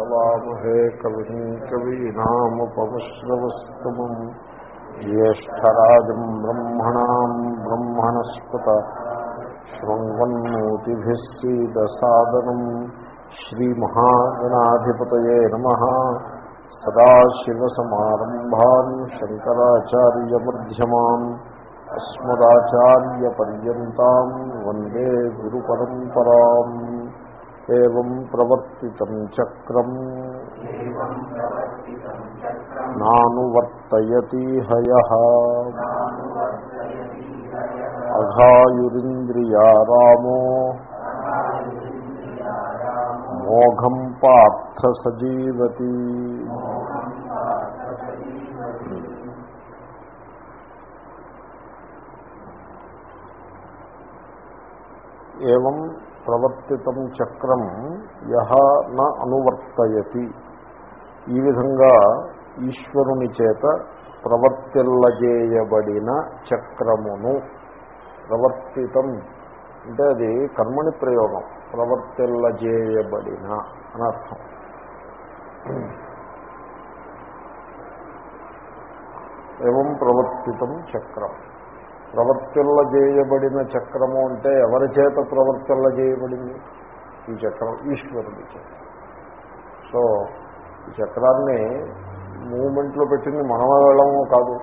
हवामहे कविम् कवीनामुपमश्रवस्तमम् ज्येष्ठराजम् ब्रह्मणाम् ब्रह्मणस्पत शृण्वन्नोतिभिः सीदसादनम् श्रीमहागणाधिपतये नमः सदाशिवसमारम्भान् शङ्कराचार्यमध्यमान् अस्मदाचार्यपर्यन्ताम् वन्दे गुरुपरम्पराम् ఏం ప్రవర్తితం చక్రం నానువర్తయతీహయ అఘాయురింద్రియా రామో మోఘం పార్థ సజీవతి ఏం ప్రవర్తితం చక్రం యహ న అనువర్తయతి. ఈ విధంగా ఈశ్వరుని చేత ప్రవర్తిల్లజేయబడిన చక్రమును ప్రవర్తితం అంటే అది కర్మని ప్రయోగం. ప్రవర్తిల్లజేయబడిన అనర్థం ఏం ప్రవర్తితం చక్రం. ప్రవర్తిల్ల చేయబడిన చక్రము అంటే ఎవరి చేత ప్రవర్తిల్ల చేయబడింది ఈ చక్రం ఈశ్వరుడి చేత. సో ఈ చక్రాన్ని మూమెంట్లో పెట్టింది మనమేళము కాదు.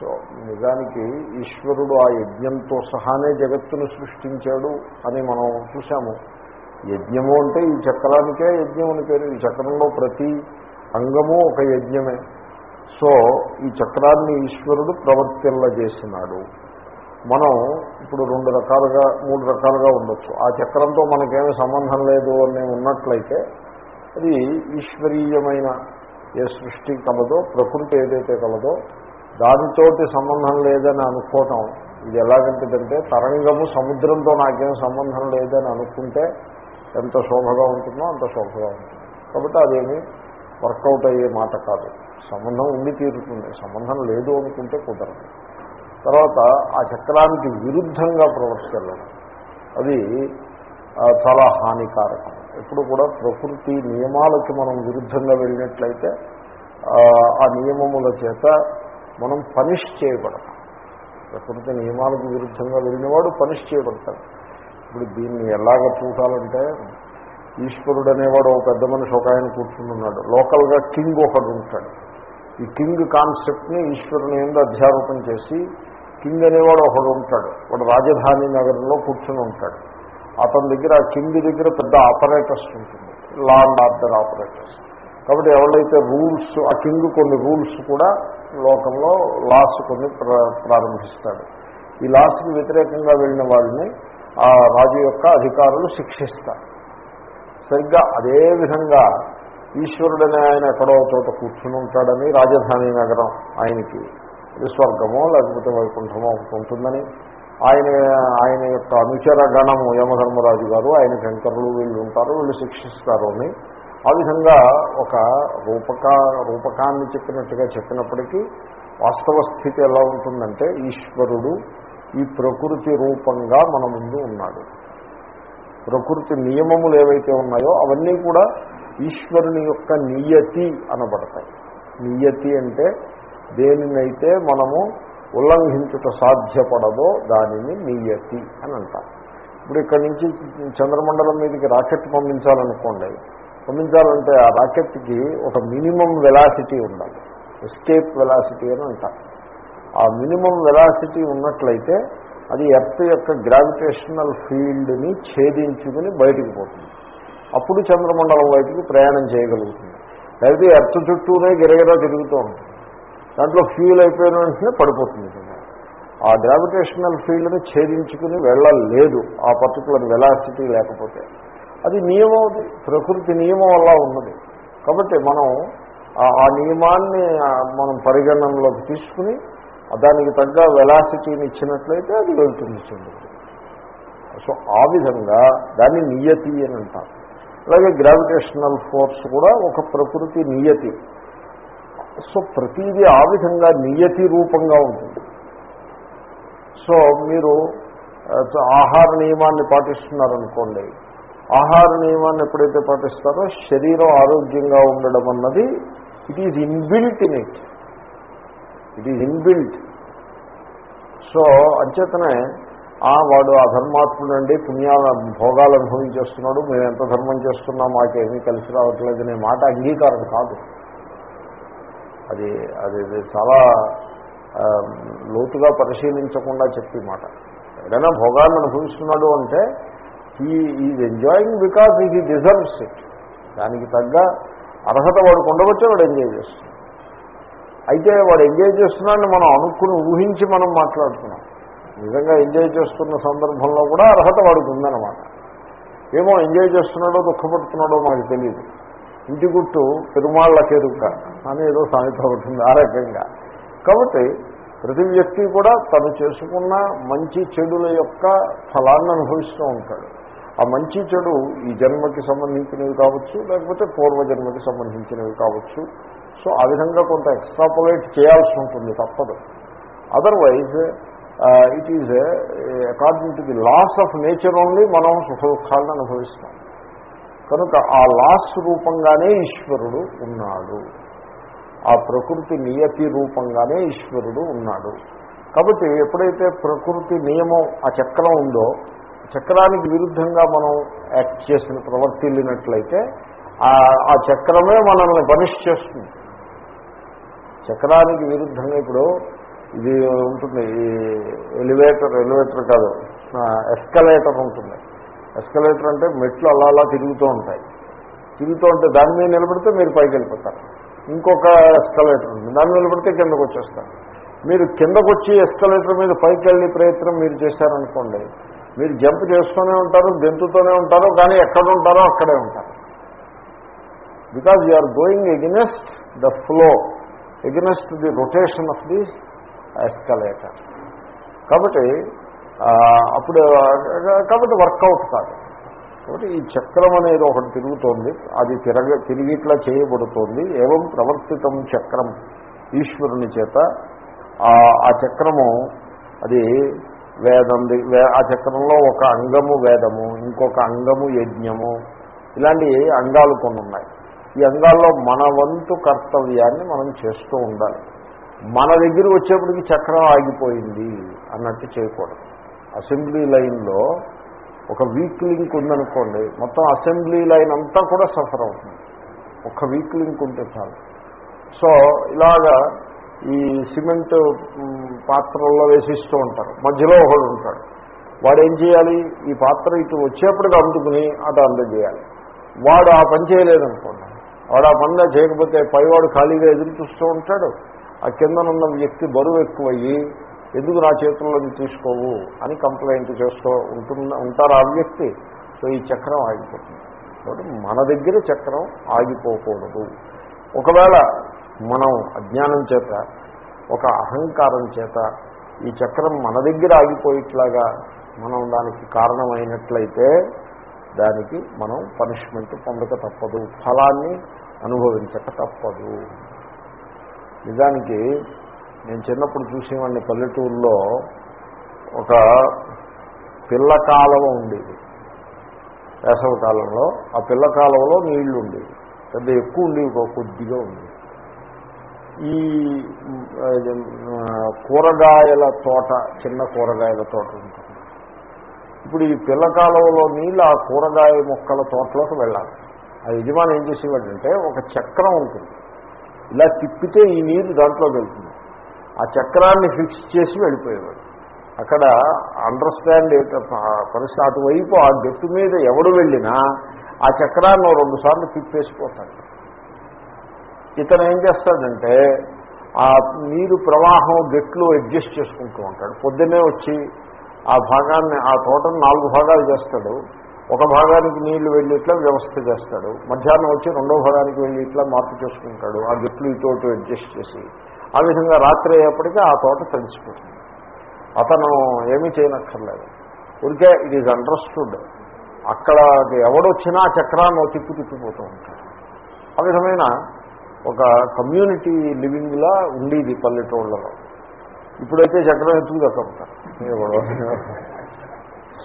సో నిజానికి ఈశ్వరుడు ఆ యజ్ఞంతో సహానే జగత్తును సృష్టించాడు అని మనం చూసాము యజ్ఞము అంటే ఈ చక్రానికే యజ్ఞం అని పేరు. ఈ చక్రంలో ప్రతి అంగము ఒక యజ్ఞమే. సో ఈ చక్రాన్ని ఈశ్వరుడు ప్రవర్తిల్ల చేసినాడు. మనం ఇప్పుడు రెండు రకాలుగా మూడు రకాలుగా ఉండొచ్చు. ఆ చక్రంతో మనకేమీ సంబంధం లేదు అని ఉన్నట్లయితే అది ఈశ్వరీయమైన ఏ సృష్టి కలదో ప్రకృతి ఏదైతే కలదో దానితోటి సంబంధం లేదని అనుకోవటం. ఇది ఎలాగంటుందంటే తరంగము సముద్రంతో నాకేం సంబంధం లేదని అనుకుంటే ఎంత శోభగా ఉంటుందో అంత శోభగా ఉంటుంది. కాబట్టి అదేమి వర్కౌట్ అయ్యే మాట కాదు. సంబంధం ఉండి తీరుతుంది. సంబంధం లేదు అనుకుంటే కుదరదు. తర్వాత ఆ చక్రానికి విరుద్ధంగా ప్రవర్తించడం. అది చాలా హానికారకం. ఎప్పుడు కూడా ప్రకృతి నియమాలకి మనం విరుద్ధంగా వెళ్ళినట్లయితే ఆ నియమముల చేత మనం పనిష్ చేయబడతాం. ప్రకృతి నియమాలకు విరుద్ధంగా వెళ్ళినవాడు పనిష్ చేయబడతాడు. ఇప్పుడు దీన్ని ఎలాగ చూడాలంటే ఈశ్వరుడు అనేవాడు ఒక పెద్ద మనిషి ఒక ఆయన కూర్చుని ఉన్నాడు. లోకల్గా కింగ్ ఒకడు ఉంటాడు. ఈ కింగ్ కాన్సెప్ట్ని ఈశ్వరుని ఎందు అధ్యారోపణ చేసి కింగ్ అనేవాడు ఒకడు ఉంటాడు. వాడు రాజధాని నగరంలో కూర్చుని ఉంటాడు. అతని దగ్గర ఆ కింగ్ దగ్గర పెద్ద ఆపరేటర్స్ ఉంటుంది. Law and order operators. కాబట్టి ఎవరైతే రూల్స్ ఆ కింగ్ కొన్ని రూల్స్ కూడా లోకంలో లాస్ కొన్ని ప్రారంభిస్తాడు. ఈ లాస్కి వ్యతిరేకంగా వెళ్ళిన వాళ్ళని ఆ రాజు యొక్క అధికారులు శిక్షిస్తారు. సరిగ్గా అదేవిధంగా ఈశ్వరుడనే ఆయన ఎక్కడో చోట కూర్చుని ఉంటాడని రాజధాని నగరం ఆయనకి. ఇది స్వర్గమో లేకపోతే వైకుంఠమో ఉంటుందని. ఆయన ఆయన యొక్క అనుచర గణము యమధర్మరాజు గారు ఆయన శంకరులు వీళ్ళు ఉంటారు వీళ్ళు శిక్షిస్తారు అని. ఆ విధంగా ఒక రూపకా రూపకాన్ని చెప్పినట్టుగా చెప్పినప్పటికీ వాస్తవ స్థితి ఎలా ఉంటుందంటే ఈశ్వరుడు ఈ ప్రకృతి రూపంగా మన ముందు ఉన్నాడు. ప్రకృతి నియమములు ఏవైతే ఉన్నాయో అవన్నీ కూడా ఈశ్వరుని యొక్క నియతి అనబడతాయి. నియతి అంటే దేనినైతే మనము ఉల్లంఘించుట సాధ్యపడదో దానిని నియతి అని అంటారు. ఇప్పుడు ఇక్కడి నుంచి చంద్రమండలం మీదకి రాకెట్ పంపించాలనుకోండి పంపించాలంటే ఆ రాకెట్కి ఒక మినిమం వెలాసిటీ ఉండాలి. ఎస్కేప్ వెలాసిటీ అని అంటారు. ఆ మినిమం వెలాసిటీ ఉన్నట్లయితే అది ఎర్త్ యొక్క గ్రావిటేషనల్ ఫీల్డ్ని ఛేదించుకుని బయటికి పోతుంది. అప్పుడు చంద్రమండలం వైపుకి ప్రయాణం చేయగలుగుతుంది. లేకపోతే ఎర్త్ చుట్టూనే గిరగిరా తిరుగుతూ ఉంటుంది. దాంట్లో ఫ్యూల్ అయిపోయిన వెంటనే పడిపోతుంది ఆ గ్రావిటేషనల్ ఫీల్డ్ని ఛేదించుకుని వెళ్ళలేదు ఆ పర్టికులర్ వెలాసిటీ లేకపోతే. అది నియమం అది. ప్రకృతి నియమం వల్ల ఉన్నది. కాబట్టి మనం ఆ నియమాన్ని మనం పరిగణనలోకి తీసుకుని దానికి తగ్గ వెలాసిటీని ఇచ్చినట్లయితే అది వెళ్తుంది సో ఆ విధంగా దాన్ని నియతి అని అంటారు. అలాగే గ్రావిటేషనల్ ఫోర్స్ కూడా ఒక ప్రకృతి నియతి. సో ప్రతిదీ ఆ విధంగా నియతి రూపంగా ఉంటుంది. సో మీరు ఆహార నియమాన్ని పాటిస్తున్నారనుకోండి. ఆహార నియమాన్ని ఎప్పుడైతే పాటిస్తారో శరీరం ఆరోగ్యంగా ఉండడం అన్నది it is inbuilt in it it is inbuilt so అంచేతనే వాడు అధర్మాత్ముడండి పుణ్యాల భోగాలు అనుభవించేస్తున్నాడు మేము ఎంత ధర్మం చేస్తున్నాం మాకేమీ కలిసి రావట్లేదు అనే మాట అంగీకారం కాదు. అది అది అది చాలా లోతుగా పరిశీలించకుండా చెప్పి మాట. ఏదైనా భోగాన్ని అనుభవిస్తున్నాడు అంటే ఈ ఈజ్ ఎంజాయింగ్ బికాజ్ ఇది డిజర్వ్స్ ఇట్ దానికి తగ్గ అర్హత వాడు ఉండవచ్చు వాడు ఎంజాయ్ చేస్తున్నాడు. అయితే వాడు ఎంజాయ్ చేస్తున్నాడని మనం అనుకుని ఊహించి మనం మాట్లాడుతున్నాం. నిజంగా ఎంజాయ్ చేస్తున్న సందర్భంలో కూడా అర్హత వాడికి ఉందన్నమాట. ఏమో ఎంజాయ్ చేస్తున్నాడో దుఃఖపడుతున్నాడో మాకు తెలియదు ఇంటి గుట్టు పెరుమాళ్ళ కేరుక అని ఏదో సామెత ఉంటుంది ఆ రకంగా. కాబట్టి ప్రతి వ్యక్తి కూడా తను చేసుకున్న మంచి చెడుల యొక్క ఫలాన్ని అనుభవిస్తూ ఉంటాడు. ఆ మంచి చెడు ఈ జన్మకి సంబంధించినవి కావచ్చు లేకపోతే పూర్వజన్మకి సంబంధించినవి కావచ్చు. సో ఆ విధంగా కొంత ఎక్స్ట్రాపులేట్ చేయాల్సి ఉంటుంది తప్పదు. Otherwise it is according to the laws of nature only మనం సుఖ దుఃఖాలను అనుభవిస్తాం. కనుక ఆ లాస్ రూపంగానే ఈశ్వరుడు ఉన్నాడు. ఆ ప్రకృతి నియతి రూపంగానే ఈశ్వరుడు ఉన్నాడు. కాబట్టి ఎప్పుడైతే ప్రకృతి నియమం ఆ చక్రం ఉందో చక్రానికి విరుద్ధంగా మనం యాక్ట్ చేసిన ప్రవర్తిల్లినట్లయితే ఆ- ఆ చక్రమే మనల్ని పనిష్ చేస్తుంది. చక్రానికి విరుద్ధంగా ఇప్పుడు ఇది ఉంటుంది ఈ ఎలివేటర్ ఎలివేటర్ కాదు ఎస్కలేటర్ ఉంటుంది. ఎస్కలేటర్ అంటే మెట్లు అలా అలా తిరుగుతూ ఉంటాయి. తిరుగుతూ ఉంటే దాని మీద నిలబడితే మీరు పైకి వెళ్ళిపోతారు. ఇంకొక ఎస్కలేటర్ ఉంది దాన్ని నిలబడితే కిందకు వచ్చేస్తారు. మీరు కిందకు వచ్చి ఎస్కలేటర్ మీద పైకి వెళ్ళే ప్రయత్నం మీరు చేశారనుకోండి మీరు జంప్ చేస్తూనే ఉంటారు గెంతుతూనే ఉంటారు కానీ ఎక్కడ ఉంటారో అక్కడే ఉంటారు. Because you are going against the flow against the rotation of the escalator. కాబట్టి అప్పుడు కాబట్టి వర్కౌట్ కాదు. కాబట్టి ఈ చక్రం అనేది ఒకటి తిరుగుతోంది. అది తిరగ తిరిగిట్లా చేయబడుతోంది. ఏవం ప్రవర్తితం చక్రం ఈశ్వరుని చేత. ఆ చక్రము అది వేదం వే- ఆ చక్రంలో ఒక అంగము వేదము ఇంకొక అంగము యజ్ఞము ఇలాంటి అంగాలు కొన్ని ఉన్నాయి. ఈ అంగాల్లో మన వంతు కర్తవ్యాన్ని మనం చేస్తూ ఉండాలి. మన దగ్గర వచ్చేప్పటికి చక్రం ఆగిపోయింది అన్నట్టు చేయకూడదు. అసెంబ్లీ లైన్లో ఒక వీక్ లింక్ ఉందనుకోండి మొత్తం అసెంబ్లీ లైన్ అంతా కూడా సఫర్ అవుతుంది. ఒక వీక్ లింక్ ఉంటే చాలు. సో ఇలాగా ఈ సిమెంట్ పాత్రల్లో వేసిస్తూ ఉంటారు. మధ్యలో ఒకడు ఉంటాడు. వాడు ఏం చేయాలి? ఈ పాత్ర ఇటు వచ్చేప్పటికి అందుకుని అటు అందజేయాలి. వాడు ఆ పని చేయలేదనుకోండి. వాడు ఆ పనిలో చేయకపోతే పైవాడు ఖాళీగా ఎదురు చూస్తూ ఉంటాడు. ఆ కిందనున్న వ్యక్తి బరువు ఎక్కువయ్యి ఎందుకు నా చేతుల్లోకి తీసుకోవు అని కంప్లైంట్ చేస్తూ ఉంటున్న ఉంటారు ఆ వ్యక్తి. సో ఈ చక్రం ఆగిపోతుంది. కాబట్టి మన దగ్గర చక్రం ఆగిపోకూడదు. ఒకవేళ మనం అజ్ఞానం చేత ఒక అహంకారం చేత ఈ చక్రం మన దగ్గర ఆగిపోయేట్లాగా మనం దానికి కారణమైనట్లయితే దానికి మనం పనిష్మెంట్ పొందక తప్పదు. ఫలాన్ని అనుభవించక తప్పదు. నిజానికి నేను చిన్నప్పుడు చూసేవాడిని పల్లెటూరులో ఒక పిల్ల కాలువ ఉండేది. వేసవ కాలంలో ఆ పిల్ల కాలువలో నీళ్ళు ఉండేవి. పెద్ద ఎక్కువ ఉండేవి కొద్దిగా ఉండేవి. ఈ కూరగాయల తోట చిన్న కూరగాయల తోట ఉంటుంది. ఇప్పుడు ఈ పిల్ల కాలువలో నీళ్ళు ఆ కూరగాయ మొక్కల తోటలోకి వెళ్ళాలి. ఆ యజమాని ఏం చేసేవాడంటే ఒక చక్రం ఉంటుంది. ఇలా తిప్పితే ఈ నీరు దాంట్లోకి వెళ్తుంది. ఆ చక్రాన్ని ఫిక్స్ చేసి వెళ్ళిపోయేవాడు. అక్కడ అండర్స్టాండ్ పరిస్థితి అటువైపు ఆ గట్టు మీద ఎవడు వెళ్ళినా ఆ చక్రాన్ని రెండుసార్లు రెండు సార్లు తిప్పేసిపోతాడు ఇతను ఏం చేస్తాడంటే ఆ నీరు ప్రవాహం గట్లు అడ్జస్ట్ చేసుకుంటూ ఉంటాడు. పొద్దున్నే వచ్చి ఆ భాగాన్ని ఆ తోటను నాలుగు భాగాలు చేస్తాడు. ఒక భాగానికి నీళ్ళు వెళ్ళి ఇట్లా వ్యవస్థ చేస్తాడు. మధ్యాహ్నం వచ్చి రెండో భాగానికి వెళ్ళి ఇట్లా మార్పు చేసుకుంటాడు. ఆ గట్లు ఇటు అటు అడ్జస్ట్ చేసి. ఆ విధంగా రాత్రి అయ్యేప్పటికీ ఆ తోట తడిసిపోతుంది. అతను ఏమీ చేయనక్కర్లేదు. ఊరికే ఇట్ ఈజ్ అండర్స్టూడ్ అక్కడ ఎవడొచ్చినా ఆ చక్రాన్ని తిప్పి తిప్పిపోతూ ఉంటాడు. ఆ విధమైన ఒక కమ్యూనిటీ లివింగ్లా ఉండేది పల్లెటూళ్ళలో. ఇప్పుడైతే చక్రం ఎత్తుకు దక్కుంటారు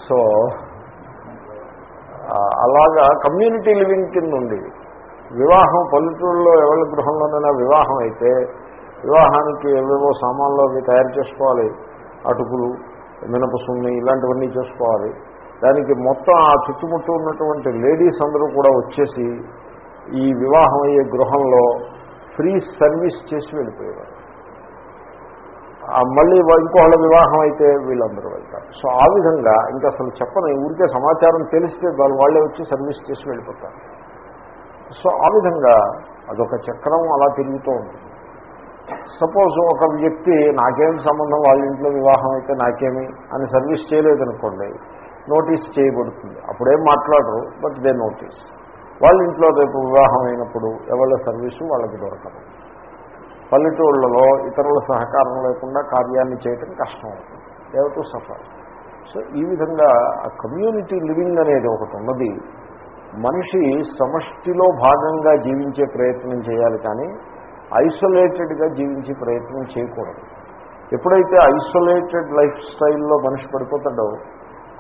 సో అలాగా కమ్యూనిటీ లివింగ్ కింద ఉండేది వివాహం పల్లెటూరులో ఎవరి గృహంలోనైనా వివాహం అయితే వివాహానికి ఏవేవో సామాన్లు అవి తయారు చేసుకోవాలి అటుకులు మినపసున్ని ఇలాంటివన్నీ చేసుకోవాలి. దానికి మొత్తం ఆ చుట్టుముట్టు ఉన్నటువంటి లేడీస్ అందరూ కూడా వచ్చేసి ఈ వివాహం అయ్యే గృహంలో ఫ్రీ సర్వీస్ చేసి వెళ్ళిపోయేవారు. మళ్ళీ ఇంకోళ్ళ వివాహం అయితే వీళ్ళందరూ వెళ్తారు. సో ఆ విధంగా ఇంకా అసలు చెప్పని ఊరికే సమాచారం తెలిస్తే వాళ్ళు వాళ్ళే వచ్చి సర్వీస్ చేసి వెళ్ళిపోతారు. సో ఆ విధంగా అదొక చక్రం అలా తిరుగుతూ ఉంటుంది సపోజ్ ఒక వ్యక్తి నాకేం సంబంధం? వాళ్ళ ఇంట్లో వివాహం అయితే నాకేమి? అని సర్వీస్ చేయలేదనుకోండి నోటీస్ చేయబడుతుంది. అప్పుడేం మాట్లాడరు బట్ దే నోటీస్. వాళ్ళ ఇంట్లో రేపు వివాహం అయినప్పుడు ఎవరి సర్వీసు వాళ్ళకి దొరకదు. పల్లెటూళ్ళలో ఇతరుల సహకారం లేకుండా కార్యాన్ని చేయటం కష్టం. అవుతుంది దేవ్ సఫర్. సో ఈ విధంగా ఆ కమ్యూనిటీ లివింగ్ అనేది ఒకటి ఉన్నది. మనిషి సమష్టిలో భాగంగా జీవించే ప్రయత్నం చేయాలి కానీ ఐసోలేటెడ్గా జీవించే ప్రయత్నం చేయకూడదు. ఎప్పుడైతే ఐసోలేటెడ్ లైఫ్ స్టైల్లో మనిషి పడిపోతాడో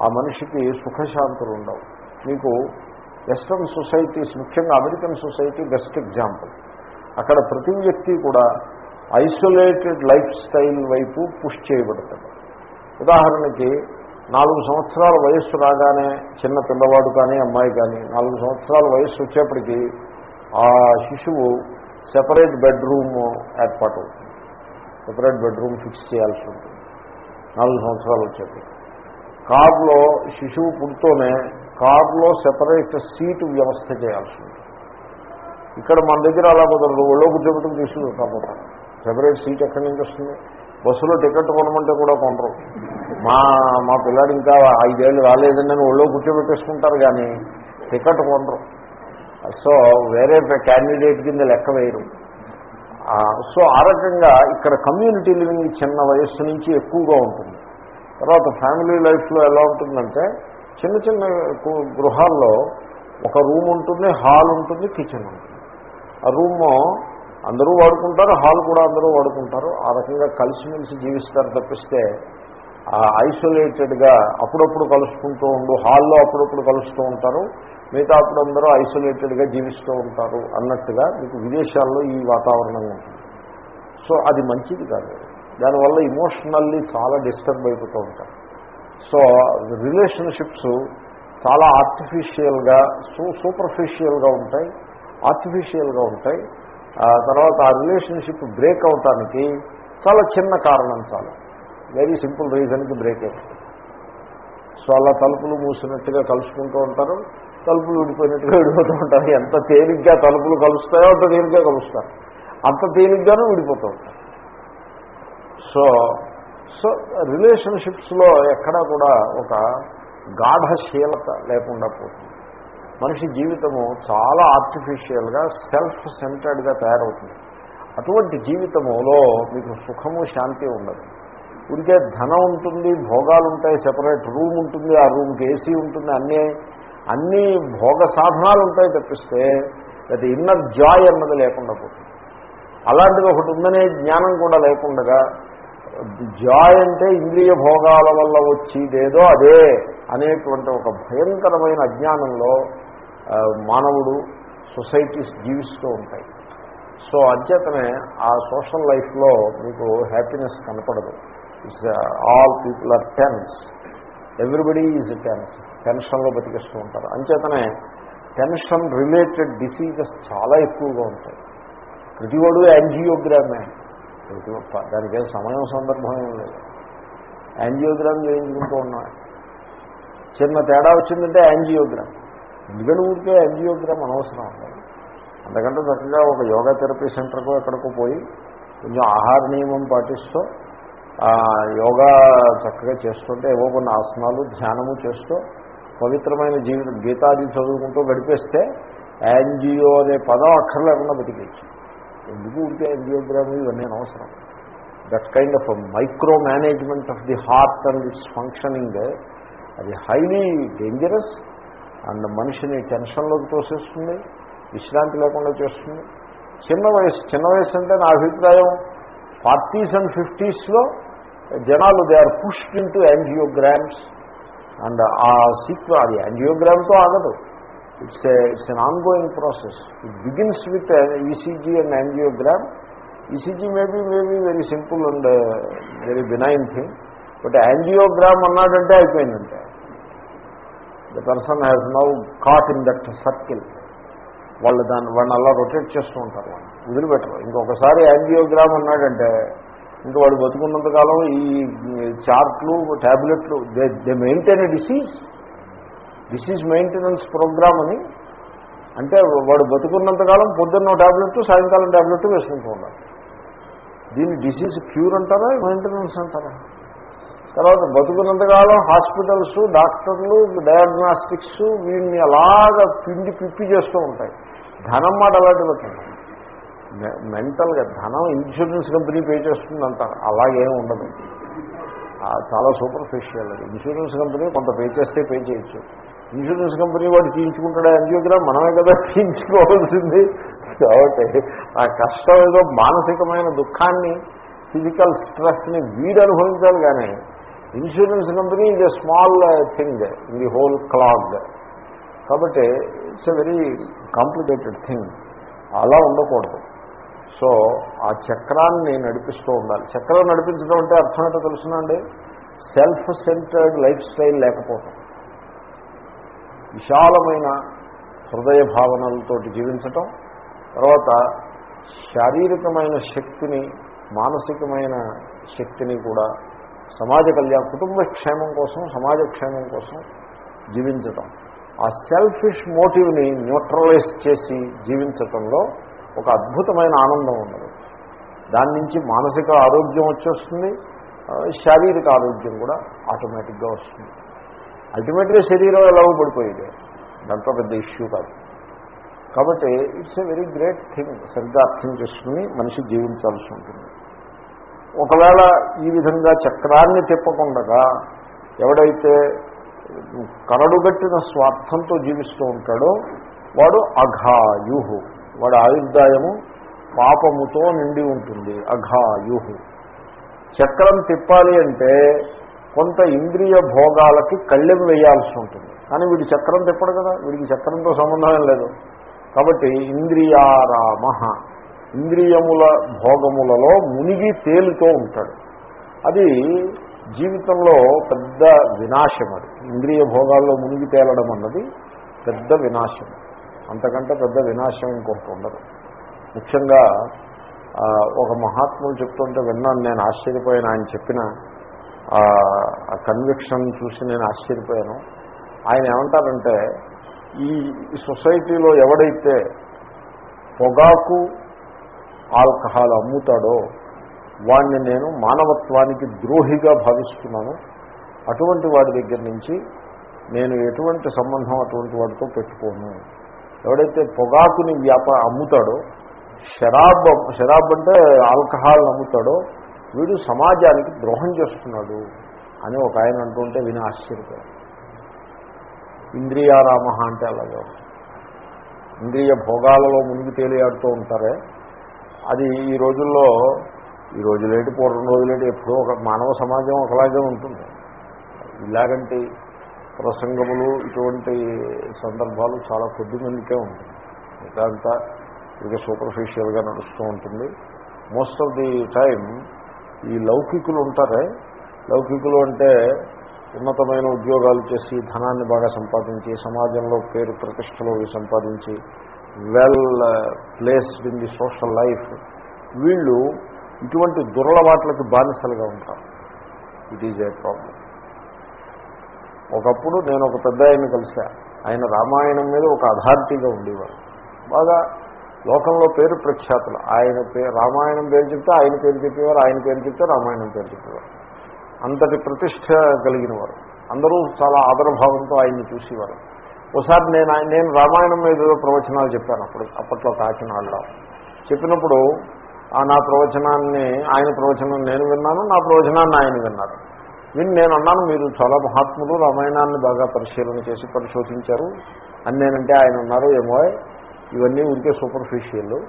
ఆ మనిషికి సుఖశాంతులు ఉండవు. మీకు వెస్ట్రన్ సొసైటీస్ ముఖ్యంగా అమెరికన్ సొసైటీ బెస్ట్ ఎగ్జాంపుల్. అక్కడ ప్రతి వ్యక్తి కూడా ఐసోలేటెడ్ లైఫ్ స్టైల్ వైపు పుష్ చేయబడతాడు. ఉదాహరణకి నాలుగు సంవత్సరాల వయస్సు రాగానే చిన్న పిల్లవాడు కానీ అమ్మాయి కానీ నాలుగు సంవత్సరాల వయస్సు వచ్చేప్పటికీ ఆ శిశువు సెపరేట్ బెడ్రూమ్ ఏర్పాటు అవుతుంది. సెపరేట్ బెడ్రూమ్ ఫిక్స్ చేయాల్సి ఉంటుంది. నాలుగు సంవత్సరాలు వచ్చేప్పటికి. కారులో శిశువు పుడుతూనే కారులో సెపరేట్ సీటు వ్యవస్థ చేయాల్సి ఉంటుంది. ఇక్కడ మన దగ్గర అలా కుదరదు. ఒళ్ళో కూర్చోబెట్టుకు తీసుకుంటాం సెపరేట్ సీట్ ఎక్కడి నుంచి వస్తుంది? బస్సులో టికెట్ కొనమంటే కూడా కొనరు. మా మా పిల్లాడు ఇంకా ఐదేళ్ళు రాలేదండి అని ఒళ్ళో కూర్చోబెట్టేసుకుంటారు కానీ టికెట్ కొనరు. సో వేరే క్యాండిడేట్ కింద లెక్క వేయరు. సో ఆ రకంగా ఇక్కడ కమ్యూనిటీ లివింగ్ చిన్న వయస్సు నుంచి ఎక్కువగా ఉంటుంది. తర్వాత ఫ్యామిలీ లైఫ్లో ఎలా ఉంటుందంటే చిన్న చిన్న గృహాల్లో ఒక రూమ్ ఉంటుంది హాల్ ఉంటుంది కిచెన్ ఉంటుంది. ఆ రూమ్ అందరూ వాడుకుంటారు హాల్ కూడా అందరూ వాడుకుంటారు. ఆ రకంగా కలిసిమెలిసి జీవిస్తారు తప్పిస్తే ఐసోలేటెడ్గా అప్పుడప్పుడు కలుసుకుంటూ ఉండు హాల్లో అప్పుడప్పుడు కలుస్తూ ఉంటారు మిగతా అప్పుడు అందరూ ఐసోలేటెడ్గా జీవిస్తూ ఉంటారు అన్నట్టుగా మీకు విదేశాల్లో ఈ వాతావరణం ఉంటుంది. సో అది మంచిది కాదు. దానివల్ల ఇమోషనల్లీ చాలా డిస్టర్బ్ అయిపోతూ ఉంటారు. సో రిలేషన్షిప్స్ చాలా ఆర్టిఫిషియల్గా సూ సూపర్ఫిషియల్గా ఉంటాయి. ఆర్టిఫిషియల్గా ఉంటాయి. ఆ తర్వాత ఆ రిలేషన్షిప్ బ్రేక్ అవటానికి చాలా చిన్న కారణం చాలు. వెరీ సింపుల్ రీజన్కి బ్రేక్ అవుతుంది సో అలా తలుపులు మూసినట్టుగా కలుసుకుంటూ ఉంటారు. తలుపులు విడిపోయినట్టుగా విడిపోతూ ఉంటారు. ఎంత తేలిగ్గా తలుపులు కలుస్తాయో అంత తేలిగ్గా కలుస్తారు. అంత తేలిగ్గానూ విడిపోతూ ఉంటారు. సో సో రిలేషన్షిప్స్లో ఎక్కడా కూడా ఒక గాఢశీలత లేకుండా పోతుంది. మనిషి జీవితము చాలా ఆర్టిఫిషియల్గా సెల్ఫ్ సెంటర్డ్గా తయారవుతుంది. అటువంటి జీవితములో మీకు సుఖము శాంతి ఉండదు. ఉడికే ధనం ఉంటుంది భోగాలు ఉంటాయి సెపరేట్ రూమ్ ఉంటుంది ఆ రూమ్కి ఏసీ ఉంటుంది అన్నీ అన్ని భోగ సాధనాలు ఉంటాయి తప్పిస్తే అది ఇన్నర్ జాయ్ అన్నది లేకుండా పోతుంది. అలాంటిది ఒకటి ఉందనే జ్ఞానం కూడా లేకుండా జాయ్ అంటే ఇంద్రియ భోగాల వల్ల వచ్చేదేదో అదే అనేటువంటి ఒక భయంకరమైన అజ్ఞానంలో మానవుడు సొసైటీస్ జీవిస్తూ ఉంటాయి. సో అధ్యతనే ఆ సోషల్ లైఫ్లో మీకు హ్యాపీనెస్ కనపడదు. It's all people are tense. Everybody is tense. టెన్షన్లో బతికిస్తూ ఉంటారు. అంచేతనే టెన్షన్ రిలేటెడ్ డిసీజెస్ చాలా ఎక్కువగా ఉంటాయి. ప్రతివాడు యాంజియోగ్రామే. ప్రతి దానికే సమయం సందర్భం ఏం లేదు. యాంజియోగ్రామ్ చేయించుకుంటూ ఉన్నాం. చిన్న తేడా వచ్చిందంటే యాంజియోగ్రామ్. ఎందుకంటే ఊరికే యాంజియోగ్రామ్ అనవసరం ఉండదు అంతకంటే చక్కగా ఒక యోగా థెరపీ సెంటర్కో ఎక్కడికో పోయి కొంచెం ఆహార నియమం పాటిస్తూ యోగా చక్కగా చేస్తుంటే ఏవో కొన్ని ఆసనాలు ధ్యానము చేస్తూ పవిత్రమైన జీవితం గీతాది చదువుకుంటూ గడిపేస్తే యాంజియో అనే పదం అక్కర్లేకుండా బతికేచ్చు. ఎందుకు ఉంటే యాంజియోగ్రామ్ ఇవన్నీ అనవసరం. That kind of micromanagement of the heart and its functioning అది హైలీ డేంజరస్ అండ్ మనిషిని టెన్షన్లోకి తోసేస్తుంది విశ్రాంతి లేకుండా చేస్తుంది. చిన్న వయసు చిన్న వయసు అంటే నా అభిప్రాయం ఫార్టీస్ అండ్ ఫిఫ్టీస్లో జనాలు they are pushed into angiograms. And ఆ సీక్వ అది యాంజియోగ్రామ్తో ఆగదు. It's it's an ongoing process it begins with ECG and angiogram ECG maybe maybe very simple and very benign thing but angiogram అన్నాడంటే అయిపోయిందంటే. The person has now caught in that circle వాళ్ళు దాన్ని వాడిని అలా రొటేట్ చేస్తూ ఉంటారు వాళ్ళు. వదిలిపెట్టరు. ఇంకొకసారి యాంజియోగ్రామ్ అన్నాడంటే ఇంకా వాడు బతుకున్నంతకాలం ఈ చార్ట్లు ట్యాబ్లెట్లు they they maintain disease disease maintenance program అని. అంటే వాడు బతుకున్నంతకాలం పొద్దున్న ట్యాబ్లెట్ సాయంకాలం ట్యాబ్లెట్ వేసుకుంటూ ఉండాలి. దీన్ని డిసీజ్ క్యూర్ అంటారా మెయింటెనెన్స్ అంటారా? తర్వాత బతుకున్నంతకాలం హాస్పిటల్స్ డాక్టర్లు డయాగ్నాస్టిక్స్ వీడిని అలాగా పిండి పిప్పి చేస్తూ ఉంటాయి. ధనం మాట అలాంటి పెట్టండి మెంటల్గా ధనం ఇన్సూరెన్స్ కంపెనీ పే చేస్తుంది అంటారు అలాగేం ఉండదు. చాలా సూపర్ఫిషియల్ అది ఇన్సూరెన్స్ కంపెనీ కొంత పే చేస్తే పే చేయొచ్చు. ఇన్సూరెన్స్ కంపెనీ వాడు తీయించుకుంటాడా యాంజియోగ్రామ్ మనమే కదా తీయించుకోవాల్సింది. కాబట్టి ఆ కష్టం ఏదో మానసికమైన దుఃఖాన్ని ఫిజికల్ స్ట్రెస్ని వీడు అనుభవించాలి కానీ ఇన్సూరెన్స్ కంపెనీ ఇది small thing in the whole clog కాబట్టి it's a very complicated thing అలా ఉండకూడదు. సో ఆ చక్రాన్ని నడిపిస్తూ ఉండాలి. చక్రం నడిపించడం అంటే అర్థం ఏంటో తెలుసునండి సెల్ఫ్ సెంటర్డ్ లైఫ్ స్టైల్ లేకపోవడం విశాలమైన హృదయ భావనలతోటి జీవించటం. తర్వాత శారీరకమైన శక్తిని మానసికమైన శక్తిని కూడా సమాజ కళ్యాణ కుటుంబ క్షేమం కోసం సమాజ క్షేమం కోసం జీవించటం. ఆ సెల్ఫిష్ మోటివ్ని న్యూట్రలైజ్ చేసి జీవించటంలో ఒక అద్భుతమైన ఆనందం ఉండదు. దాని నుంచి మానసిక ఆరోగ్యం వచ్చేస్తుంది శారీరక ఆరోగ్యం కూడా ఆటోమేటిక్గా వస్తుంది. అల్టిమేట్గా శరీరం ఎలాగో పడిపోయేది దాంట్లో పెద్ద ఇష్యూ కాదు. కాబట్టి it's a very great thing సరిగ్గా అర్థం చేసుకుని మనిషి జీవించాల్సి ఉంటుంది. ఒకవేళ ఈ విధంగా చక్రాన్ని తిప్పకుండా ఎవడైతే కరడుగట్టిన స్వార్థంతో జీవిస్తూ ఉంటాడో వాడు అఘాయుహు. వాడు ఆయుర్దాయము పాపముతో నిండి ఉంటుంది. అఘాయుహు. చక్రం తిప్పాలి అంటే కొంత ఇంద్రియ భోగాలకి కళ్ళెం వేయాల్సి ఉంటుంది. కానీ వీడి చక్రం తిప్పడు కదా. వీడికి చక్రంతో సంబంధం లేదు. కాబట్టి ఇంద్రియారామ. ఇంద్రియముల భోగములలో మునిగి తేలుతూ ఉంటాడు. అది జీవితంలో పెద్ద వినాశం అది. ఇంద్రియ భోగాల్లో మునిగి తేలడం అన్నది పెద్ద వినాశం. అంతకంటే పెద్ద వినాశం ఇంకొకటి ఉండదు. ముఖ్యంగా ఒక మహాత్ముడు చెప్తుంటే విన్నాను నేను ఆశ్చర్యపోయాను ఆయన చెప్పిన ఆ కన్విక్షన్ చూసి నేను ఆశ్చర్యపోయాను. ఆయన ఏమంటారంటే ఈ సొసైటీలో ఎవడైతే పొగాకు ఆల్కహాల్ అమ్ముతాడో వాడిని నేను మానవత్వానికి ద్రోహిగా భావిస్తున్నాను. అటువంటి వాడి దగ్గర నుంచి నేను ఎటువంటి సంబంధం అటువంటి వాడితో పెట్టుకోను. ఎవడైతే పొగాకుని వ్యాప అమ్ముతాడో షరాబ్ షరాబ్ అంటే ఆల్కహాల్ అమ్ముతాడో వీడు సమాజానికి ద్రోహం చేస్తున్నాడు అని ఒక ఆయన అంటుంటే విని ఆశ్చర్యపోయాడు. ఇంద్రియారామ అంటే అలాగే ఇంద్రియ భోగాలలో మునిగి తేలియాడుతూ ఉంటారే అది ఈ రోజుల్లో ఈ రోజులేటి పూర్వం రోజులేటి ఎప్పుడో ఒక మానవ సమాజం ఒకలాగే ఉంటుంది. ఇలాగంటి ప్రసంగములు ఇటువంటి సందర్భాలు చాలా కొద్ది మందికే ఉంటుంది ఇదంతా ఇక సూపర్ఫిషియల్గా నడుస్తూ ఉంటుంది. మోస్ట్ ఆఫ్ ది టైం ఈ లౌకికులు ఉంటారే. లౌకికులు అంటే ఉన్నతమైన ఉద్యోగాలు చేసి ధనాన్ని బాగా సంపాదించి సమాజంలో పేరు ప్రతిష్టలు సంపాదించి well placed in the social life వీళ్ళు ఇటువంటి దురలవాట్లకి బానిసలుగా ఉంటారు. ఇట్ ఈజ్ ఏ ప్రాబ్లం ఒకప్పుడు నేను ఒక పెద్ద ఆయన కలిసా. ఆయన రామాయణం మీద ఒక అథారిటీగా ఉండేవారు. బాగా లోకంలో పేరు ప్రఖ్యాతులు. ఆయన పేరు రామాయణం పేరు చెప్తే ఆయన పేరు చెప్పేవారు ఆయన పేరు చెప్తే రామాయణం పేరు చెప్పేవారు. అంతటి ప్రతిష్ట కలిగిన వారు అందరూ చాలా ఆదరభావంతో ఆయన్ని చూసేవారు. ఒకసారి నేను నేను రామాయణం మీద ఏదో ప్రవచనాలు చెప్పాను అప్పుడు అప్పట్లో కాకినాడలో. చెప్పినప్పుడు ఆ నా ప్రవచనాన్ని ఆయన ప్రవచనం నేను విన్నాను నా ప్రవచనాన్ని ఆయన విన్నారు. విని నేను అన్నాను మీరు చాలా మహాత్ములు రామాయణాన్ని బాగా పరిశీలన చేసి పరిశోధించారు. అని నేనంటే ఆయన ఉన్నారు ఏమో ఇవన్నీ ఊరికే సూపర్ఫిషియల్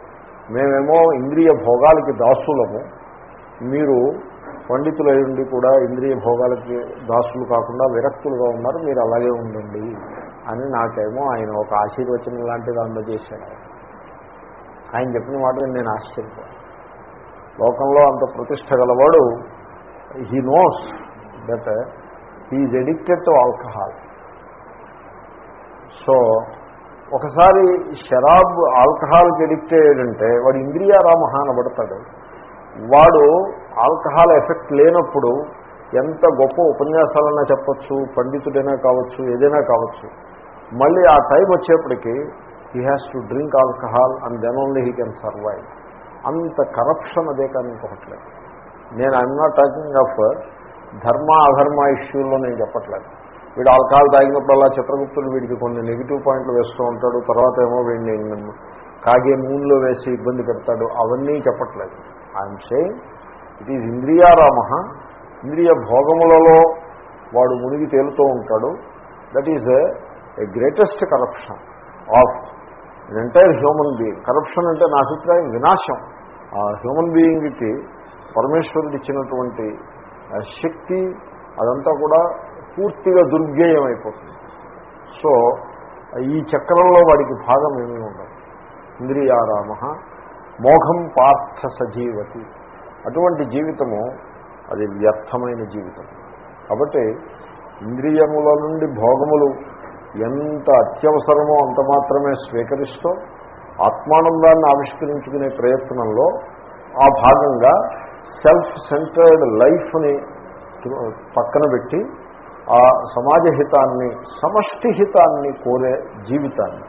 మేమేమో ఇంద్రియ భోగాలకి దాసులము. మీరు పండితులు ఉండి కూడా ఇంద్రియ భోగాలకి దాసులు కాకుండా విరక్తులుగా ఉన్నారు మీరు అలాగే ఉండండి. అని నాకేమో ఆయన ఒక ఆశీర్వచనం లాంటిది అందజేశాడు. ఆయన. చెప్పిన మాటలు నేను ఆశ్చర్యపోయాను. లోకంలో అంత ప్రతిష్ట గలవాడు he knows that he's addicted to alcohol so ఒకసారి షరాబ్ ఆల్కహాల్కి ఎడిక్ట్ అయ్యాడంటే వాడు ఇంద్రియారామహ అనబడతాడు వాడు ఆల్కహాల్ ఎఫెక్ట్ లేనప్పుడు ఎంత గొప్ప ఉపన్యాసాలన్నా చెప్పచ్చు పండితుడైనా కావచ్చు ఏదైనా కావచ్చు. మళ్ళీ ఆ టైం వచ్చేప్పటికి he has to drink alcohol and then only he can survive అంత కరప్షన్ అదే కానీ ఇంకొకట్లేదు నేను ఐఎమ్ నాట్ టాకింగ్ ఆఫ్ ధర్మ అధర్మ ఇష్యూల్లో నేను చెప్పట్లేదు. వీడు ఆల్కహాల్ తాగినప్పుడు అలా చిత్రగుప్తుడు వీడికి కొన్ని నెగిటివ్ పాయింట్లు వేస్తూ ఉంటాడు తర్వాత ఏమో వీడిని కాగే మూన్లో వేసి ఇబ్బంది పెడతాడు అవన్నీ చెప్పట్లేదు. ఐఎమ్ సేయింగ్ ఇట్ ఈజ్ ఇంద్రియారామ ఇంద్రియ భోగములలో వాడు మునిగి తేలుతూ ఉంటాడు. That is a greatest corruption of entire human being corruption అంటే నా అభిప్రాయం వినాశం. ఆ హ్యూమన్ బీయింగ్కి పరమేశ్వరుడు ఇచ్చినటువంటి శక్తి అదంతా కూడా పూర్తిగా దుర్వ్యయం అయిపోతుంది సో ఈ చక్రంలో వాడికి భాగం ఏమీ ఉండదు. ఇంద్రియారామ మోఘం పార్థ సజీవతి. అటువంటి జీవితము అది వ్యర్థమైన జీవితం. కాబట్టి ఇంద్రియముల నుండి భోగములు ఎంత అత్యవసరమో అంత మాత్రమే స్వీకరిస్తూ ఆత్మానందాన్ని ఆవిష్కరించుకునే ప్రయత్నంలో ఆ భాగంగా సెల్ఫ్ సెంటర్డ్ లైఫ్ని పక్కన పెట్టి ఆ సమాజ హితాన్ని సమష్టి హితాన్ని కోరే జీవితాన్ని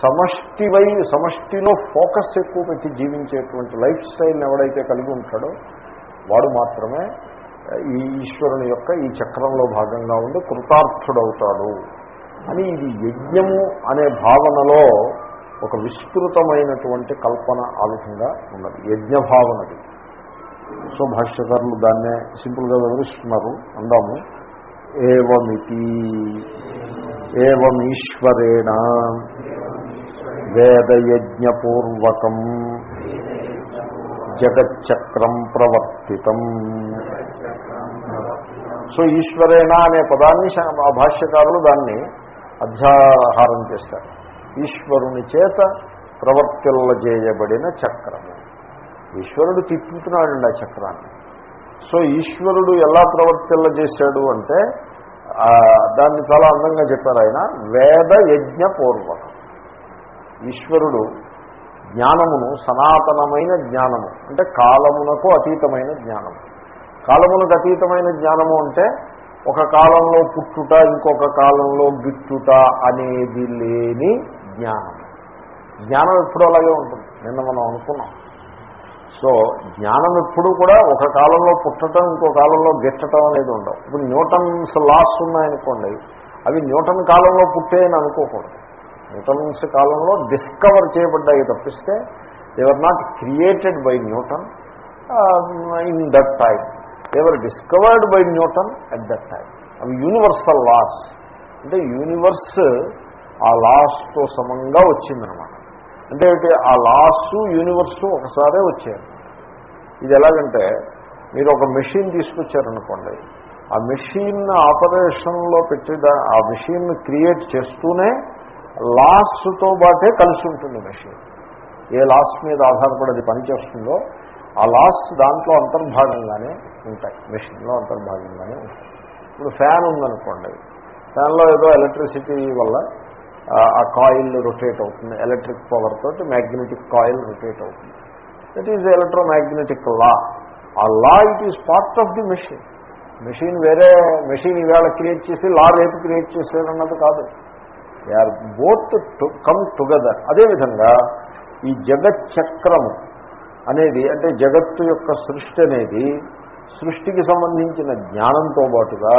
సమష్టి వై సమష్టిలో ఫోకస్ ఎక్కువ పెట్టి జీవించేటువంటి లైఫ్ స్టైల్ని ఎవడైతే కలిగి ఉంటాడో వాడు మాత్రమే ఈ ఈశ్వరుని యొక్క ఈ చక్రంలో భాగంగా ఉండి కృతార్థుడవుతాడు. అని ఇది యజ్ఞము అనే భావనలో ఒక విస్తృతమైనటువంటి కల్పన ఆ విధంగా ఉన్నది. యజ్ఞ భావనది సో భాష్యకారులు దాన్నే సింపుల్గా వివరిస్తున్నారు. అందాము. ఏవమితి? ఏవమీశ్వరేణ? వేదయజ్ఞపూర్వకం. జగచ్చక్రం ప్రవర్తితం. సో ఈశ్వరేణ అనే పదాన్ని ఆ భాష్యకారులు దాన్ని అధ్యాహారం చేస్తారు ఈశ్వరుని చేత ప్రవర్తిల్లజేయబడిన చక్రము ఈశ్వరుడు తిప్పుతున్నాడండి ఆ చక్రాన్ని. సో ఈశ్వరుడు ఎలా ప్రవర్తిల్లజేశాడు అంటే దాన్ని చాలా అందంగా చెప్పారు ఆయన వేద యజ్ఞ పూర్వకం ఈశ్వరుడు జ్ఞానమును సనాతనమైన జ్ఞానము అంటే కాలమునకు అతీతమైన జ్ఞానము. కాలమునకు అతీతమైన జ్ఞానము అంటే ఒక కాలంలో పుట్టుట ఇంకొక కాలంలో గిట్టుట అనేది లేని జ్ఞానం. జ్ఞానం ఎప్పుడూ అలాగే ఉంటుంది. నిన్న మనం అనుకున్నాం. సో జ్ఞానం ఎప్పుడు కూడా ఒక కాలంలో పుట్టడం ఇంకో కాలంలో గిట్టడం అనేది ఉండవు. ఇప్పుడు న్యూటన్స్ లాస్ ఉన్నాయనుకోండి అవి న్యూటన్ కాలంలో పుట్టేయని అనుకోకూడదు. న్యూటన్స్ కాలంలో డిస్కవర్ చేయబడ్డాయి తప్పిస్తే they were not created by Newton in that time they were discovered by Newton at that time అవి యూనివర్సల్ లాస్ అంటే యూనివర్స్ ఆ లాస్తో సమంగా వచ్చిందనమాట అంటే ఆ లాస్ యూనివర్స్ ఒకసారే వచ్చాయి. ఇది ఎలాగంటే మీరు ఒక మెషిన్ తీసుకొచ్చారనుకోండి. ఆ మెషిన్ ఆపరేషన్లో పెట్టి ఆ మెషిన్ క్రియేట్ చేస్తూనే లాస్తో పాటే కలిసి ఉంటుంది మెషిన్. ఏ లాస్ మీద ఆధారపడి అది పనిచేస్తుందో ఆ లాస్ దాంట్లో అంతర్భాగంగానే ఉంటాయి. మెషిన్లో అంతర్భాగంగానే ఉంటాయి. ఇప్పుడు ఫ్యాన్ ఉందనుకోండి. ఫ్యాన్లో ఏదో ఎలక్ట్రిసిటీ వల్ల ఆ కాయిల్ రొటేట్ అవుతుంది. ఎలక్ట్రిక్ పవర్ తోటి మ్యాగ్నెటిక్ కాయిల్ రొటేట్ అవుతుంది. దట్ ఈజ్ ఎలక్ట్రోమాగ్నెటిక్ లా ఆ law it is part of the machine machine వేరే మెషిన్ ఈవేళ క్రియేట్ చేసి లా రేపు క్రియేట్ చేసేదన్నది కాదు. They are both come together అదేవిధంగా ఈ జగత్ చక్రము అనేది అంటే జగత్తు యొక్క సృష్టి అనేది సృష్టికి సంబంధించిన జ్ఞానంతో పాటుగా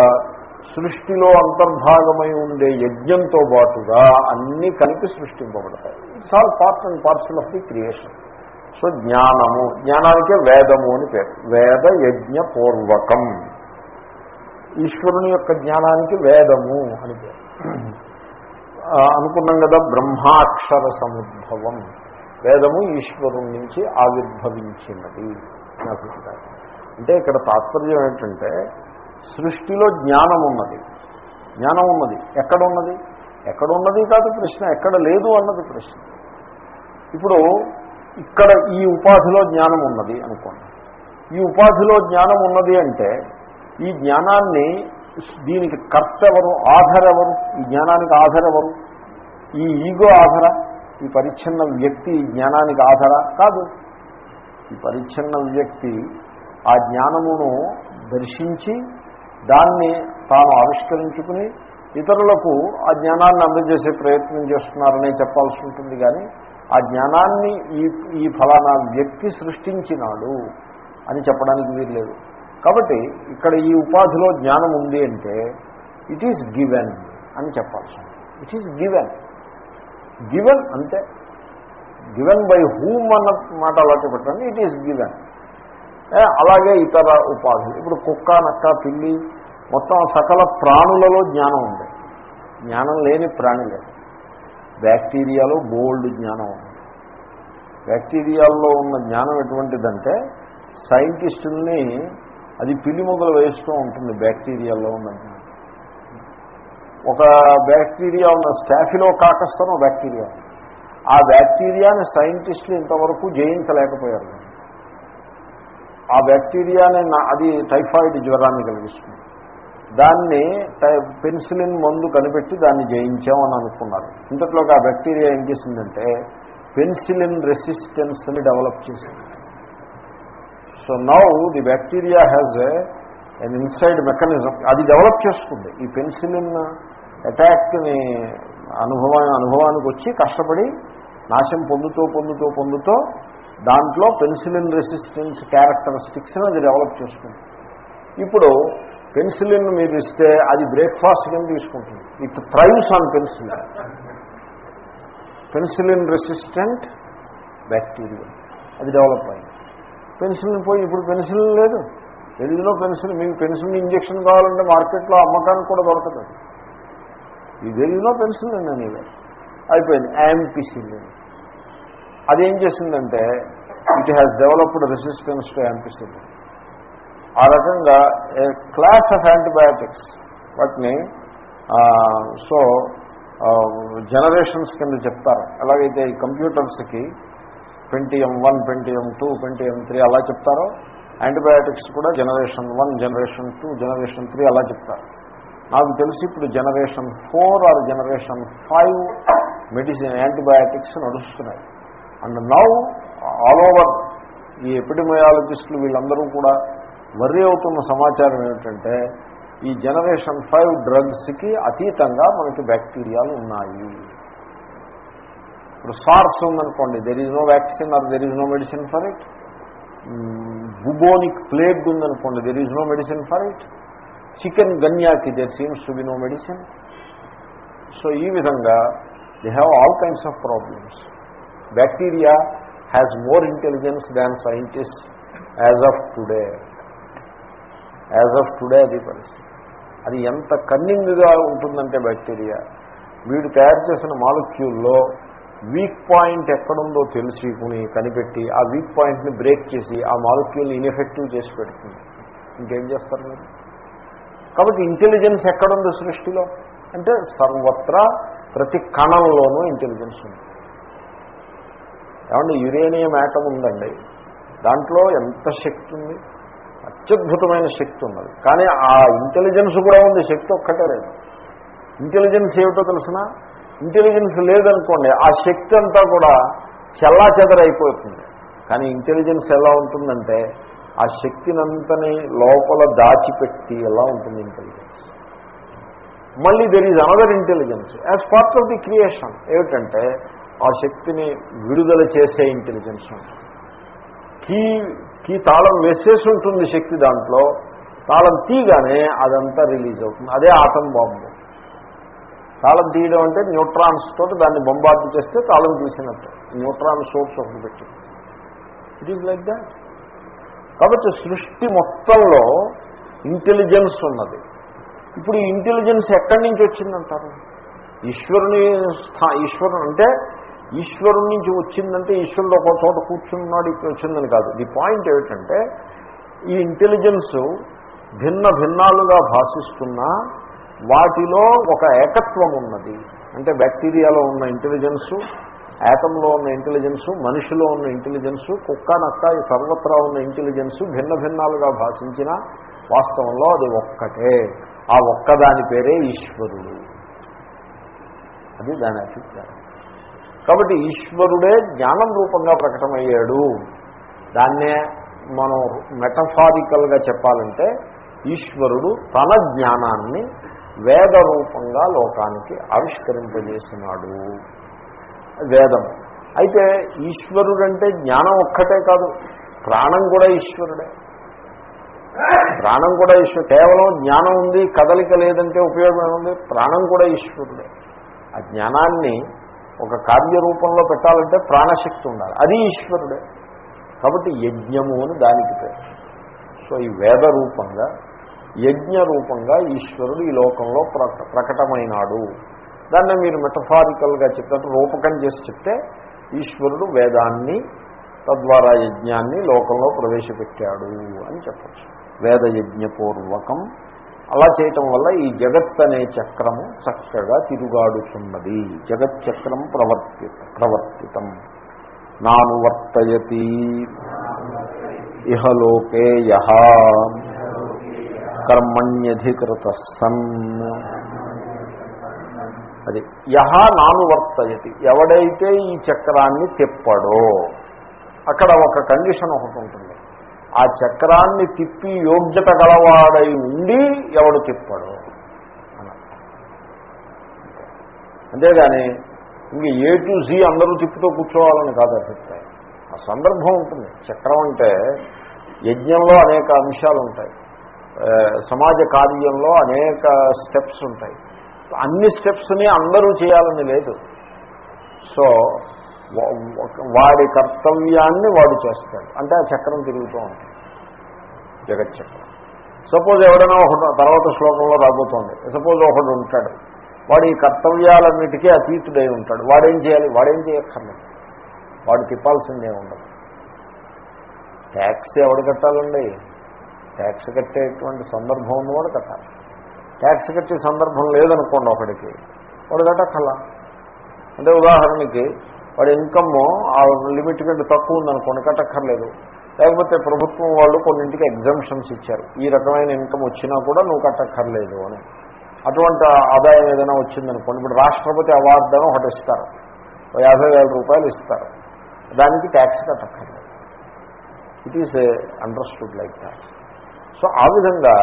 సృష్టిలో అంతర్భాగమై ఉండే యజ్ఞంతో పాటుగా అన్నీ కలిపి సృష్టింపబడతాయి. It's all part and parcel of the creation so జ్ఞానము జ్ఞానానికే వేదము అని పేరు. వేద యజ్ఞ పూర్వకం. ఈశ్వరుని యొక్క జ్ఞానానికి వేదము అని పేరు. అనుకున్నాం కదా బ్రహ్మాక్షర సముద్భవం వేదము ఈశ్వరుడి నుంచి ఆవిర్భవించినది. అభిప్రాయం. అంటే ఇక్కడ తాత్పర్యం ఏంటంటే సృష్టిలో జ్ఞానం ఉన్నది. జ్ఞానం ఉన్నది. ఎక్కడ ఉన్నది ఎక్కడ ఉన్నది కాదు ప్రశ్న. ఎక్కడ లేదు అన్నది ప్రశ్న. ఇప్పుడు ఇక్కడ ఈ ఉపాధిలో జ్ఞానం ఉన్నది అనుకోండి. ఈ ఉపాధిలో జ్ఞానం ఉన్నది అంటే ఈ జ్ఞానాన్ని దీనికి కర్త ఎవరు ఆధార్ ఎవరు ఈ జ్ఞానానికి ఆధార్ ఎవరు ఈ ఈగో ఆధార ఈ పరిచ్ఛిన్న వ్యక్తి జ్ఞానానికి ఆధార కాదు. ఈ పరిచ్ఛిన్న వ్యక్తి ఆ జ్ఞానమును దర్శించి దాన్ని తాను ఆవిష్కరించుకుని ఇతరులకు ఆ జ్ఞానాన్ని అందజేసే ప్రయత్నం చేస్తున్నారనే చెప్పాల్సి ఉంటుంది కానీ ఆ జ్ఞానాన్ని ఈ ఈ ఫలానా వ్యక్తి సృష్టించినాడు అని చెప్పడానికి వీలు లేదు. కాబట్టి ఇక్కడ ఈ ఉపాధిలో జ్ఞానం ఉంది అంటే ఇట్ ఈస్ గివెన్ అని చెప్పాల్సి ఉంది ఇట్ ఈస్ గివెన్ గివెన్ అంతే గివెన్ బై హూమ్ అన్న మాట అలాంటి పెట్టండి ఇట్ ఈస్ గివెన్ అలాగే ఇతర ఉపాధులు ఇప్పుడు కుక్క నక్క పిల్లి మొత్తం సకల ప్రాణులలో జ్ఞానం ఉంది. జ్ఞానం లేని ప్రాణి లేదు. బ్యాక్టీరియాలో బోల్డ్ జ్ఞానం ఉంది. బ్యాక్టీరియాల్లో ఉన్న జ్ఞానం ఎటువంటిదంటే సైంటిస్టుల్ని అది పిల్లి మొదలు వేస్తూ ఉంటుంది బ్యాక్టీరియాలో ఉన్న ఒక బ్యాక్టీరియా ఉన్న స్టాఫిలో కాకస్తాను బ్యాక్టీరియా. ఆ బ్యాక్టీరియాని సైంటిస్టులు ఇంతవరకు జయించలేకపోయారు. ఆ బ్యాక్టీరియాని అది టైఫాయిడ్ జ్వరాన్ని కలిగిస్తుంది. దాన్ని పెన్సిలిన్ మందు కనిపెట్టి దాన్ని జయించామని అనుకున్నారు. ఇంతట్లోకి ఆ బ్యాక్టీరియా ఏం చేసిందంటే పెన్సిలిన్ రెసిస్టెన్స్ని డెవలప్ చేసింది. So now the bacteria has an inside mechanism అది డెవలప్ చేసుకుంది. ఈ పెన్సిలిన్ అటాక్ని అనుభవా అనుభవానికి వచ్చి కష్టపడి నాశం పొందుతూ పొందుతూ పొందుతూ దాంట్లో పెన్సిలిన్ రెసిస్టెన్స్ క్యారెక్టరిస్టిక్స్ని అది డెవలప్ చేసుకుంది. ఇప్పుడు పెన్సిలిన్ మీరు ఇస్తే అది బ్రేక్ఫాస్ట్ కింద తీసుకుంటుంది. It thrives on penicillin penicillin resistant bacteria అది డెవలప్ అయింది. పెన్సిల్ పోయి ఇప్పుడు పెన్సిల్ లేదు. తెలుగులో పెన్సిల్ మీకు పెన్సిల్ ఇంజక్షన్ కావాలంటే మార్కెట్లో అమ్మకానికి కూడా దొరకదు. ఈ తెలుగులో పెన్సిల్ అండి అనేవి అయిపోయింది. యాంపిసిలిన్ అదేం చేసిందంటే it has developed resistance to ampicillin ఆ రకంగా క్లాస్ ఆఫ్ యాంటీబయాటిక్స్ వాటిని సో జనరేషన్స్ కింద చెప్తారు. ఎలాగైతే ఈ కంప్యూటర్స్కి Pentium one Pentium two Pentium three అలా చెప్తారో? యాంటీబయాటిక్స్ కూడా generation one generation two generation three అలా చెప్తారు. నాకు తెలిసి ఇప్పుడు generation four or generation five medicine antibiotics నడుస్తున్నాయి. అండ్ నౌ ఆల్ ఓవర్ ఈ ఎపిడమియాలజిస్టులు వీళ్ళందరూ కూడా వర్రీ అవుతున్న సమాచారం ఏమిటంటే ఈ జనరేషన్ ఫైవ్ డ్రగ్స్కి అతీతంగా మనకి బ్యాక్టీరియాలు ఉన్నాయి. ఇప్పుడు సార్స్ ఉందనుకోండి there is no vaccine or there is no medicine for it bubonic plague ఉందనుకోండి there is no medicine for it chicken గన్యాకి there seems to be no medicine so ఈ విధంగా they have all kinds of problems bacteria has more intelligence than scientist as of today as of today అది పరిస్థితి. అది ఎంత కన్నింగ్గా ఉంటుందంటే bacteria వీడు తయారు చేసిన మాలిక్యూల్లో వీక్ పాయింట్ ఎక్కడుందో తెలుసుకుని కనిపెట్టి ఆ వీక్ పాయింట్ని బ్రేక్ చేసి ఆ మాలిక్యూల్ని ఇన్ఎఫెక్టివ్ చేసి పెడుతుంది. ఇంకేం చేస్తారు మీరు? కాబట్టి ఇంటెలిజెన్స్ ఎక్కడుందో సృష్టిలో? అంటే సర్వత్రా ప్రతి కణంలోనూ ఇంటెలిజెన్స్ ఉంది. ఏమంటే యురేనియం యాటం ఉందండి. దాంట్లో ఎంత శక్తి ఉంది? అత్యద్భుతమైన శక్తి ఉన్నది. కానీ ఆ ఇంటెలిజెన్స్ కూడా ఉంది. శక్తి ఒక్కటే లేదు. ఇంటెలిజెన్స్ ఏమిటో తెలిసినా? ఇంటెలిజెన్స్ లేదనుకోండి ఆ శక్తి అంతా కూడా చెల్లా చెదరైపోతుంది కానీ ఇంటెలిజెన్స్ ఎలా ఉంటుందంటే ఆ శక్తినంతని లోపల దాచిపెట్టి ఎలా ఉంటుంది ఇంటెలిజెన్స్? మళ్ళీ there is another intelligence as part of the creation ఏమిటంటే ఆ శక్తిని విడుదల చేసే ఇంటెలిజెన్స్ ఉంటుంది. కీ కీ తాళం వేసేసి ఉంటుంది శక్తి దాంట్లో. తాళం తీగానే అదంతా రిలీజ్ అవుతుంది. అదే ఆటం బాంబు తాళం తీయడం అంటే న్యూట్రాన్స్ తోటి దాన్ని బొంబార్డు చేస్తే తాళం తీసినట్టు. న్యూట్రాన్ సోర్స్ ఒకటి పెట్టి. ఇట్ ఈజ్ లైక్ దాట్ కాబట్టి సృష్టి మొత్తంలో ఇంటెలిజెన్స్ ఉన్నది. ఇప్పుడు ఈ ఇంటెలిజెన్స్ ఎక్కడి నుంచి వచ్చిందంటారు? ఈశ్వరుని స్థా ఈశ్వరుని అంటే ఈశ్వరుడి నుంచి వచ్చిందంటే ఈశ్వరుడు ఒక చోట కూర్చున్నాడు ఇక్కడ వచ్చిందని కాదు. ది పాయింట్ ఏమిటంటే ఈ ఇంటెలిజెన్స్ భిన్న భిన్నాలుగా భాషిస్తున్నా వాటిలో ఒక ఏకత్వం ఉన్నది. అంటే బ్యాక్టీరియాలో ఉన్న ఇంటెలిజెన్సు యాటంలో ఉన్న ఇంటెలిజెన్సు మనిషిలో ఉన్న ఇంటెలిజెన్సు కుక్క నక్క సర్వత్రా ఉన్న ఇంటెలిజెన్సు భిన్న భిన్నాలుగా భాషించిన వాస్తవంలో అది ఒక్కటే. ఆ ఒక్కదాని పేరే ఈశ్వరుడు. అది దాని అభిప్రాయం. కాబట్టి ఈశ్వరుడే జ్ఞానం రూపంగా ప్రకటమయ్యాడు. దాన్నే మనం మెటఫారికల్గా చెప్పాలంటే ఈశ్వరుడు తన జ్ఞానాన్ని వేద రూపంగా లోకానికి ఆవిష్కరింపజేసినాడు. వేదం. అయితే ఈశ్వరుడు అంటే జ్ఞానం ఒక్కటే కాదు ప్రాణం కూడా ఈశ్వరుడే. ప్రాణం కూడా ఈశ్వరు కేవలం జ్ఞానం ఉంది కదలిక లేదంటే ఉపయోగం ఏముంది? ప్రాణం కూడా ఈశ్వరుడే. ఆ జ్ఞానాన్ని ఒక కార్యరూపంలో పెట్టాలంటే ప్రాణశక్తి ఉండాలి. అది ఈశ్వరుడే. కాబట్టి యజ్ఞము అని దానికి పేరు. సో ఈ వేద రూపంగా యజ్ఞ రూపంగా ఈశ్వరుడు ఈ లోకంలో ప్రకటమైనాడు. దాన్ని మీరు మెటఫారికల్గా చెప్పినట్టు రూపకం చేసి చెప్తే ఈశ్వరుడు వేదాన్ని తద్వారా యజ్ఞాన్ని లోకంలో ప్రవేశపెట్టాడు అని చెప్పచ్చు. వేద యజ్ఞపూర్వకం అలా చేయటం వల్ల ఈ జగత్ అనే చక్రము చక్కగా తిరుగాడుతున్నది. జగచ్చక్రం ప్రవర్తి ప్రవర్తితం. నానువర్తయతి. ఇహలోకే యహ. కర్మణ్యధికృత సన్ అది యహ నానువర్తయతి ఎవడైతే ఈ చక్రాన్ని తిప్పడో అక్కడ ఒక కండిషన్ ఒకటి ఉంటుంది. ఆ చక్రాన్ని తిప్పి యోగ్యత గలవాడై ఉండి ఎవడు తిప్పడు అంతేగాని ఇంక ఏ టు జీ అందరూ తిప్పుతో కూర్చోవాలని కాదు అభిప్రాయం. ఆ సందర్భం ఉంటుంది. చక్రం అంటే యజ్ఞంలో అనేక అంశాలు ఉంటాయి సమాజ కార్యంలో అనేక స్టెప్స్ ఉంటాయి. అన్ని స్టెప్స్ని అందరూ చేయాలని లేదు. సో వాడి కర్తవ్యాన్ని వాడు చేస్తాడు. అంటే ఆ చక్రం తిరుగుతూ ఉంటుంది. జగచ్చక్రం సపోజ్ ఎవడైనా ఒకడు తర్వాత శ్లోకంలో రాబోతోంది. సపోజ్ ఒకడు ఉంటాడు. వాడు ఈ కర్తవ్యాలన్నిటికీ అతీతుడై ఉంటాడు. వాడేం చేయాలి? వాడేం చేయక్కర్లేదు. వాడు తిప్పాల్సిందే ఉండదు. ట్యాక్స్ ఎవడు కట్టాలండి? ట్యాక్స్ కట్టేటువంటి సందర్భం వాడు కట్టాలి ట్యాక్స్ కట్టే సందర్భం లేదనుకోండి ఒకడికి వాడు కట్టక్కల అంటే ఉదాహరణకి వాడి ఇన్కమ్ ఆ లిమిట్ కంటే తక్కువ ఉందనుకోండి కట్టక్కర్లేదు. లేకపోతే ప్రభుత్వం వాళ్ళు కొన్నింటికి ఎగ్జామ్షన్స్ ఇచ్చారు. ఈ రకమైన ఇన్కమ్ వచ్చినా కూడా నువ్వు కట్టక్కర్లేదు అని. అటువంటి ఆదాయం ఏదైనా వచ్చిందనుకోండి ఇప్పుడు రాష్ట్రపతి అవార్డు అని ఒకటి ఇస్తారు యాభై వేల రూపాయలు ఇస్తారు. దానికి ట్యాక్స్ కట్టక్కర్లేదు. It is understood like that so ఆ విధంగా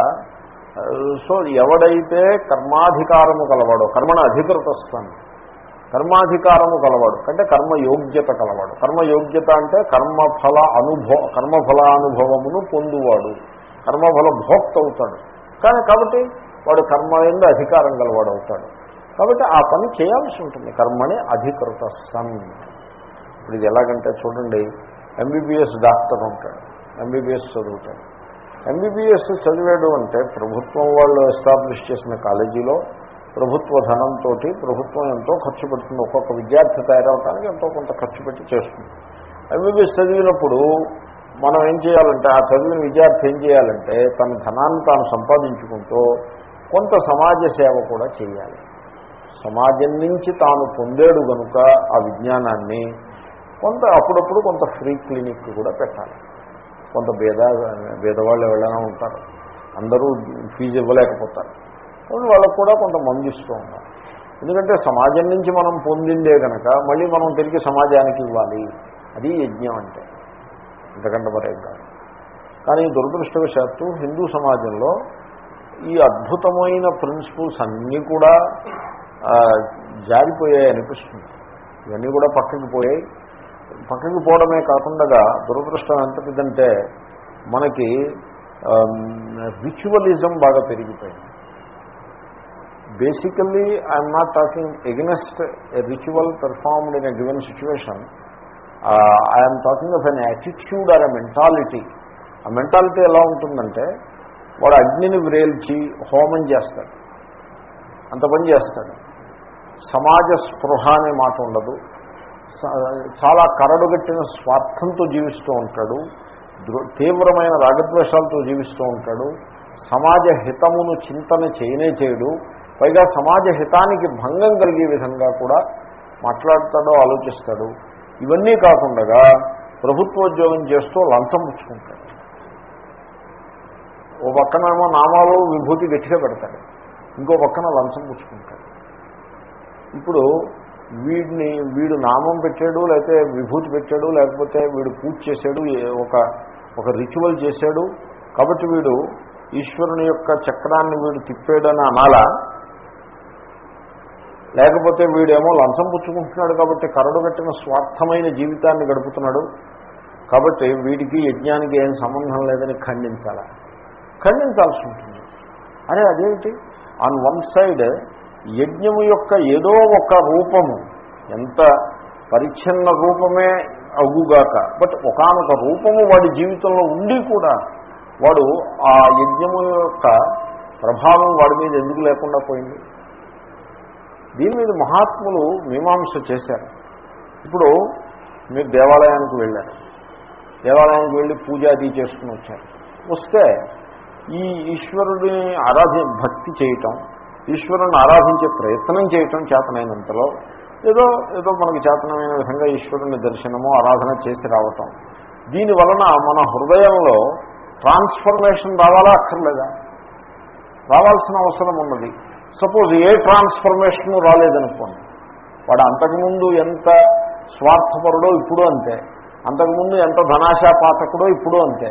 సో ఎవడైతే కర్మాధికారము కలవాడో కర్మణ అధికృతస్థానం కర్మాధికారము కలవాడు అంటే కర్మయోగ్యత కలవాడు. కర్మయోగ్యత అంటే కర్మఫల అనుభవ కర్మఫలానుభవమును పొందువాడు. కర్మఫల భోక్త అవుతాడు కానీ కాబట్టి వాడు కర్మ ఎందు అధికారం గలవాడు అవుతాడు కాబట్టి ఆ పని చేయాల్సి ఉంటుంది. కర్మని అధికృత సన్ ఇప్పుడు ఇది ఎలాగంటే చూడండి ఎంబీబీఎస్ డాక్టర్ ఉంటాడు. ఎంబీబీఎస్ చదువుతాడు. ఎంబీబీఎస్ చదివాడు అంటే ప్రభుత్వం వాళ్ళు ఎస్టాబ్లిష్ చేసిన కాలేజీలో ప్రభుత్వ ధనంతో ప్రభుత్వం ఎంతో ఖర్చు పెడుతుంది. ఒక్కొక్క విద్యార్థి తయారవటానికి ఎంతో కొంత ఖర్చు పెట్టి చేస్తుంది. ఎంబీబీఎస్ చదివినప్పుడు మనం ఏం చేయాలంటే ఆ చదివిన విద్యార్థి ఏం చేయాలంటే తన ధనాన్ని తాను సంపాదించుకుంటూ కొంత సమాజ సేవ కూడా చేయాలి. సమాజం నుంచి తాను పొందేడు కనుక ఆ విజ్ఞానాన్ని కొంత అప్పుడప్పుడు కొంత ఫ్రీ క్లినిక్ కూడా పెట్టాలి. కొంత భేద భేదవాళ్ళు ఎవరైనా ఉంటారు. అందరూ ఫీజు ఇవ్వలేకపోతారు. వాళ్ళకు కూడా కొంత మంది ఇస్తూ ఉంటారు ఎందుకంటే సమాజం నుంచి మనం పొందిందే కనుక మళ్ళీ మనం తిరిగి సమాజానికి ఇవ్వాలి. అది యజ్ఞం అంటే. ఇంతకంటే మరేం కాదు. కానీ దురదృష్టవశాత్తు హిందూ సమాజంలో ఈ అద్భుతమైన ప్రిన్సిపల్స్ అన్నీ కూడా జారిపోయాయి అనిపిస్తుంది. ఇవన్నీ కూడా పక్కకి పోయాయి. పక్కకి పోవడమే కాకుండా దురదృష్టం ఎంతటిదంటే మనకి రిచువలిజం బాగా పెరిగిపోయింది. Basically I'm not talking against a ritual performed in a given situation I'm talking of an attitude or a mentality ఆ మెంటాలిటీ ఎలా ఉంటుందంటే వాడు అగ్నిని వ్రేల్చి హోమం చేస్తాడు. అంత పని చేస్తాడు. సమాజ స్పృహ అనే మాట ఉండదు. చాలా కరడుగట్టిన స్వార్థంతో జీవిస్తూ ఉంటాడు దృ- తీవ్రమైన రాగద్వేషాలతో జీవిస్తూ ఉంటాడు సమాజ హితమును చింతన చేయనే చేయడు పైగా సమాజ హితానికి భంగం కలిగే విధంగా కూడా మాట్లాడతాడో ఆలోచిస్తాడు. ఇవన్నీ కాకుండా ప్రభుత్వోద్యోగం చేస్తూ లంచం పుచ్చుకుంటాడు. ఓ పక్కనేమో నామాలు విభూతి గట్టిగా పెడతాడు ఇంకో పక్కన లంచం పుచ్చుకుంటాడు. ఇప్పుడు వీడిని వీడు నామం పెట్టాడు లేకపోతే విభూతి పెట్టాడు లేకపోతే వీడు పూజ చేశాడు ఒక ఒక రిచువల్ చేశాడు. కాబట్టి వీడు ఈశ్వరుని యొక్క చక్రాన్ని వీడు తిప్పాడని అనాలా? లేకపోతే వీడేమో లంచం పుచ్చుకుంటున్నాడు కాబట్టి కరడు కట్టిన స్వార్థమైన జీవితాన్ని గడుపుతున్నాడు. కాబట్టి వీడికి యజ్ఞానికి ఏం సంబంధం లేదని ఖండించాలా? ఖండించాల్సి ఉంటుంది. అరే అదేమిటి ఆన్ వన్ సైడ్ యజ్ఞము యొక్క ఏదో ఒక రూపము. ఎంత పరిచ్ఛిన్న రూపమే అగుగాక. బట్ ఒకానొక రూపము వాడి జీవితంలో ఉండి కూడా వాడు ఆ యజ్ఞము యొక్క ప్రభావం వాడి మీద ఎందుకు లేకుండా పోయింది? దీని మీద మహాత్ములు మీమాంస చేశారు. ఇప్పుడు మీరు దేవాలయానికి వెళ్ళారు. దేవాలయానికి వెళ్ళి పూజ అది చేసుకుని వచ్చారు. వస్తే ఈ ఈశ్వరుడిని ఆరాధి భక్తి చేయటం ఈశ్వరుని ఆరాధించే ప్రయత్నం చేయటం చేతనైనంతలో ఏదో ఏదో మనకు చేతనమైన విధంగా ఈశ్వరుని దర్శనము ఆరాధన చేసి రావటం. దీని వలన మన హృదయంలో ట్రాన్స్ఫర్మేషన్ రావాలా అక్కర్లేదా? రావాల్సిన అవసరం ఉన్నది. సపోజ్ ఏ ట్రాన్స్ఫర్మేషన్ రాలేదనుకోండి. వాడు అంతకుముందు ఎంత స్వార్థపరుడో ఇప్పుడు అంతే. అంతకుముందు ఎంత ధనాశాపాతకుడో ఇప్పుడు అంతే.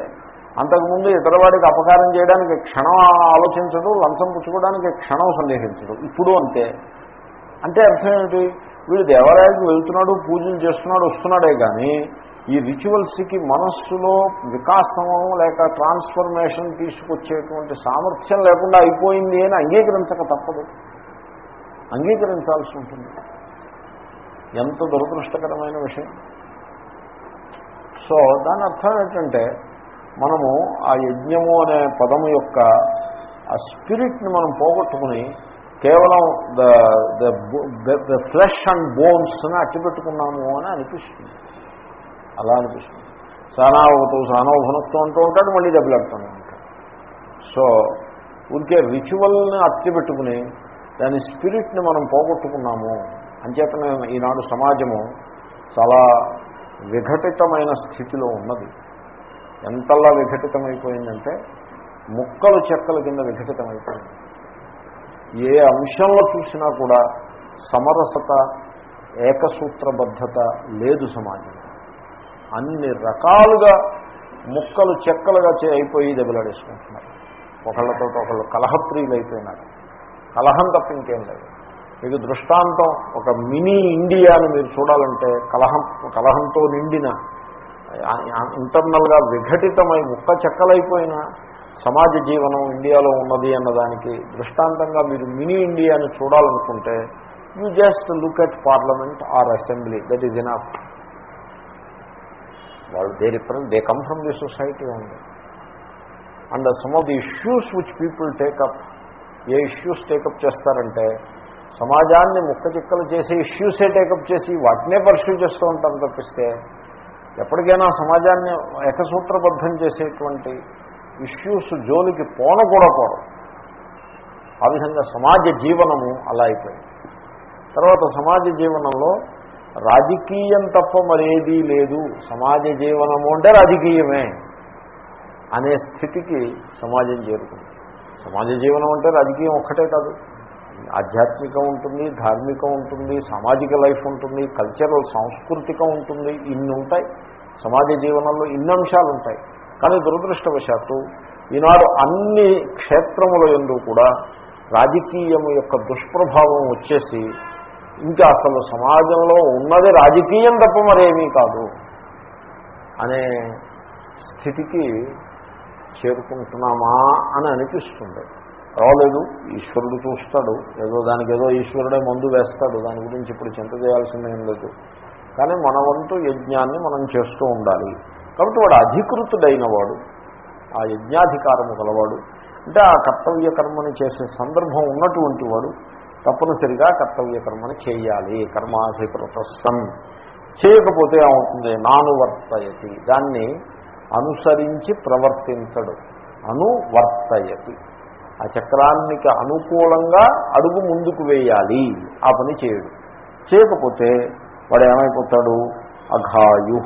అంతకుముందు ఇతరవాడికి అపకారం చేయడానికి క్షణం ఆలోచించడు లంచం పుచ్చుకోవడానికి క్షణం సందేహించడు ఇప్పుడు అంతే. అంటే అర్థం ఏమిటి? వీడు దేవాలయానికి వెళ్తున్నాడు పూజలు చేస్తున్నాడు వస్తున్నాడే కానీ ఈ రిచువల్స్కి మనస్సులో వికాసము లేక ట్రాన్స్ఫర్మేషన్ తీసుకొచ్చేటువంటి సామర్థ్యం లేకుండా అయిపోయింది అని అంగీకరించక తప్పదు. అంగీకరించాల్సి ఉంటుంది. ఎంత దురదృష్టకరమైన విషయం. సో దాని అర్థం ఏంటంటే మనము ఆ యజ్ఞము అనే పదము యొక్క ఆ స్పిరిట్ని మనం పోగొట్టుకుని కేవలం ద ద ఫ్లెష్ అండ్ బోన్స్ని అట్టిపెట్టుకున్నాము అని అనిపిస్తుంది. అలా అనిపిస్తుంది. సానావతు సానోభనత్వం అంటూ ఉంటాడు మళ్ళీ దెబ్బలాడుతూనే ఉంటాడు. సో ఊరికే రిచువల్ని అత్తిపెట్టుకుని దాని స్పిరిట్ని మనం పోగొట్టుకున్నాము. అంచేతనే ఈనాడు సమాజము చాలా విఘటితమైన స్థితిలో ఉన్నది. ఎంతలా విఘటితమైపోయిందంటే ముక్కలు చెక్కల కింద విఘటితమైపోయింది. ఏ అంశంలో చూసినా కూడా సమరసత ఏకసూత్రబద్ధత లేదు సమాజం అన్ని రకాలుగా ముక్కలు చెక్కలుగా చే అయిపోయి దెబ్బలాడేసుకుంటున్నారు. ఒకళ్ళతో ఒకళ్ళు కలహప్రియులు అయిపోయినారు కలహం తప్ప ఇంకేం లేదు. మీకు దృష్టాంతం ఒక మినీ ఇండియాను మీరు చూడాలంటే కలహం కలహంతో నిండిన ఇంటర్నల్గా విఘటితమై ముక్క చెక్కలైపోయిన సమాజ జీవనం ఇండియాలో ఉన్నది అన్నదానికి దృష్టాంతంగా మీరు మినీ ఇండియాని చూడాలనుకుంటే you just look at parliament or assembly that is enough వాళ్ళు they represent they come from the society ఉంది and some of the issues which people take up A issues take up చేస్తారంటే సమాజాన్ని ముక్క చిక్కలు చేసే ఇష్యూసే టేకప్ చేసి వాటినే పర్స్యూ చేస్తూ ఉంటారు తప్పిస్తే ఎప్పటికైనా సమాజాన్ని ఏకసూత్రబద్ధం చేసేటువంటి ఇష్యూస్ జోలికి పోన కూడా పోవడం ఆ విధంగా సమాజ జీవనము అలా అయిపోయింది. తర్వాత సమాజ జీవనంలో రాజకీయం తప్ప మరేదీ లేదు. సమాజ జీవనము అంటే రాజకీయమే అనే స్థితికి సమాజం చేరుకుంది. సమాజ జీవనం అంటే రాజకీయం ఒక్కటే కాదు. ఆధ్యాత్మికం ఉంటుంది ధార్మికం ఉంటుంది సామాజిక లైఫ్ ఉంటుంది కల్చరల్ సాంస్కృతికం ఉంటుంది ఇన్ని ఉంటాయి. సమాజ జీవనంలో ఇన్ని అంశాలు ఉంటాయి కానీ దురదృష్టవశాత్తు ఈనాడు అన్ని క్షేత్రముల ఎందు కూడా రాజకీయం యొక్క దుష్ప్రభావం వచ్చేసి ఇంకా అసలు సమాజంలో ఉన్నది రాజకీయం తప్ప మరేమీ కాదు అనే స్థితికి చేరుకుంటున్నామా అని అనిపిస్తుంది. రాలేదు ఈశ్వరుడు చూస్తాడు. ఏదో దానికి ఏదో ఈశ్వరుడే మందు వేస్తాడు. దాని గురించి ఇప్పుడు చింత చేయాల్సిందేం లేదు. కానీ మన వంతు యజ్ఞాన్ని మనం చేస్తూ ఉండాలి. కాబట్టి వాడు అధికృతుడైన వాడు ఆ యజ్ఞాధికారము గలవాడు. అంటే ఆ కర్తవ్య కర్మని చేసే సందర్భం ఉన్నటువంటి వాడు తప్పనిసరిగా కర్తవ్య కర్మని చేయాలి. కర్మాధికృతస్థం. చేయకపోతే ఏమవుతుంది? నానువర్తయతి దాన్ని అనుసరించి ప్రవర్తించడు. అనువర్తయతి ఆ చక్రానికి అనుకూలంగా అడుగు ముందుకు వేయాలి. ఆ పని చేయడు. చేయకపోతే వాడు ఏమైపోతాడు అఘాయు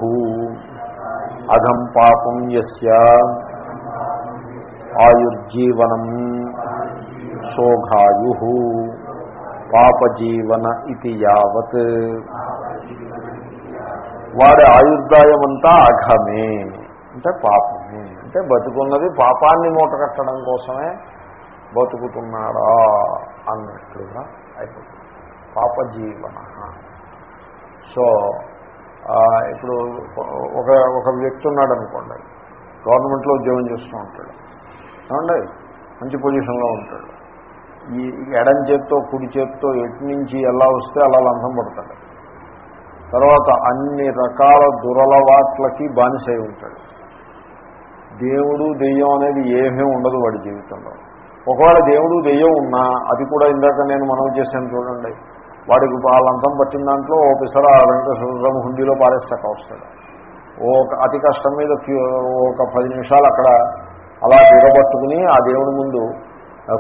అఘం పాపం యస్య. ఆయుర్జీవనం శోఘాయు పాపజీవన ఇది యావత్. వాడి ఆయుర్దాయం అంతా అఘమే. అంటే పాపమే. అంటే బతుకున్నది పాపాన్ని మూట కట్టడం కోసమే బతుకుతున్నాడా అన్నట్లుగా అయిపోతుంది. పాపజీవన. సో ఇప్పుడు ఒక ఒక వ్యక్తి ఉన్నాడు అనుకోండి గవర్నమెంట్లో ఉద్యోగం చేస్తూ ఉంటాడు. ఏమండి? మంచి పొజిషన్లో ఉంటాడు. ఈ ఎడం చేత్తో కుడి చేత్తో ఎటు నుంచి ఎలా వస్తే అలా లంచం పడతాడు. తర్వాత అన్ని రకాల దురలవాట్లకి బానిసై ఉంటాడు. దేవుడు దెయ్యం అనేది ఏమీ ఉండదు వాడి జీవితంలో. ఒకవేళ దేవుడు దెయ్యం ఉన్నా అది కూడా ఇందాక నేను మనం చేశాను చూడండి. వాడికి వాళ్ళంతం పట్టిన దాంట్లో ఓ పిసర వెంకటేశ్వరం హుండీలో పారేస్తాక వస్తాడు. ఒక అతి కష్టం మీద ఒక పది నిమిషాలు అక్కడ అలా దిగబట్టుకుని ఆ దేవుడి ముందు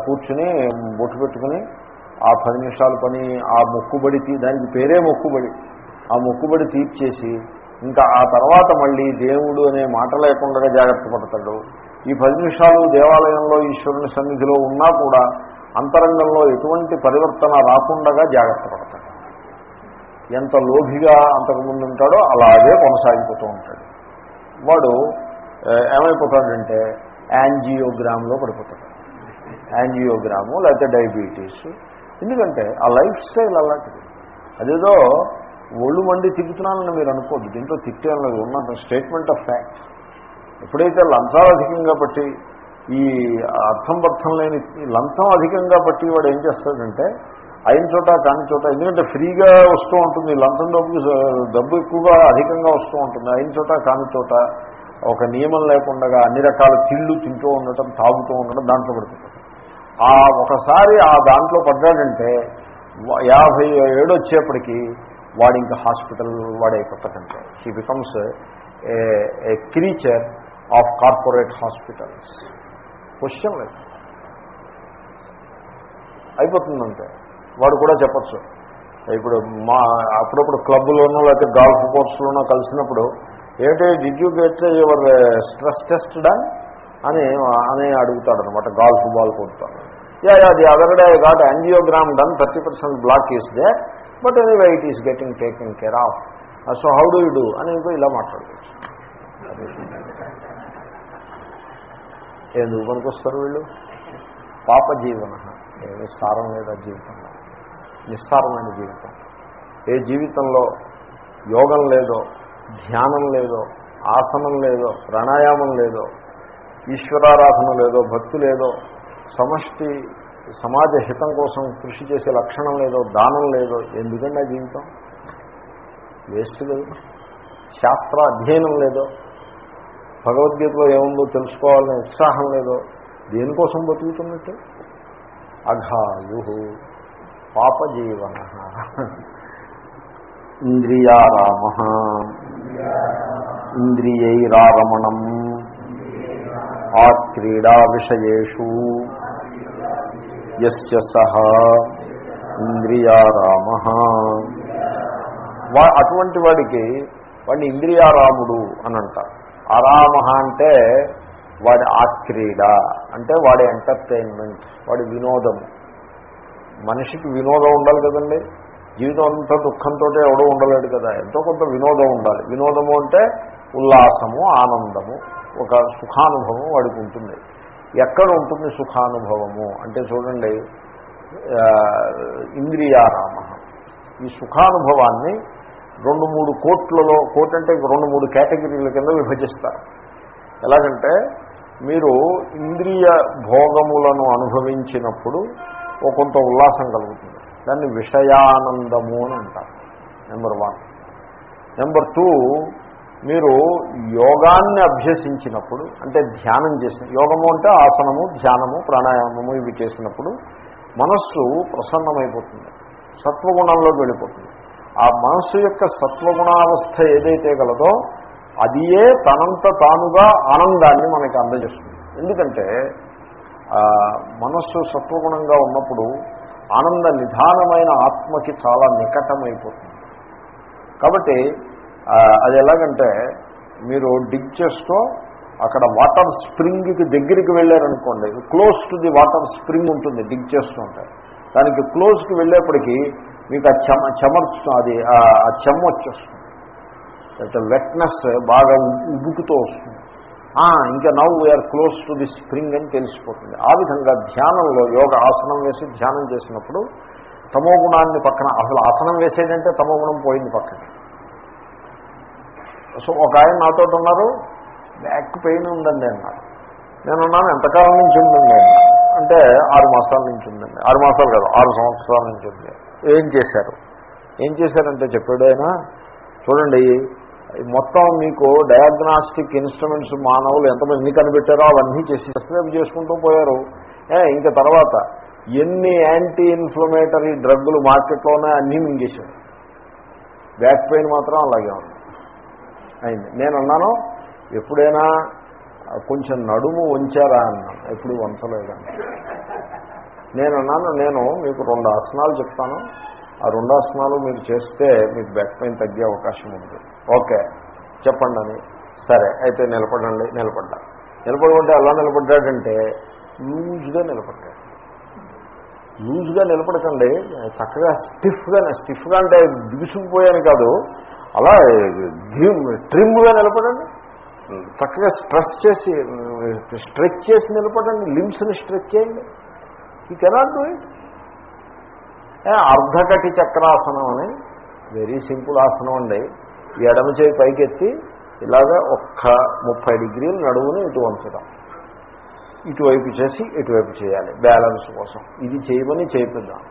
కూర్చుని బొట్టు పెట్టుకుని ఆ పది నిమిషాల పని ఆ మొక్కుబడి తీ దానికి పేరే మొక్కుబడి. ఆ మొక్కుబడి తీర్చేసి ఇంకా ఆ తర్వాత మళ్ళీ దేవుడు అనే మాట లేకుండా జాగ్రత్త పడతాడు. ఈ పది నిమిషాలు దేవాలయంలో ఈశ్వరుని సన్నిధిలో ఉన్నా కూడా అంతరంగంలో ఎటువంటి పరివర్తన రాకుండా జాగ్రత్త పడతాడు. ఎంత లోభిగా అంతకుముందు ఉంటాడో అలాగే కొనసాగిపోతూ ఉంటాడు. వాడు ఏమైపోతాడంటే యాంజియోగ్రామ్లో పడిపోతాడు. యాంజియోగ్రాము లేకపోతే డయాబెటీస్. ఎందుకంటే ఆ లైఫ్ స్టైల్ అలాంటిది. అదేదో ఒళ్ళు మండి తిప్పుతున్నానని మీరు అనుకోద్దు. దీంట్లో తిట్టేం లేదు. ఉన్న స్టేట్మెంట్ ఆఫ్ ఫ్యాక్ట్. ఎప్పుడైతే లంచాలు అధికంగా పట్టి ఈ అర్థం పర్థం లేని లంచం అధికంగా పట్టి వాడు ఏం చేస్తాడంటే అయిన చోట కాని చోట ఎందుకంటే ఫ్రీగా వస్తూ ఉంటుంది లంచం డబ్బు డబ్బు ఎక్కువగా అధికంగా వస్తూ ఉంటుంది అయిన చోట కాని చోట ఒక నియమం లేకుండా అన్ని రకాల తిళ్ళు తింటూ ఉండటం తాగుతూ ఉండటం దాంట్లో పడుతుంది ఆ ఒకసారి ఆ దాంట్లో పడ్డాడంటే యాభై ఏడు వచ్చేప్పటికీ వాడు ఇంకా hospital వాడైపోతాడంటే he becomes a creature of corporate hospitals question లేదు. అయిపోతుందంటే వాడు కూడా చెప్పచ్చు. ఇప్పుడు మా అప్పుడప్పుడు క్లబ్లోనో లేకపోతే గాల్ఫ్ కోర్సులోనో కలిసినప్పుడు ఏంటంటే did you get your stress test done అని అని అడుగుతాడు అనమాట గాల్ఫ్ బాల్ కొడతాడు yeah yeah the other day got angiogram done thirty percent block is there but anyway it is getting taking care of so how do you do అని ఇంకో ఇలా మాట్లాడుకోవచ్చు ఎందుకు పనికొస్తారు వీళ్ళు? పాప జీవన ఏమి సారం లేదా జీవితంలో? నిస్సారమైన జీవితం. ఏ జీవితంలో యోగం లేదో ధ్యానం లేదో ఆసనం లేదో ప్రాణాయామం లేదో ఈశ్వరారాధన లేదో భక్తి లేదో సమష్టి సమాజ హితం కోసం కృషి చేసే లక్షణం లేదో దానం లేదో ఎందుకండి జీవితం? వేస్ట్ లేదు. శాస్త్ర అధ్యయనం లేదో భగవద్గీతలో ఏముందో తెలుసుకోవాలనే ఉత్సాహం లేదో దేనికోసం బతుకుతున్నట్టు? అఘాయు పాపజీవన. ఇంద్రియారామ. ఇంద్రియైరారమణం. ఆ క్రీడా విషయేషు యస్య సహ. ఇంద్రియారామ. వా అటువంటి వాడికి వాడిని ఇంద్రియారాముడు అని అంటారు ఆరామ అంటే వాడి ఆక్రీడ అంటే వాడి ఎంటర్టైన్మెంట్ వాడి వినోదం. మనిషికి వినోదం ఉండాలి కదండి. జీవితం అంతా దుఃఖంతో ఎవడో ఉండలేడు కదా. ఎంతో కొంత వినోదం ఉండాలి. వినోదము అంటే ఉల్లాసము ఆనందము ఒక సుఖానుభవం వాడికి ఉంటుంది. ఎక్కడ ఉంటుంది సుఖానుభవము? అంటే చూడండి ఇంద్రియారామ ఈ సుఖానుభవాన్ని రెండు మూడు కోట్లలో కోట్ అంటే రెండు మూడు కేటగిరీల కింద విభజిస్తారు. ఎలాగంటే మీరు ఇంద్రియ భోగములను అనుభవించినప్పుడు ఓ కొంత ఉల్లాసం కలుగుతుంది. దాన్ని విషయానందము అని అంటారు. నెంబర్ వన్ నెంబర్ టూ మీరు యోగాన్ని అభ్యసించినప్పుడు అంటే ధ్యానం చేసిన యోగము అంటే ఆసనము ధ్యానము ప్రాణాయామము ఇవి చేసినప్పుడు మనస్సు ప్రసన్నమైపోతుంది. సత్వగుణంలోకి వెళ్ళిపోతుంది. ఆ మనస్సు యొక్క సత్వగుణావస్థ ఏదైతే గలదో అదియే తనంత తానుగా ఆనందాన్ని మనకి అందజేస్తుంది. ఎందుకంటే మనస్సు సత్వగుణంగా ఉన్నప్పుడు ఆనంద నిధానమైన ఆత్మకి చాలా నికటమైపోతుంది. కాబట్టి అది ఎలాగంటే మీరు డిగ్ చేస్తూ అక్కడ వాటర్ స్ప్రింగ్కి దగ్గరికి వెళ్ళారనుకోండి close to the water spring ఉంటుంది డిగ్ చేస్తూ దానికి క్లోజ్కి వెళ్ళేప్పటికీ మీకు ఆ చెమ చెమర్చు అది ఆ చెమ్మ వచ్చేస్తుంది. అంటే వెట్నెస్ బాగా ఉబుకుతో వస్తుంది. ఇంకా నవ్వు we're close to the spring అని తెలిసిపోతుంది. ఆ విధంగా ధ్యానంలో యోగ ఆసనం వేసి ధ్యానం చేసినప్పుడు తమో గుణాన్ని పక్కన అసలు ఆసనం వేసేదంటే తమో గుణం పోయింది పక్కన సో ఒక ఆయన నాతో ఉన్నారు బ్యాక్ పెయిన్ ఉందండి అన్నారు. నేను అన్నాను ఎంతకాలం నుంచి ఉందండి? అంటే ఆరు మాసాల నుంచి ఉందండి. ఆరు మాసాలు కాదు ఆరు సంవత్సరాల నుంచి ఉంది. ఏం చేశారు? ఏం చేశారంటే చెప్పాడు ఆయన చూడండి మొత్తం మీకు డయాగ్నాస్టిక్ ఇన్స్ట్రుమెంట్స్ మానవులు ఎంతమంది ఎన్ని కనిపెట్టారో అవన్నీ చేసి సబ్స్క్రైబ్ చేసుకుంటూ పోయారు. ఇంకా తర్వాత ఎన్ని యాంటీ ఇన్ఫ్లమేటరీ డ్రగ్గులు మార్కెట్లోనే అన్నీ మింగేశారు. బ్యాక్ పెయిన్ మాత్రం అలాగే ఉంది. అయింది. నేను అన్నాను ఎప్పుడైనా కొంచెం నడుము వంచారా? అన్నాను. ఎప్పుడు వంచలేదండి. నేను అన్నాను నేను మీకు రెండు ఆసనాలు చెప్తాను. ఆ రెండు ఆసనాలు మీరు చేస్తే మీకు బ్యాక్ పెయిన్ తగ్గే అవకాశం ఉంది. ఓకే చెప్పండి అని. సరే అయితే నిలబడండి నిలబడ్డా. నిలబడమంటే ఎలా నిలబడ్డాడంటే లూజ్గా నిలబడ్డాడు. లూజ్గా నిలబడకండి చక్కగా స్టిఫ్గా స్టిఫ్గా అంటే బిగుసుకుపోయాను కాదు. అలా గ్రిమ్ ట్రిమ్గా నిలబడండి. చక్కగా స్ట్రెస్ చేసి స్ట్రెచ్ చేసి నిలబడండి లిమ్స్ని స్ట్రెచ్ చేయండి. ఈ కెనాట్ డూ ఇట్ అర్ధకటి చక్రాసనం అని వెరీ సింపుల్ ఆసనం అండి. ఎడమ చేయి పైకెత్తి ఇలాగ ఒక్క ముప్పై డిగ్రీలు నడువుని ఇటు వంచడం. ఇటువైపు చేసి ఇటువైపు చేయాలి. బ్యాలెన్స్ కోసం. ఇది చేయమని చేపిద్దాం.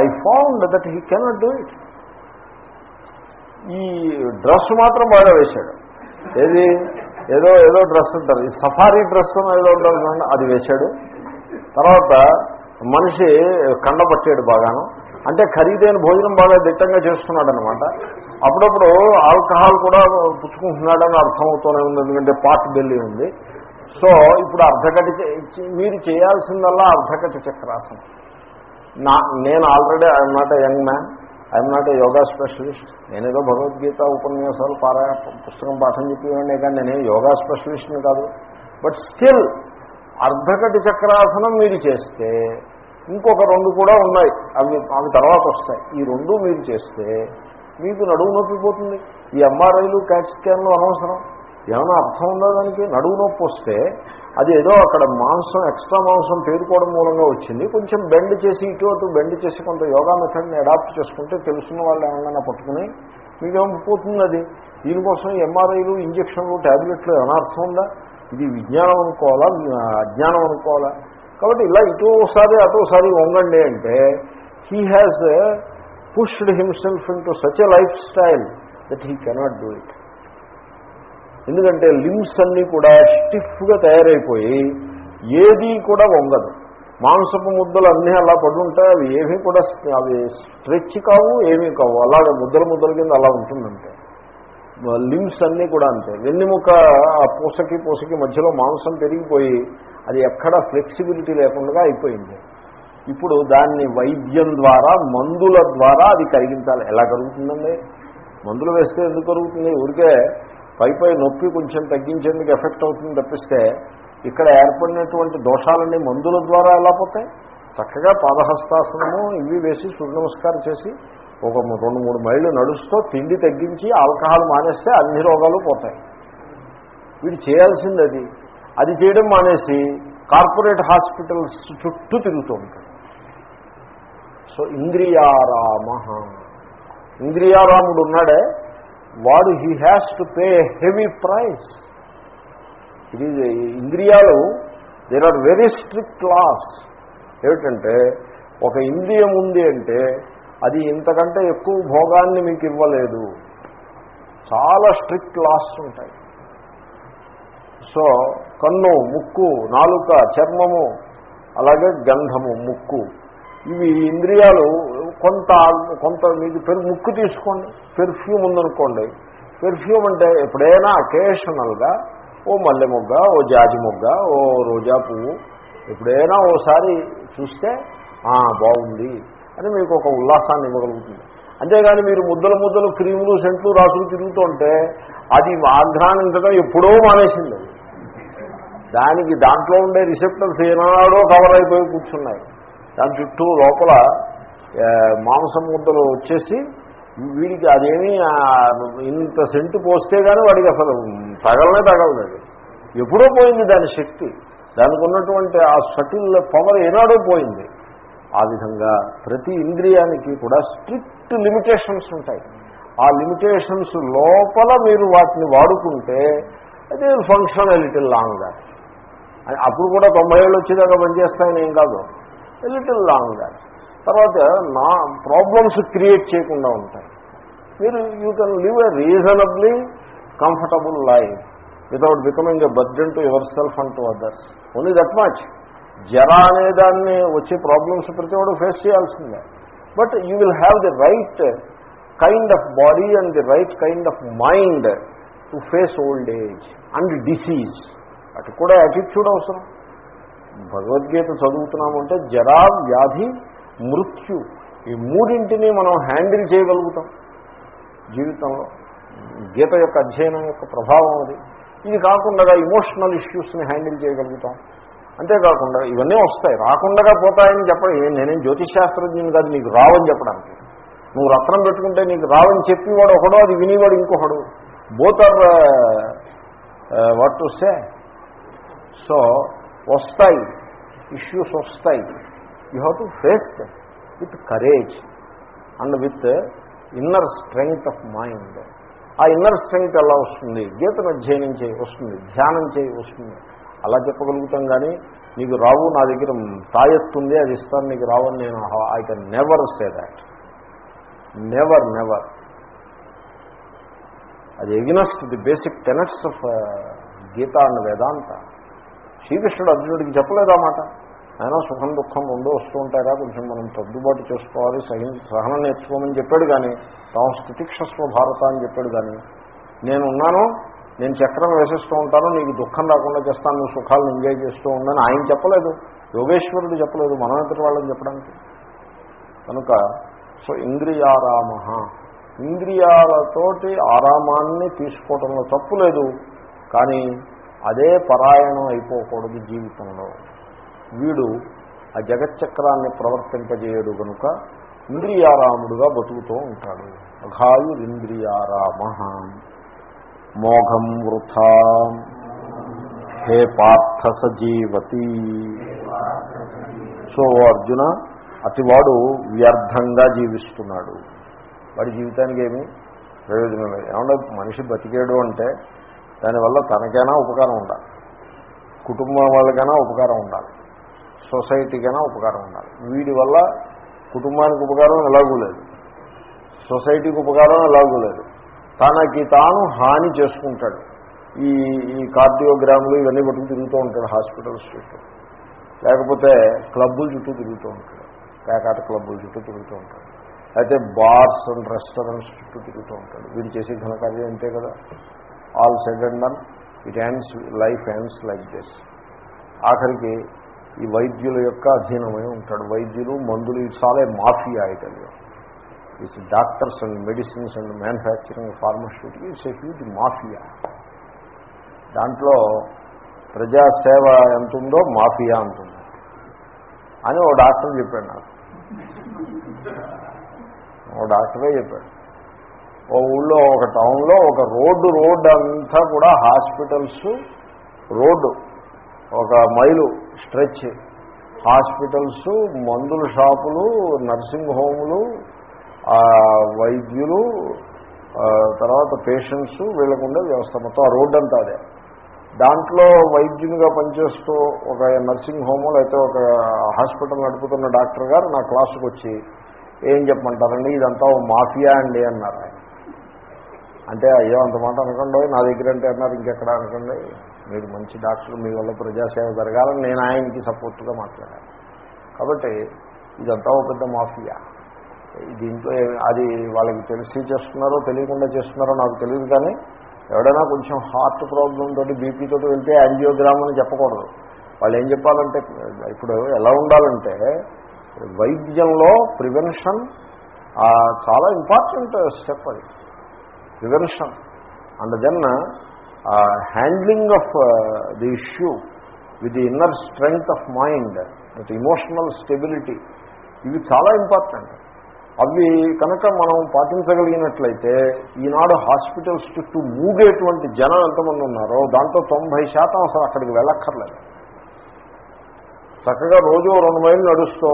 I found that he cannot do it ఈ డ్రెస్ మాత్రం బాగా వేశాడు. ఏది? ఏదో ఏదో డ్రెస్ ఉంటారు ఈ సఫారీ డ్రెస్ ఏదో ఉంటారు అది వేశాడు. తర్వాత మనిషి కండ పట్టాడు బాగాను. అంటే ఖరీదైన భోజనం బాగా దిట్టంగా చేస్తున్నాడు అనమాట అప్పుడప్పుడు ఆల్కహాల్ కూడా పుచ్చుకుంటున్నాడని అర్థమవుతూనే ఉంది. ఎందుకంటే పాట్ బెల్లి ఉంది. సో ఇప్పుడు అర్ధకటి మీరు చేయాల్సిందల్లా అర్ధకటి చక్రాసనం. నా నేను already I'm not a young man. I'm not a yoga specialist. నేనేదో భగవద్గీత ఉపన్యాసాలు పారా పుస్తకం పాఠం చెప్పేవాడినే కానీ నేనే యోగా స్పెషలిస్ట్ని కాదు. బట్ స్టిల్ అర్ధకటి చక్రాసనం మీరు చేస్తే ఇంకొక రెండు కూడా ఉన్నాయి. అవి అవి తర్వాత వస్తాయి. ఈ రెండు మీరు చేస్తే మీకు నడువు నొప్పి పోతుంది. ఈ ఎంఆర్ఐలు క్యాట్ స్కాన్లు అనవసరం. ఏమైనా అర్థం ఉందా దానికి? నడువు నొప్పి వస్తే అది ఏదో అక్కడ మాంసం ఎక్స్ట్రా మాంసం పేరుకోవడం మూలంగా వచ్చింది. కొంచెం బెండ్ చేసి ఇటు అటు బెండ్ చేసి కొంత యోగా మెథడ్ని అడాప్ట్ చేసుకుంటే తెలుసున్న వాళ్ళు ఏమైనా పట్టుకుని మీకేం పోతుంది అది? దీనికోసం ఎంఆర్ఐలు ఇంజక్షన్లు ట్యాబ్లెట్లు ఏమైనా అర్థం ఉందా? ఇది విజ్ఞానం అనుకోవాలా? అజ్ఞానం అనుకోవాలా? కాబట్టి ఇలా ఇటు ఒకసారి అటు ఒకసారి వంగండి అంటే he has pushed himself into such a lifestyle that he cannot do it ఎందుకంటే లిమ్స్ అన్నీ కూడా స్టిఫ్గా తయారైపోయి ఏది కూడా వంగదు. మాంసపు ముద్దలు అన్నీ అలా పడుంటాయి అవి ఏమీ కూడా అవి స్ట్రెచ్ కావు ఏమీ కావు. అలాగే ముద్దల ముద్దల కింద అలా ఉంటుందంటే. లిమ్స్ అన్నీ కూడా అంతే. వెన్నెముక ఆ పూసకి పూసకి మధ్యలో మాంసం పెరిగిపోయి అది ఎక్కడ ఫ్లెక్సిబిలిటీ లేకుండా అయిపోయింది. ఇప్పుడు దాన్ని వైద్యం ద్వారా మందుల ద్వారా అది కరిగించాలి. ఎలా కరుగుతుందండి? మందులు వేస్తే ఎందుకు కరుగుతుంది? ఊరికే పైపై నొప్పి కొంచెం తగ్గించేందుకు ఎఫెక్ట్ అవుతుంది తప్పిస్తే ఇక్కడ ఏర్పడినటువంటి దోషాలన్నీ మందుల ద్వారా ఎలా పోతాయి? చక్కగా పాదహస్తాసనము ఇవి వేసి సూర్య నమస్కారం చేసి ఒక రెండు మూడు మైళ్ళు నడుస్తూ తిండి తగ్గించి ఆల్కహాల్ మానేస్తే అన్ని రోగాలు పోతాయి. వీడు చేయాల్సింది అది. అది చేయడం మానేసి కార్పొరేట్ హాస్పిటల్స్ చుట్టూ తిరుగుతూ ఉంటాడు సో ఇంద్రియారామ. ఇంద్రియారాముడు ఉన్నాడే వాడు he has to pay heavy price ఇది ఇంద్రియాలు there are very strict laws ఏమిటంటే ఒక ఇంద్రియం ఉంది అంటే అది ఇంతకంటే ఎక్కువ భోగాన్ని మీకు ఇవ్వలేదు. చాలా స్ట్రిక్ట్ లాస్ ఉంటాయి. సో కన్ను ముక్కు నాలుక చర్మము అలాగే గంధము ముక్కు. ఇవి ఇంద్రియాలు కొంత కొంత మీకు పెరు ముక్కు తీసుకోండి. పెర్ఫ్యూమ్ ఉందనుకోండి. పెర్ఫ్యూమ్ అంటే ఎప్పుడైనా అకేషనల్గా ఓ మల్లె మొగ్గ ఓ జాజి మొగ్గ ఓ రోజా పువ్వు ఎప్పుడైనా ఓసారి చూస్తే బాగుంది అని మీకు ఒక ఉల్లాసాన్ని ఇవ్వగలుగుతుంది. అంతేగాని మీరు ముద్దలు ముద్దలు క్రీములు సెంట్లు రాసులు తిరుగుతుంటే అది ఆఘ్రానించడం ఎప్పుడో మానేసింది. అది. దానికి దాంట్లో ఉండే రిసెప్టర్స్ ఏనాడో కవర్ అయిపోయి కూర్చున్నాయి. దాని చుట్టూ లోపల మాంసం ముద్దలు వచ్చేసి వీడికి అదేమీ ఇంత సెంటు పోస్తే కానీ వాడికి అసలు తగలనే తగలదు ఎప్పుడో పోయింది దాని శక్తి. దానికి ఉన్నటువంటి ఆ సటిల్ పవర్ ఏనాడో పోయింది. ఆ విధంగా ప్రతి ఇంద్రియానికి కూడా స్ట్రిక్ట్ లిమిటేషన్స్ ఉంటాయి. ఆ లిమిటేషన్స్ లోపల మీరు వాటిని వాడుకుంటే అది ఫంక్షన్ లిటిల్ లాంగ్ అప్పుడు కూడా తొంభై ఏళ్ళు వచ్చేదాకా పనిచేస్తాయని ఏం కాదు. లిటిల్ లాంగ్ తర్వాత నా ప్రాబ్లమ్స్ క్రియేట్ చేయకుండా ఉంటాయి. మీరు you can live a reasonably comfortable life without becoming a burden to yourself and to others only that much జర అనే దాన్ని వచ్చే ప్రాబ్లమ్స్ ప్రతి వాడు ఫేస్ చేయాల్సిందే. But you will have the right kind of body and the right kind of mind to face old age and disease అటు కూడా attitude అవసరం. భగవద్గీత చదువుతున్నామంటే జరా వ్యాధి మృత్యు ఈ మూడింటిని మనం హ్యాండిల్ చేయగలుగుతాం. జీవితంలో గీత యొక్క అధ్యయనం యొక్క ప్రభావం అది. ఇది కాకుండా ఇమోషనల్ ఇష్యూస్ని హ్యాండిల్ చేయగలుగుతాం. అంతేకాకుండా ఇవన్నీ వస్తాయి. రాకుండా పోతాయని చెప్పడం ఏ- నేనేం జ్యోతిశాస్త్రజ్ఞుని కాదు నీకు రావని చెప్పడానికి. నువ్వు రత్నం పెట్టుకుంటే నీకు రావని చెప్పేవాడు ఒకడు అది వినేవాడు ఇంకొకడు. Both are what to say? So వస్తాయి. ఇష్యూస్ వస్తాయి. You have to face with courage and with inner strength of mind ఆ ఇన్నర్ స్ట్రెంగ్త్ ఎలా వస్తుంది? గీతను అధ్యయనం చేయి వస్తుంది. ధ్యానం చేయి వస్తుంది. అలా చెప్పగలుగుతాం కానీ నీకు రావు నా దగ్గర తాయెత్తుంది అది ఇస్తాను నీకు రావని నేను I can never say that never never అది against the basic tenets of Gita and Vedanta శ్రీకృష్ణుడు అర్జునుడికి చెప్పలేదా మాట. ఆయన సుఖం దుఃఖం రెండూ వస్తూ ఉంటారా కొంచెం మనం తగ్గుబాటు చేసుకోవాలి సహి సహనం నేర్చుకోమని చెప్పాడు కానీ తాము స్థితిక్షస్వ భారత అని చెప్పాడు కానీ నేను ఉన్నాను నేను చక్రం వేసేస్తూ ఉంటాను నీకు దుఃఖం రాకుండా చేస్తాను నువ్వు సుఖాలను ఎంజాయ్ చేస్తూ ఉండని ఆయన చెప్పలేదు. యోగేశ్వరుడు చెప్పలేదు మనం ఎంతటి వాళ్ళని చెప్పడానికి. కనుక సో ఇంద్రియారామ ఇంద్రియాలతోటి ఆరామాన్ని తీసుకోవడంలో తప్పు లేదు కానీ అదే పరాయణం అయిపోకూడదు జీవితంలో. వీడు ఆ జగచ్చక్రాన్ని ప్రవర్తింపజేయడు కనుక ఇంద్రియారాముడుగా బతుకుతూ ఉంటాడు. అఘాయురింద్రియారామ మోఘం వృథా. హే పార్థ సజీవతి. సో అర్జున అతివాడు వ్యర్థంగా జీవిస్తున్నాడు. వాడి జీవితానికి ఏమీ ప్రయోజనం లేదు. ఏమన్నా మనిషి బతికేడు అంటే దానివల్ల తనకైనా ఉపకారం ఉండాలి. కుటుంబం వాళ్ళకైనా ఉపకారం ఉండాలి. సొసైటీకైనా ఉపకారం ఉండాలి. వీడి వల్ల కుటుంబానికి ఉపకారం ఎలాగూ లేదు. సొసైటీకి ఉపకారం ఎలాగూ లేదు. తనకి తాను హాని చేసుకుంటాడు. ఈ ఈ కార్డియోగ్రాములు ఇవన్నీ పట్టుకు తిరుగుతూ ఉంటాడు హాస్పిటల్స్ చుట్టూ లేకపోతే క్లబ్బుల చుట్టూ తిరుగుతూ ఉంటాడు. పేకాట క్లబ్బుల చుట్టూ తిరుగుతూ ఉంటాడు. అయితే బార్స్ అండ్ రెస్టారెంట్స్ చుట్టూ తిరుగుతూ ఉంటాడు. వీడు చేసే ఘనకార్యం అంతే కదా. All said and done it hands life hands like this ఆఖరికి ఈ వైద్యుల యొక్క అధీనమై ఉంటాడు. వైద్యులు మందులు it's mafia item it's doctors and medicines and manufacturing pharmaceutical it's a huge mafia. దాంట్లో ప్రజాసేవ ఎంత ఉందో మాఫియా అంటుంది. అని ఓ డాక్టర్ చెప్పాడు నాకు. ఓ డాక్టరే చెప్పాడు. ఓ ఊళ్ళో ఒక టౌన్లో ఒక రోడ్డు రోడ్డు అంతా కూడా హాస్పిటల్స్ రోడ్డు ఒక మైలు స్ట్రెచ్. హాస్పిటల్స్ మందుల షాపులు నర్సింగ్ హోములు వైద్యులు తర్వాత పేషెంట్స్ వీళ్ళకుండే వ్యవస్థ మొత్తం ఆ రోడ్డు అంతా అదే. దాంట్లో వైద్యునిగా పనిచేస్తూ ఒక నర్సింగ్ హోము లేకపోతే ఒక హాస్పిటల్ నడుపుతున్న డాక్టర్ గారు నా క్లాసుకు వచ్చి ఏం చెప్పమంటారండి? ఇదంతా మాఫియా అండి అన్నారు ఆయన. అంటే అయ్యో అంత మాట అనకండి నా దగ్గర అంటే అన్నారు ఇంకెక్కడ అనకండి. మీరు మంచి డాక్టర్ మీ వల్ల ప్రజాసేవ జరగాలని నేను ఆయనకి సపోర్ట్గా మాట్లాడాను. కాబట్టి ఇదంతా ఒక పెద్ద మాఫియా. దీంట్లో అది వాళ్ళకి తెలిసి చేస్తున్నారో తెలియకుండా చేస్తున్నారో నాకు తెలియదు కానీ ఎవడైనా కొంచెం హార్ట్ ప్రాబ్లం తోటి బీపీ తోటి వెళ్తే యాంజియోగ్రామ్ అని చెప్పకూడదు. వాళ్ళు ఏం చెప్పాలంటే ఇప్పుడు ఎలా ఉండాలంటే వైద్యంలో ప్రివెన్షన్ చాలా ఇంపార్టెంట్ స్టెప్ అది. Prevention and then handling of the issue with the inner strength of mind with emotional stability ఇవి చాలా ఇంపార్టెంట్ అవి కనుక మనం పాటించగలిగినట్లయితే ఈనాడు హాస్పిటల్స్ చుట్టూ మూగేటువంటి జనం ఎంతమంది ఉన్నారో దాంట్లో తొంభై శాతం అసలు అక్కడికి వెళ్ళక్కర్లేదు. చక్కగా రోజు రెండు మైళ్ళు నడుస్తూ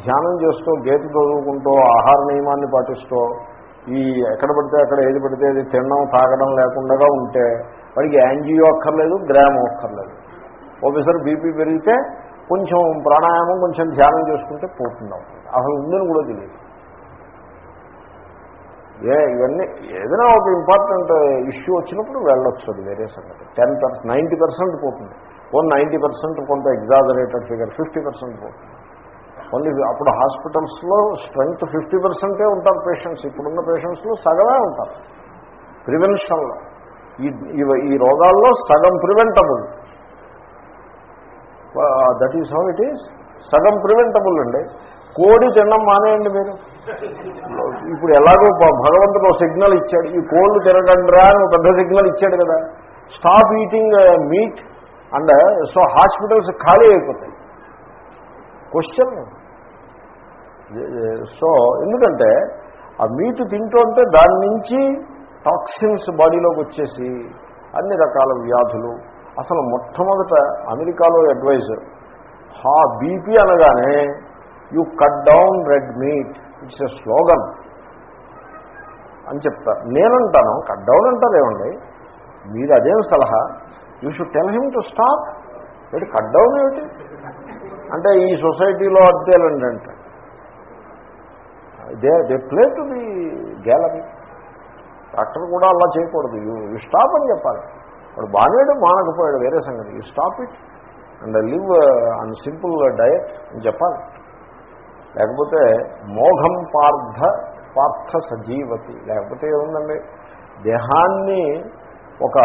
ధ్యానం చేస్తూ గీత చదువుకుంటూ ఆహార నియమాన్ని పాటిస్తూ ఈ ఎక్కడ పడితే అక్కడ ఏది పడితే అది తినడం తాగడం లేకుండా ఉంటే వాడికి యాంజియో అక్కర్లేదు గ్రామం అక్కర్లేదు. ఒకసారి బీపీ పెరిగితే కొంచెం ప్రాణాయామం కొంచెం ధ్యానం చేసుకుంటే పోతుందాం అసలు ఉందని కూడా తెలియదు. ఏ ఇవన్నీ ఏదైనా ఒక ఇంపార్టెంట్ ఇష్యూ వచ్చినప్పుడు వెళ్ళొచ్చు అది వేరే సంగతి. టెన్ పర్సెంట్ నైంటీ పర్సెంట్ పోతుంది. ఓన్ నైంటీ పర్సెంట్ కొంత ఎగ్జాజరేటెడ్ ఫిగర్ ఫిఫ్టీ పర్సెంట్ పోతుంది. ఓన్లీ అప్పుడు హాస్పిటల్స్లో స్ట్రెంగ్త్ ఫిఫ్టీ పర్సెంటే ఉంటారు పేషెంట్స్. ఇప్పుడున్న పేషెంట్స్లో సగమే ఉంటారు. ప్రివెన్షన్లో. ఈ ఈ రోగాల్లో సగం preventable. That is how it is. సగం ప్రివెంటబుల్ అండి. కోడి తినడం మానేయండి మీరు. ఇప్పుడు ఎలాగో భగవంతుడు సిగ్నల్ ఇచ్చాడు. ఈ కోళ్ళు తినకండిరా అని పెద్ద సిగ్నల్ ఇచ్చాడు కదా. Stop eating uh, meat and uh, so hospitals ఖాళీ అయిపోతాయి. క్వశ్చన్? సో ఎందుకంటే ఆ మీట్ తింటుంటే దాని నుంచి టాక్సిన్స్ బాడీలోకి వచ్చేసి అన్ని రకాల వ్యాధులు. అసలు మొట్టమొదట అమెరికాలో అడ్వైజర్. హా బీపీ అనగానే you cut down red meat it's a slogan అని చెప్తారు నేనంటాను కట్ డౌన్ అంటారేమండి మీరు అదేం సలహా? You should tell him to stop ఏంటి కట్ డౌన్ ఏమిటి? అంటే ఈ సొసైటీలో అంతేలండి అంటే. They they play to the gallery. Doctor కూడా అలా చేయకూడదు. యూ స్టాప్ అని చెప్పాలి. వాడు బాగానేడు మానకపోయాడు వేరే సంగతి. You stop it and live uh, an simple diet అని చెప్పాలి. లేకపోతే మోఘం పార్థ పార్థ సజీవతి. లేకపోతే ఏముందండి? దేహాన్ని ఒక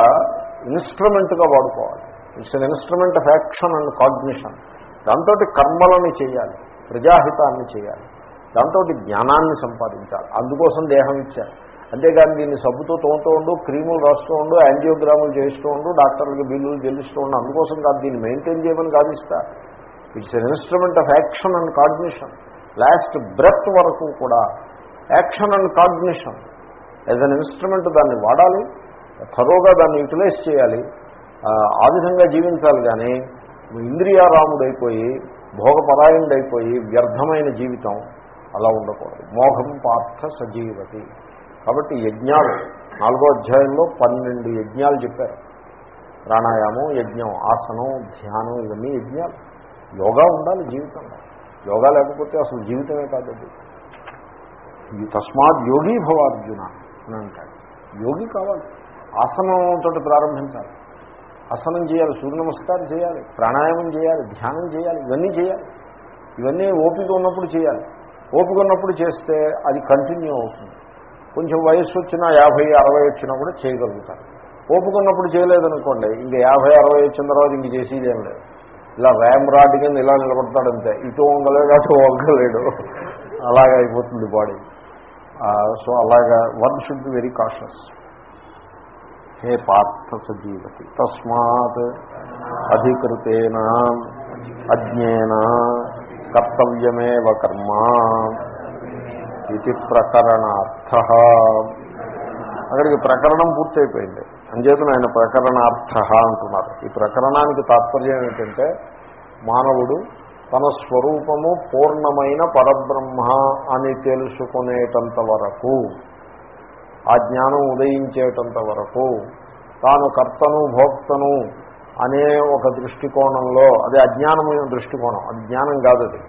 ఇన్స్ట్రుమెంట్గా వాడుకోవాలి. It's an instrument of action and cognition. దాంతో కర్మలని చేయాలి. ప్రజాహితాన్ని చేయాలి. దాంతో జ్ఞానాన్ని సంపాదించాలి. అందుకోసం దేహం ఇచ్చారు. అంతేగాని దీన్ని సబ్బుతో తోముతూ ఉండు క్రీములు రాస్తూ ఉండు యాంజియోగ్రాములు చేస్తూ ఉండు డాక్టర్లకి బిల్లులు చెల్లిస్తూ ఉండు అందుకోసం కాదు దీన్ని మెయింటైన్ చేయమని కాదు it's an instrument of action and cognition. Last breath వరకు కూడా action and cognition as an instrument దాన్ని వాడాలి థరోగా దాన్ని యూటిలైజ్ చేయాలి ఆ విధంగా జీవించాలి కానీ ఇంద్రియారాముడైపోయి భోగపరాయణుడైపోయి వ్యర్థమైన జీవితం అలా ఉండకూడదు. మోహం పార్థ సజీవతి. కాబట్టి యజ్ఞాలు నాలుగో అధ్యాయంలో పన్నెండు యజ్ఞాలు చెప్పారు. ప్రాణాయామం యజ్ఞం ఆసనం ధ్యానం ఇవన్నీ యజ్ఞాలు. యోగా ఉండాలి జీవితంలో. యోగా లేకపోతే అసలు జీవితమే కాదు ఇది తస్మాత్ యోగి భవార్జున అని అంటాడు యోగి కావాలి. ఆసనంతో ప్రారంభించాలి. ఆసనం చేయాలి సూర్య నమస్కారం చేయాలి ప్రాణాయామం చేయాలి ధ్యానం చేయాలి ఇవన్నీ చేయాలి. ఇవన్నీ ఓపిక ఉన్నప్పుడు చేయాలి. ఓపిక ఉన్నప్పుడు చేస్తే అది కంటిన్యూ అవుతుంది. కొంచెం వయస్సు వచ్చినా యాభై అరవై వచ్చినా కూడా చేయగలుగుతారు. ఓపిక ఉన్నప్పుడు చేయలేదనుకోండి ఇంక యాభై అరవై వచ్చిన తర్వాత ఇంక చేసేది ఏం లేదు. ఇలా వ్యాయామ రాడ్ కింద ఇలా నిలబడతాడంతే. ఇటు వంగలేడు అటు వంగలేడు. అలాగే అయిపోతుంది బాడీ. సో అలాగా one should be very cautious హే పార్థ సజీవతి తస్మాత్ అధికృతేన అజ్ఞేన కర్తవ్యమేవ కర్మ ఇది ప్రకరణార్థ. అక్కడికి ప్రకరణం పూర్తయిపోయింది. అంచేతన ఆయన ప్రకరణార్థ అంటున్నారు. ఈ ప్రకరణానికి తాత్పర్యం ఏంటంటే మానవుడు తన స్వరూపము పూర్ణమైన పరబ్రహ్మ అని తెలుసుకునేటంత వరకు ఆ జ్ఞానం ఉదయించేటంత వరకు తాను కర్తను భోక్తను అనే ఒక దృష్టికోణంలో అదే అజ్ఞానమైన దృష్టికోణం అజ్ఞానం కాదు అది.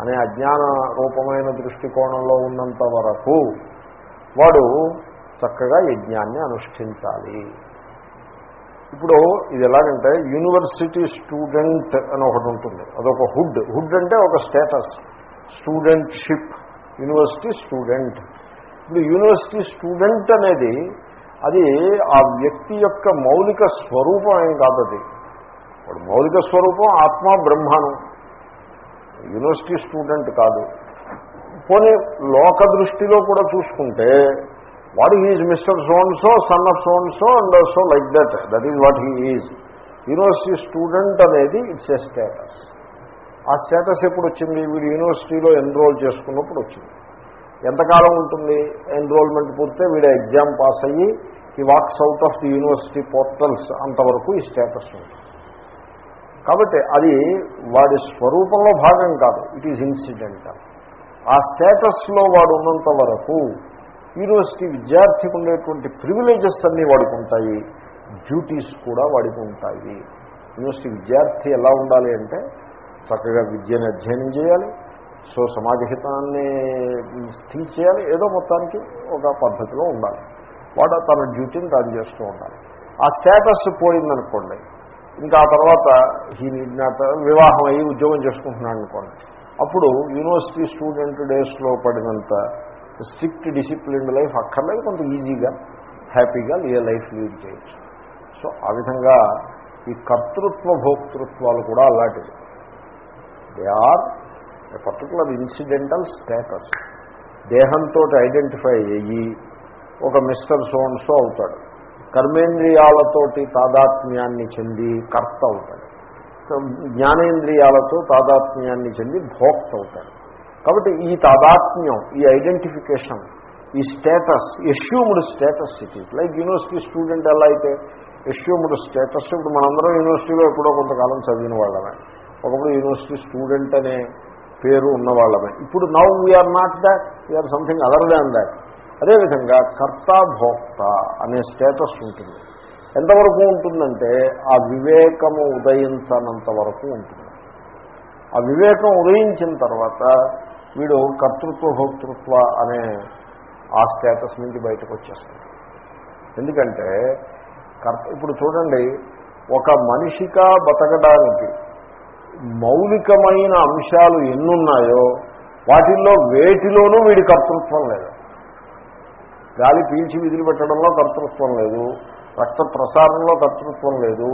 అనే అజ్ఞాన రూపమైన దృష్టికోణంలో ఉన్నంత వరకు వాడు చక్కగా యజ్ఞాన్ని అనుష్ఠించాలి. ఇప్పుడు ఇది ఎలాగంటే యూనివర్సిటీ స్టూడెంట్ అని ఒకటి ఉంటుంది. అదొక హుడ్. హుడ్ అంటే ఒక స్టేటస్. స్టూడెంట్షిప్. University student. ఇప్పుడు యూనివర్సిటీ స్టూడెంట్ అనేది అది ఆ వ్యక్తి యొక్క మౌలిక స్వరూపం ఏం కాదు అది. వాడు మౌలిక స్వరూపం ఆత్మ బ్రహ్మను. యూనివర్సిటీ స్టూడెంట్ కాదు. పోనీ లోక దృష్టిలో కూడా చూసుకుంటే వాడు he's mister so and so son of so and so and so like that that is what he is university student అనేది ఇట్స్ ఎ స్టేటస్ ఆ స్టేటస్ ఎప్పుడు వచ్చింది? వీడు యూనివర్సిటీలో ఎన్రోల్ చేసుకున్నప్పుడు వచ్చింది. ఎంతకాలం ఉంటుంది? ఎన్రోల్మెంట్ పూర్తే వీడు ఎగ్జామ్ పాస్ అయ్యి ఈ walks out of the university portals అంతవరకు ఈ స్టేటస్ ఉంటుంది. కాబట్టి అది వాడి స్వరూపంలో భాగం కాదు. ఇట్ ఈజ్ ఇన్సిడెంటల్ ఆ స్టేటస్లో వాడు ఉన్నంత వరకు యూనివర్సిటీ విద్యార్థికి ఉండేటువంటి ప్రివిలేజెస్ అన్నీ వాడికి ఉంటాయి. డ్యూటీస్ కూడా వాడికి ఉంటాయి. యూనివర్సిటీ విద్యార్థి ఎలా ఉండాలి అంటే చక్కగా విద్యను అధ్యయనం చేయాలి. సో సమాజహితాన్ని థింక్ చేయాలి. ఏదో మొత్తానికి ఒక పద్ధతిలో ఉండాలి. వాడు తన డ్యూటీని తాను చేస్తూ ఉండాలి. ఆ స్టేటస్ పోయిందనుకోండి. ఇంకా ఆ తర్వాత ఈ వివాహం అయ్యి ఉద్యోగం చేసుకుంటున్నాడు అనుకోండి. అప్పుడు యూనివర్సిటీ స్టూడెంట్ డేస్లో పడినంత స్ట్రిక్ట్ డిసిప్లిన్డ్ లైఫ్ అక్కర్లేదు. కొంత ఈజీగా హ్యాపీగా ఏ లైఫ్ లీడ్ చేయొచ్చు. సో ఆ విధంగా ఈ కర్తృత్వ భోక్తృత్వాలు కూడా అలాంటివి. They are particular incidental status దేహంతో ఐడెంటిఫై అయ్యి ఒక మిస్టర్ సోన్సో అవుతాడు. కర్మేంద్రియాలతోటి తాదాత్మ్యాన్ని చెంది కర్త అవుతాడు. జ్ఞానేంద్రియాలతో తాదాత్మ్యాన్ని చెంది భోక్త అవుతాడు. కాబట్టి ఈ తాదాత్మ్యం ఈ ఐడెంటిఫికేషన్ ఈ status assumed status it is like university student ఎలా అయితే ఎష్యూమ్డ్ స్టేటస్ ఇప్పుడు మనందరం యూనివర్సిటీలో ఎప్పుడో కొంతకాలం చదివిన వాళ్ళమే. ఒకప్పుడు యూనివర్సిటీ స్టూడెంట్ అనే పేరు ఉన్న వాళ్ళమే ఇప్పుడు now we are not that we are something other than that అదేవిధంగా కర్త భోక్త అనే స్టేటస్ ఉంటుంది. ఎంతవరకు ఉంటుందంటే ఆ వివేకము ఉదయించనంత వరకు ఉంటుంది. ఆ వివేకం ఉదయించిన తర్వాత వీడు కర్తృత్వ భోక్తృత్వ అనే ఆ స్టేటస్ నుంచి బయటకు వచ్చేస్తాడు. ఎందుకంటే కర్త ఇప్పుడు చూడండి ఒక మనిషిగా బతకడానికి మౌలికమైన అంశాలు ఎన్నున్నాయో వాటిల్లో వేటిలోనూ వీడి కర్తృత్వం లేదు. గాలి పీల్చి విధులు పెట్టడంలో కర్తృత్వం లేదు. రక్త ప్రసారంలో కర్తృత్వం లేదు.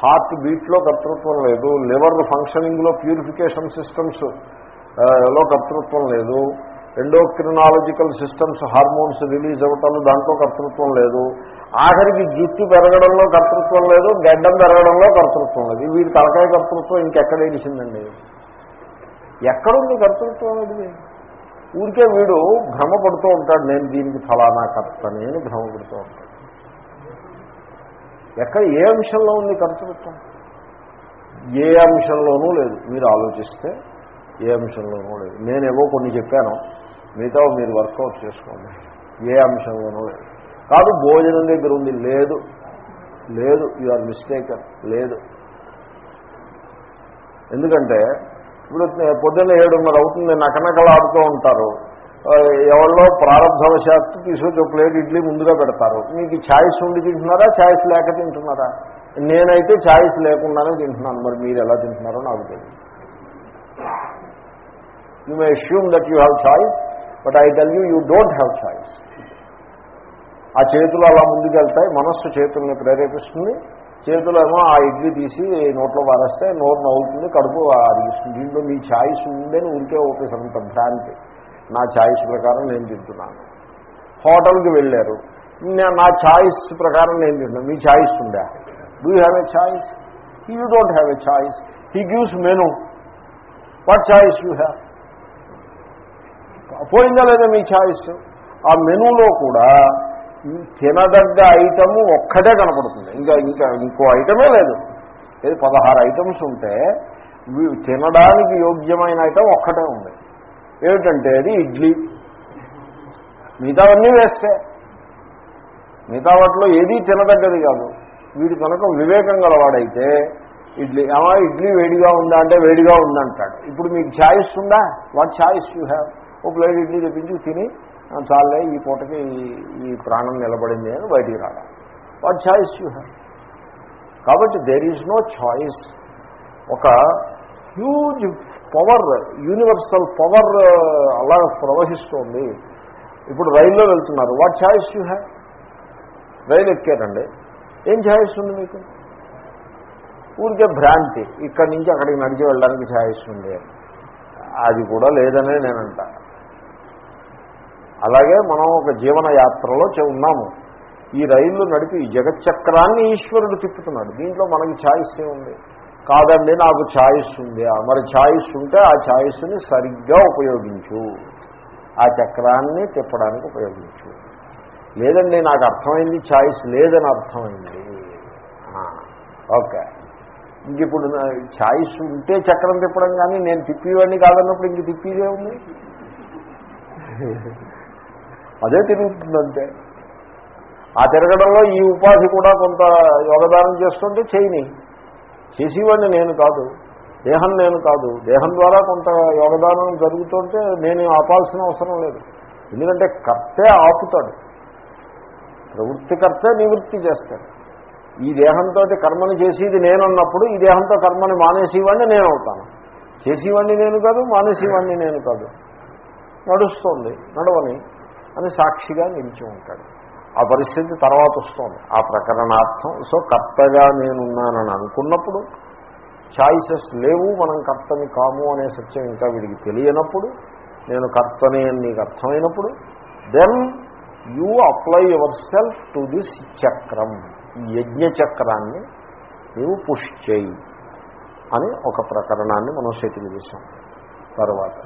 హార్ట్ బీట్లో కర్తృత్వం లేదు. లివర్ ఫంక్షనింగ్లో ప్యూరిఫికేషన్ సిస్టమ్స్లో కర్తృత్వం లేదు. ఎండోక్రినాలజికల్ సిస్టమ్స్ హార్మోన్స్ రిలీజ్ అవ్వటంలో దాంట్లో కర్తృత్వం లేదు. ఆఖరికి జుట్టు పెరగడంలో కర్తృత్వం లేదు గడ్డం పెరగడంలో కర్తృత్వం లేదు. వీడి తలకాయ కర్తృత్వం ఇంకెక్కడ ఏడిసిందండి ఎక్కడుంది కర్తృత్వం ఇది? ఊరికే వీడు భ్రమపడుతూ ఉంటాడు నేను దీనికి ఫలానా కర్తని అని భ్రమపడుతూ ఉంటాడు ఎక్కడ ఏ అంశంలో ఉంది కర్తృత్వం? ఏ అంశంలోనూ లేదు. మీరు ఆలోచిస్తే ఏ అంశంలోనూ లేదు. నేనేవో కొన్ని చెప్పాను. మిగతా మీరు వర్కౌట్ చేసుకోండి. ఏ అంశంలోనూ లేదు. కాదు భోజనం దగ్గర ఉంది లేదు. లేదు యు ఆర్ మిస్టేకన్ లేదు. ఎందుకంటే ఇప్పుడు పొద్దున్న ఏడున్నర అవుతుంది నకనకలు ఆడుతూ ఉంటారు ఎవరిలో ప్రారంభవశాత్తు తీసుకొచ్చి ఒక ప్లేట్ ఇడ్లీ ముందుగా పెడతారు. మీకు ఛాయిస్ ఉండి తింటున్నారా ఛాయిస్ లేక తింటున్నారా? నేనైతే ఛాయిస్ లేకుండానే తింటున్నాను. మరి మీరు ఎలా తింటున్నారో నాకు తెలియదు. You may assume that you have choice but I tell you you don't have choice ఆ చేతులు అలా ముందుకెళ్తాయి మనస్సు చేతుల్ని ప్రేరేపిస్తుంది. చేతులేమో ఆ ఇడ్లీ తీసి నోట్లో వారేస్తే నోరు నవ్వుతుంది కడుపు అరిగిస్తుంది దీంట్లో మీ ఛాయిస్ ఉందని ఊరికే ఓపేసంత భ్రాంతి. నా ఛాయిస్ ప్రకారం నేను తింటున్నాను. హోటల్కి వెళ్ళారు. నా ఛాయిస్ ప్రకారం నేను తింటున్నాను. మీ ఛాయిస్ ఉందా? Do you have a choice you don't have a choice he gives menu what choice you have పోయిందా లేదా మీ ఛాయిస్. ఆ మెనూలో కూడా తినదగ్గ ఐటము ఒక్కటే కనపడుతుంది. ఇంకా ఇంకా ఇంకో ఐటమే లేదు. ఏది పదహారు ఐటమ్స్ ఉంటే తినడానికి యోగ్యమైన ఐటమ్ ఒక్కటే ఉంది. ఏమిటంటే అది ఇడ్లీ. మిగతావన్నీ వేస్తే మిగతా వాటిలో ఏదీ తినదగ్గది కాదు. వీడు కనుక వివేకం గలవాడైతే ఇడ్లీ ఏమా ఇడ్లీ వేడిగా ఉందా అంటే వేడిగా ఉందంటాడు. ఇప్పుడు మీకు ఛాయిస్ ఉందా? వాట్ ఛాయిస్ యూ హ్యావ్ ఓ ప్లేట్ ఇడ్లీ తెప్పించి తిని చాలే ఈ పూటకి ఈ ప్రాణం నిలబడింది అని బయటికి రావడం. వాట్ ఛాయిస్ యూ హ్యావ్ కాబట్టి దేర్ ఈజ్ నో ఛాయిస్ ఒక హ్యూజ్ పవర్ యూనివర్సల్ పవర్ అలా ప్రవహిస్తోంది. ఇప్పుడు రైల్లో వెళ్తున్నారు. వాట్ ఛాయిస్ యూ హ్యావ్ రైలు ఎక్కారండి ఏం ఛాయిస్ ఉంది మీకు? ఊరికే భ్రాంతి. ఇక్కడి నుంచి అక్కడికి నడిచి వెళ్ళడానికి ఛాయిస్ ఉంది. అది కూడా లేదనే నేనంట. అలాగే మనం ఒక జీవన యాత్రలో ఉన్నాము. ఈ రైళ్ళు నడిపి ఈ జగచ్చక్రాన్ని ఈశ్వరుడు తిప్పుతున్నాడు. దీంట్లో మనకి ఛాయిస్ ఉంది కాదండి నాకు ఛాయిస్ ఉంది. ఆ, మరి ఛాయిస్ ఉంటే ఆ ఛాయిస్ని సరిగ్గా ఉపయోగించు. ఆ చక్రాన్ని తిప్పడానికి ఉపయోగించు. లేదండి నాకు అర్థమైంది ఛాయిస్ లేదని అర్థమైంది. ఓకే. ఇంక ఇప్పుడు ఛాయిస్ ఉంటే చక్రం తిప్పడం కానీ నేను తిప్పివన్నీ కాదన్నప్పుడు ఇంక తిప్పేదే ఉంది? అదే తిరుగుతుందంటే ఆ తిరగడంలో ఈ ఉపాధి కూడా కొంత యోగదానం చేస్తుంటే చేయని. చేసేవాడిని నేను కాదు. దేహం నేను కాదు. దేహం ద్వారా కొంత యోగదానం జరుగుతుంటే నేను ఆపాల్సిన అవసరం లేదు. ఎందుకంటే కర్తే ఆపుతాడు. ప్రవృత్తికర్తే నివృత్తి చేస్తాడు. ఈ దేహంతో కర్మని చేసేది నేనున్నప్పుడు ఈ దేహంతో కర్మని మానేసేవాడిని నేను అవుతాను. చేసేవాడిని నేను కాదు మానేసేవాడిని నేను కాదు. నడుస్తోంది నడవని. అని సాక్షిగా నిలిచి ఉంటాడు. ఆ పరిస్థితి తర్వాత వస్తుంది. ఆ ప్రకరణార్థం సో కర్తగా నేనున్నానని అనుకున్నప్పుడు ఛాయిసెస్ లేవు మనం కర్తని కాము అనే సత్యం ఇంకా వీడికి తెలియనప్పుడు నేను కర్తని అని నీకు అర్థమైనప్పుడు then you apply yourself to this చక్రం. ఈ యజ్ఞ చక్రాన్ని నీవు పుష్ చేయి అని ఒక ప్రకరణాన్ని మనం సెటిల్ చేశాం తర్వాత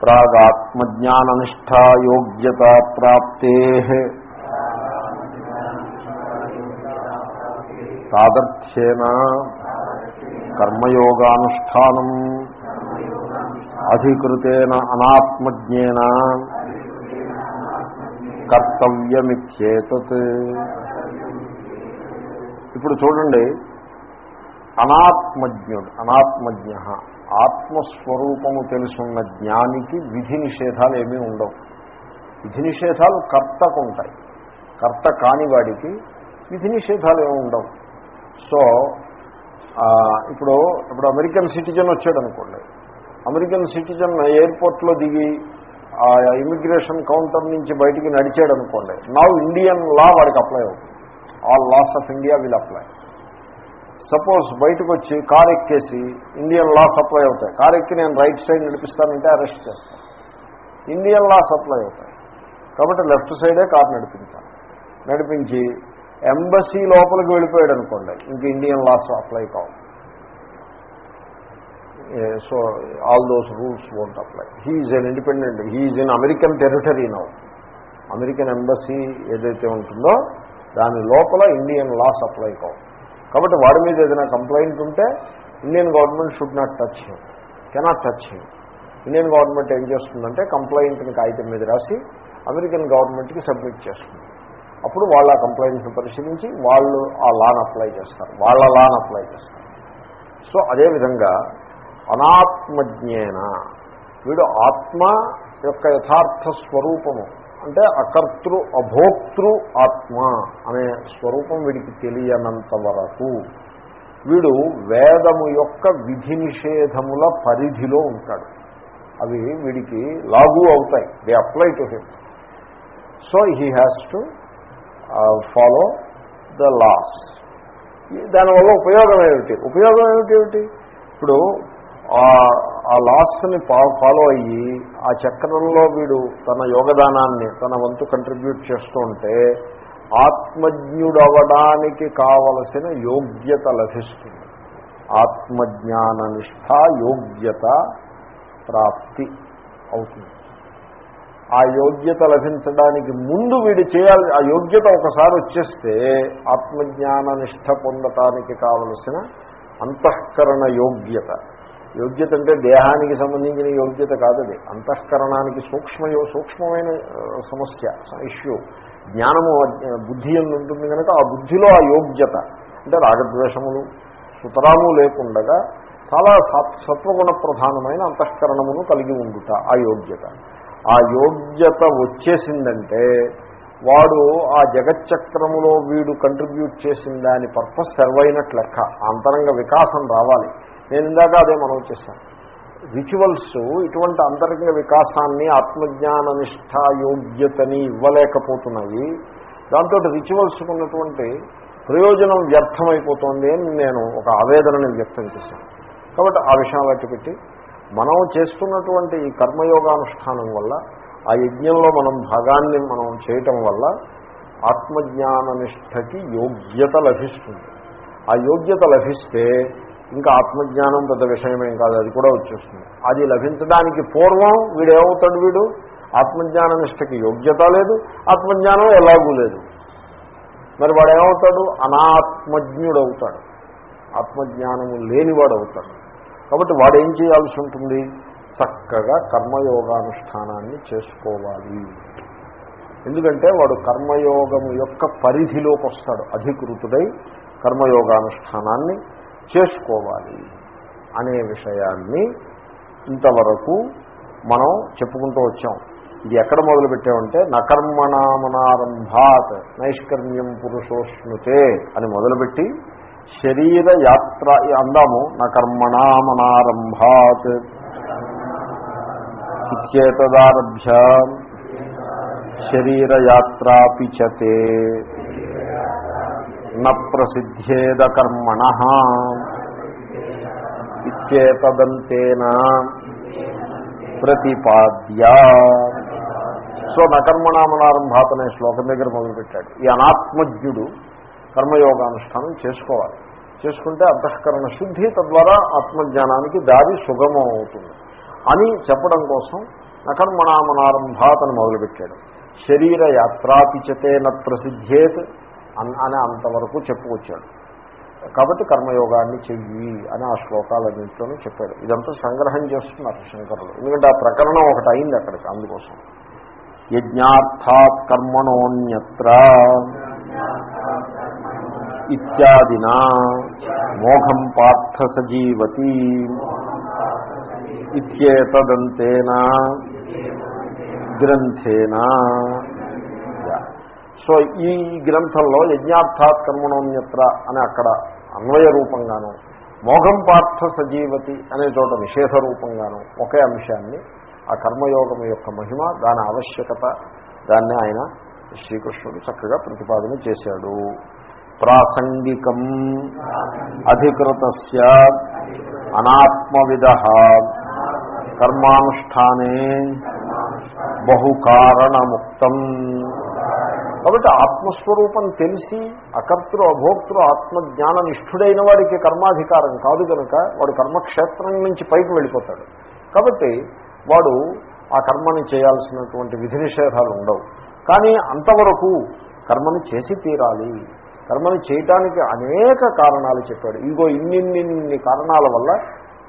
ప్రాగాత్మజ్ఞాననిష్టా యోగ్యత ప్రాప్తే తాదర్థ్యేన కర్మయోగానుష్ఠానం అధికృతేన అనాత్మజ్ఞేన కర్తవ్యమిచ్చేతత్ ఇప్పుడు చూడండి అనాత్మజ్ఞుడు అనాత్మజ్ఞ ఆత్మస్వరూపము తెలుసున్న జ్ఞానికి విధి నిషేధాలు ఏమీ ఉండవు. విధి నిషేధాలు కర్తకు ఉంటాయి. కర్త కాని వాడికి విధి నిషేధాలు ఏమి ఉండవు. సో ఇప్పుడు ఇప్పుడు అమెరికన్ సిటిజన్ వచ్చాడు అనుకోండి అమెరికన్ సిటిజన్ ఎయిర్పోర్ట్లో దిగి ఆ ఇమిగ్రేషన్ కౌంటర్ నుంచి బయటికి నడిచాడు అనుకోండి నా ఇండియన్ లా వాడికి అప్లై అవుతుంది. All laws of India will apply suppose బయటకు వచ్చి కార్ ఎక్కేసి ఇండియన్ లాస్ అప్లై అవుతాయి. కార్ ఎక్కి నేను రైట్ సైడ్ నడిపిస్తానంటే అరెస్ట్ చేస్తాను. ఇండియన్ లాస్ అప్లై అవుతాయి. కాబట్టి లెఫ్ట్ సైడే కార్ నడిపించాను నడిపించి ఎంబసీ లోపలికి వెళ్ళిపోయాడు అనుకోండి. ఇంక ఇండియన్ లాస్ అప్లై కావు. So all those rules won't apply he's an independent he's in American territory now American embassy ఏదైతే ఉంటుందో దాని లోపల ఇండియన్ లాస్ అప్లై కావు. కాబట్టి వాడి మీద ఏదైనా కంప్లైంట్ ఉంటే Indian government should not touch him cannot touch him. Indian government ఏం చేస్తుందంటే కంప్లైంట్ని కాగితం మీద రాసి అమెరికన్ గవర్నమెంట్కి సబ్మిట్ చేస్తుంది. అప్పుడు వాళ్ళు ఆ కంప్లైంట్ని పరిశీలించి వాళ్ళు ఆ లాన్ అప్లై చేస్తారు వాళ్ళ లాన్ అప్లై చేస్తారు. సో అదేవిధంగా అనాత్మజ్ఞేన వీడు ఆత్మ యొక్క యథార్థ స్వరూపము అంటే అకర్తృ అభోక్తృ ఆత్మ అనే స్వరూపం వీడికి తెలియనంత వరకు వీడు వేదము యొక్క విధి నిషేధముల పరిధిలో ఉంటాడు. అవి వీడికి లాగు అవుతాయి. They apply to him so he has to follow the laws దానివల్ల ఉపయోగం ఏమిటి? ఉపయోగం ఏమిటి? ఇప్పుడు ఆ- ఆ లాస్ని ఫాలో అయ్యి ఆ చక్రంలో వీడు తన యోగదానాన్ని తన వంతు కంట్రిబ్యూట్ చేస్తూ ఉంటే ఆత్మజ్ఞుడవడానికి కావలసిన యోగ్యత లభిస్తుంది. ఆత్మజ్ఞాన నిష్ఠ యోగ్యత ప్రాప్తి అవుతుంది. ఆ యోగ్యత లభించడానికి ముందు వీడు చేయాలి ఆ యోగ్యత ఒకసారి వచ్చేస్తే ఆత్మజ్ఞాన నిష్ఠ పొందటానికి కావలసిన అంతఃకరణ యోగ్యత. యోగ్యత అంటే దేహానికి సంబంధించిన యోగ్యత కాదది అంతఃకరణానికి సూక్ష్మ సూక్ష్మమైన సమస్య ఇష్యూ. జ్ఞానము బుద్ధి అని ఉంటుంది కనుక ఆ బుద్ధిలో ఆ యోగ్యత. అంటే రాగద్వేషములు సుతరాము లేకుండగా చాలా సత్ సత్వగుణ ప్రధానమైన అంతఃకరణమును కలిగి ఉండుట ఆ యోగ్యత. ఆ యోగ్యత వచ్చేసిందంటే వాడు ఆ జగచ్చక్రములో వీడు కంట్రిబ్యూట్ చేసిన దాని పర్పస్ సర్వ్ అయినట్లు లెక్క. అంతరంగ వికాసం రావాలి. నేను ఇందాక అదే మనం చేశాను. రిచువల్స్ ఇటువంటి అంతరంగ వికాసాన్ని ఆత్మజ్ఞాన నిష్ట యోగ్యతని ఇవ్వలేకపోతున్నాయి. దాంతో రిచువల్స్ ఉన్నటువంటి ప్రయోజనం వ్యర్థమైపోతుంది అని నేను ఒక ఆవేదనని వ్యక్తం చేశాను. కాబట్టి ఆ విషయం బట్టి పెట్టి మనం చేస్తున్నటువంటి ఈ కర్మయోగానుష్ఠానం వల్ల ఆ యజ్ఞంలో మనం భాగాన్ని మనం చేయటం వల్ల ఆత్మజ్ఞాన నిష్టకి యోగ్యత లభిస్తుంది. ఆ యోగ్యత లభిస్తే ఇంకా ఆత్మజ్ఞానం పెద్ద విషయమేం కాదు అది కూడా వచ్చేస్తుంది. అది లభించడానికి పూర్వం వీడు ఏమవుతాడు వీడు? ఆత్మజ్ఞాన నిష్టకి యోగ్యత లేదు ఆత్మజ్ఞానం ఎలాగూ లేదు. మరి వాడు ఏమవుతాడు అనాత్మజ్ఞుడు అవుతాడు ఆత్మజ్ఞానము లేనివాడు అవుతాడు కాబట్టి వాడు ఏం చేయాల్సి ఉంటుంది? చక్కగా కర్మయోగానుష్ఠానాన్ని చేసుకోవాలి. ఎందుకంటే వాడు కర్మయోగం యొక్క పరిధిలోకి వస్తాడు అధికృతుడై కర్మయోగానుష్ఠానాన్ని చేసుకోవాలి అనే విషయాన్ని ఇంతవరకు మనం చెప్పుకుంటూ వచ్చాం. ఇది ఎక్కడ మొదలుపెట్టామంటే నకర్మణామనారంభాత్ నైష్కర్మ్యం పురుషోష్ణుతే అని మొదలుపెట్టి శరీర యాత్ర అందాము నకర్మణామనారంభాత్ ఇచ్చేతదారభ్య శరీరయాత్రాపిచతే న కర్మణ ఇచ్చేతదంతేన ప్రతిపాద్య. సో నకర్మణామనారంభాత్ అనే శ్లోకం దగ్గర మొదలుపెట్టాడు. ఈ అనాత్మజ్ఞుడు కర్మయోగానుష్ఠానం చేసుకోవాలి. చేసుకుంటే అంతఃకరణ శుద్ధి తద్వారా ఆత్మజ్ఞానానికి దారి సుగమం అవుతుంది అని చెప్పడం కోసం నకర్మణామనారంభాత్ అని మొదలుపెట్టాడు. శరీర యాత్రాపిచతే న ప్రసిద్ధేత్ అని అంతవరకు చెప్పుకొచ్చాడు. కాబట్టి కర్మయోగాన్ని చెయ్యి అని ఆ శ్లోకాలన్నింటిలోనూ చెప్పాడు. ఇదంతా సంగ్రహం చేస్తున్నారు శంకరులు. ఎందుకంటే ఆ ప్రకరణం ఒకటి అయింది అక్కడికి అందుకోసం. యజ్ఞార్థాత్ కర్మణోన్యత్ర ఇత్యాదినా మోఘం పార్థ సజీవతి ఇత్యేతదంతేన గ్రంథేన సో ఈ గ్రంథంలో యజ్ఞార్థాత్ కర్మణోన్యత్ర అని అక్కడ అన్వయ రూపంగాను మోహం పార్థ సజీవతి అనే చోట నిషేధ రూపంగాను ఒకే అంశాన్ని ఆ కర్మయోగం యొక్క మహిమ దాని ఆవశ్యకత దాన్ని ఆయన శ్రీకృష్ణుడు చక్కగా ప్రతిపాదన చేశాడు. ప్రాసంగికం అధికృత అనాత్మవిద కర్మానుష్ఠానే బహుకారణముక్తం. కాబట్టి ఆత్మస్వరూపం తెలిసి అకర్తృ అభోక్తృ ఆత్మజ్ఞాన నిష్ఠుడైన వాడికి కర్మాధికారం కాదు కనుక వాడు కర్మక్షేత్రం నుంచి పైకి వెళ్ళిపోతాడు. కాబట్టి వాడు ఆ కర్మని చేయాల్సినటువంటి విధి నిషేధాలు ఉండవు. కానీ అంతవరకు కర్మని చేసి తీరాలి. కర్మని చేయటానికి అనేక కారణాలు చెప్పాడు. ఇగో ఇన్నిన్నిన్ని కారణాల వల్ల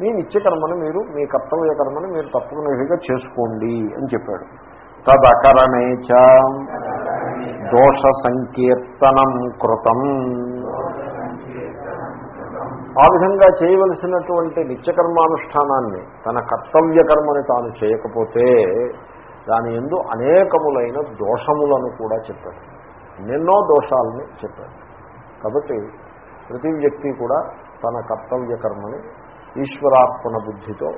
మీ నిత్యకర్మను మీరు మీ కర్తవ్య కర్మను మీరు తప్పనిసరిగా చేసుకోండి అని చెప్పాడు. తదకరణేచ దోష సంకీర్తనం కృతం. ఆ విధంగా చేయవలసినటువంటి నిత్యకర్మానుష్ఠానాన్ని తన కర్తవ్య కర్మని తాను చేయకపోతే దాని ఎందు అనేకములైన దోషములను కూడా చెప్పాడు. ఎన్నెన్నో దోషాలని చెప్పాడు. కాబట్టి ప్రతి వ్యక్తి కూడా తన కర్తవ్య కర్మని ఈశ్వరార్పణ బుద్ధితో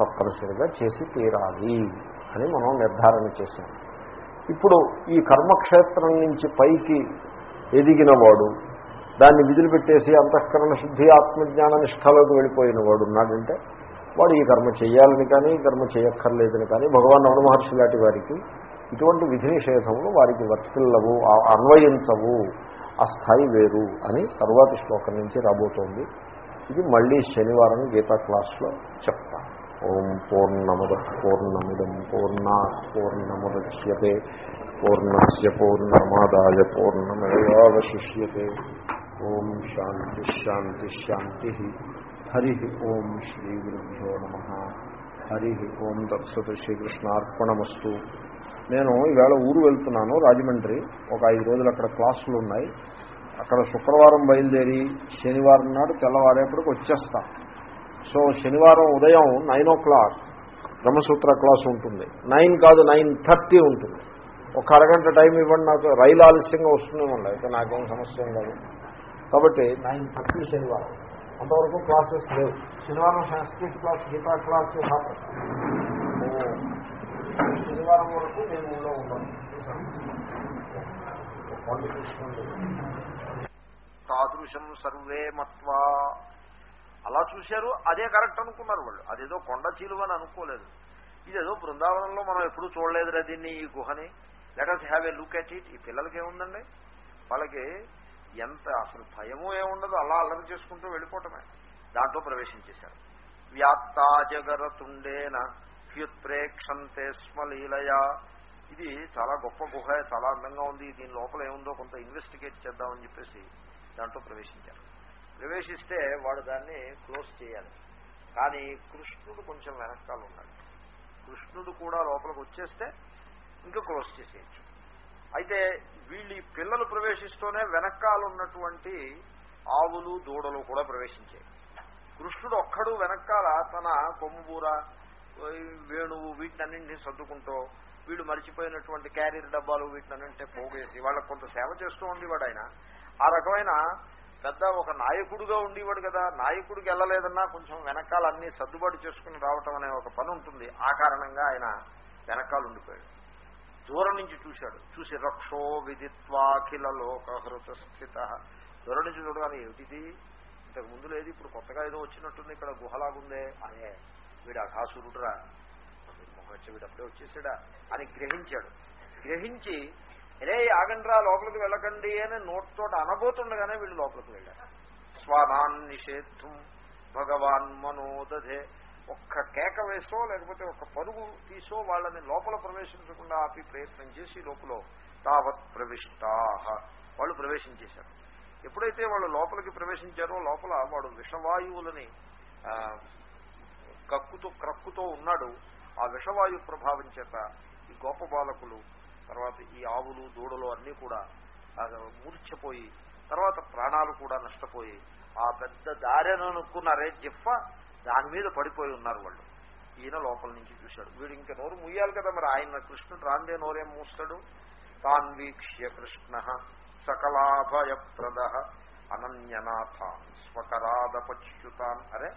తప్పనిసరిగా చేసి తీరాలి అని మనం నిర్ధారణ చేసాము ఇప్పుడు ఈ కర్మక్షేత్రం నుంచి పైకి ఎదిగిన వాడు దాన్ని విదిలిపెట్టేసి అంతఃకరణ శుద్ధి ఆత్మజ్ఞాన నిష్ఠలోకి వెళ్ళిపోయిన వాడు ఉన్నాడంటే వాడు ఈ కర్మ చేయాలని కానీ ఈ కర్మ చేయక్కర్లేదని కానీ భగవాన్ రమణ మహర్షి లాంటి వారికి ఇటువంటి విధి నిషేధములు వారికి వర్తిల్లవు అన్వయించవు ఆ స్థాయి వేరు అని తరువాతి శ్లోకం నుంచి రాబోతోంది. ఇది మళ్ళీ శనివారం గీతా క్లాస్లో చెప్తాను. ఓం పూర్ణముద పూర్ణమిదం పూర్ణా పూర్ణముద్యతే పూర్ణస్ పూర్ణమాదాయ పూర్ణమేవాశిష్యే ఓం శాంతి శాంతి శాంతి హరి ఓం శ్రీ గురుభ్యో నమ. హరి ఓం దత్సత్ శ్రీకృష్ణార్పణమస్తు నేను ఈవేళ ఊరు వెళ్తున్నాను రాజమండ్రి. ఒక ఐదు రోజులు అక్కడ క్లాసులు ఉన్నాయి. అక్కడ శుక్రవారం బయలుదేరి శనివారం నాడు తెల్లవారేపటికి వచ్చేస్తాను సో శనివారం ఉదయం nine o'clock Brahmasutra class ఉంటుంది. నైన్ కాదు నైన్ థర్టీ ఉంటుంది. ఒక అరగంట టైం ఇవ్వండి నాకు రైలు ఆలస్యంగా వస్తుందేమండి అయితే నాకేం సమస్య కాదు. కాబట్టి నైన్ థర్టీ శనివారం. అంతవరకు క్లాసెస్ లేవు. శనివారం సంస్కృత్ క్లాస్ గీతా క్లాస్ శనివారం వరకు నేను ఊళ్ళో ఉన్నాను తాదృశం సర్వే మత్వా అలా చూశారు అదే కరెక్ట్ అనుకున్నారు వాళ్ళు. అదేదో కొండ చీలువ అని అనుకోలేదు. ఇదేదో బృందావనంలో మనం ఎప్పుడూ చూడలేదురా దీన్ని ఈ గుహని. Let us have a look at it ఈ పిల్లలకి ఏముందండి? వాళ్ళకి ఎంత అసలు భయము ఏముండదు అలా అల్లరి చేసుకుంటూ వెళ్ళిపోవటమే. దాంట్లో ప్రవేశించేశారు వ్యాప్తా జగరతుండేన ప్రేక్షంతే స్మలీలయా ఇది చాలా గొప్ప గుహ చాలా అందంగా ఉంది. దీని లోపల ఏముందో కొంత ఇన్వెస్టిగేట్ చేద్దామని చెప్పేసి దాంట్లో ప్రవేశించారు. ప్రవేశిస్తే వాడు దాన్ని క్లోజ్ చేయాలి. కానీ కృష్ణుడు కొంచెం వెనకాల ఉన్నాడు. కృష్ణుడు కూడా లోపలికి వచ్చేస్తే ఇంకా క్లోజ్ చేసేయచ్చు. అయితే వీళ్ళు ఈ పిల్లలు ప్రవేశిస్తూనే వెనకాల ఉన్నటువంటి ఆవులు దూడలు కూడా ప్రవేశించాయి. కృష్ణుడు ఒక్కడు వెనకాల తన కొమ్ముబూర వేణువు వీటినన్నింటినీ సర్దుకుంటూ వీడు మర్చిపోయినటువంటి క్యారీర్ డబ్బాలు వీటినన్నింటినీ పోగేసి వాళ్ళకు కొంత సేవ చేస్తూ ఉండేవాడు ఆయన. ఆ రకమైన పెద్ద ఒక నాయకుడుగా ఉండేవాడు కదా నాయకుడికి వెళ్ళలేదన్నా కొంచెం వెనకాల అన్ని సర్దుబాటు చేసుకుని రావటం అనే ఒక పని ఉంటుంది. ఆ కారణంగా ఆయన వెనకాల ఉండిపోయాడు. దూరం నుంచి చూశాడు. చూసి రక్షో విదిత్వాఖిల లోకహృత స్థిత. దూరం నుంచి చూడగానే ఏమిటిది? ఇంతకు ముందు లేదు ఇప్పుడు కొత్తగా ఏదో వచ్చినట్టుంది ఇక్కడ గుహలాగుందే అనే వీడు అఘాసురుడురా మొహచ్చ వీడు అప్పుడే వచ్చేసాడా అని గ్రహించాడు. గ్రహించి రే ఆగండ్రా లోపలికి వెళ్ళకండి అని నోట్తో అనబోతుండగానే వీళ్ళు లోపలికి వెళ్ళారు. స్వానాన్ నిషేధం భగవాన్ మనోదధే. ఒక్క కేక వేసో లేకపోతే ఒక పరుగు తీసో వాళ్ళని లోపల ప్రవేశించకుండా ఆపి ప్రయత్నం చేసి లోపల తావత్ ప్రవిష్టా. వాళ్ళు ప్రవేశించేశారు. ఎప్పుడైతే వాళ్ళు లోపలికి ప్రవేశించారో లోపల వాడు విషవాయువులని కక్కుతో క్రక్కుతో ఉన్నాడు ఆ విషవాయు ప్రభావం చేత ఈ గోప బాలకులు తర్వాత ఈ ఆవులు దూడలు అన్నీ కూడా మూర్ఛపోయి తర్వాత ప్రాణాలు కూడా నష్టపోయి ఆ పెద్ద దారెననుకున్నారే చెప్ప దాని మీద పడిపోయి ఉన్నారు వాళ్ళు. ఈయన లోపల నుంచి చూశాడు. వీడు ఇంకా నోరు ముయ్యాలి కదా మరి. ఆయన కృష్ణుడు రాందే నోరేం మూస్తాడు? తాన్ వీక్ష్య కృష్ణ సకలాభయప్రద అనన్యనాథాన్ స్వకరాదపచ్యుతాన్. అరే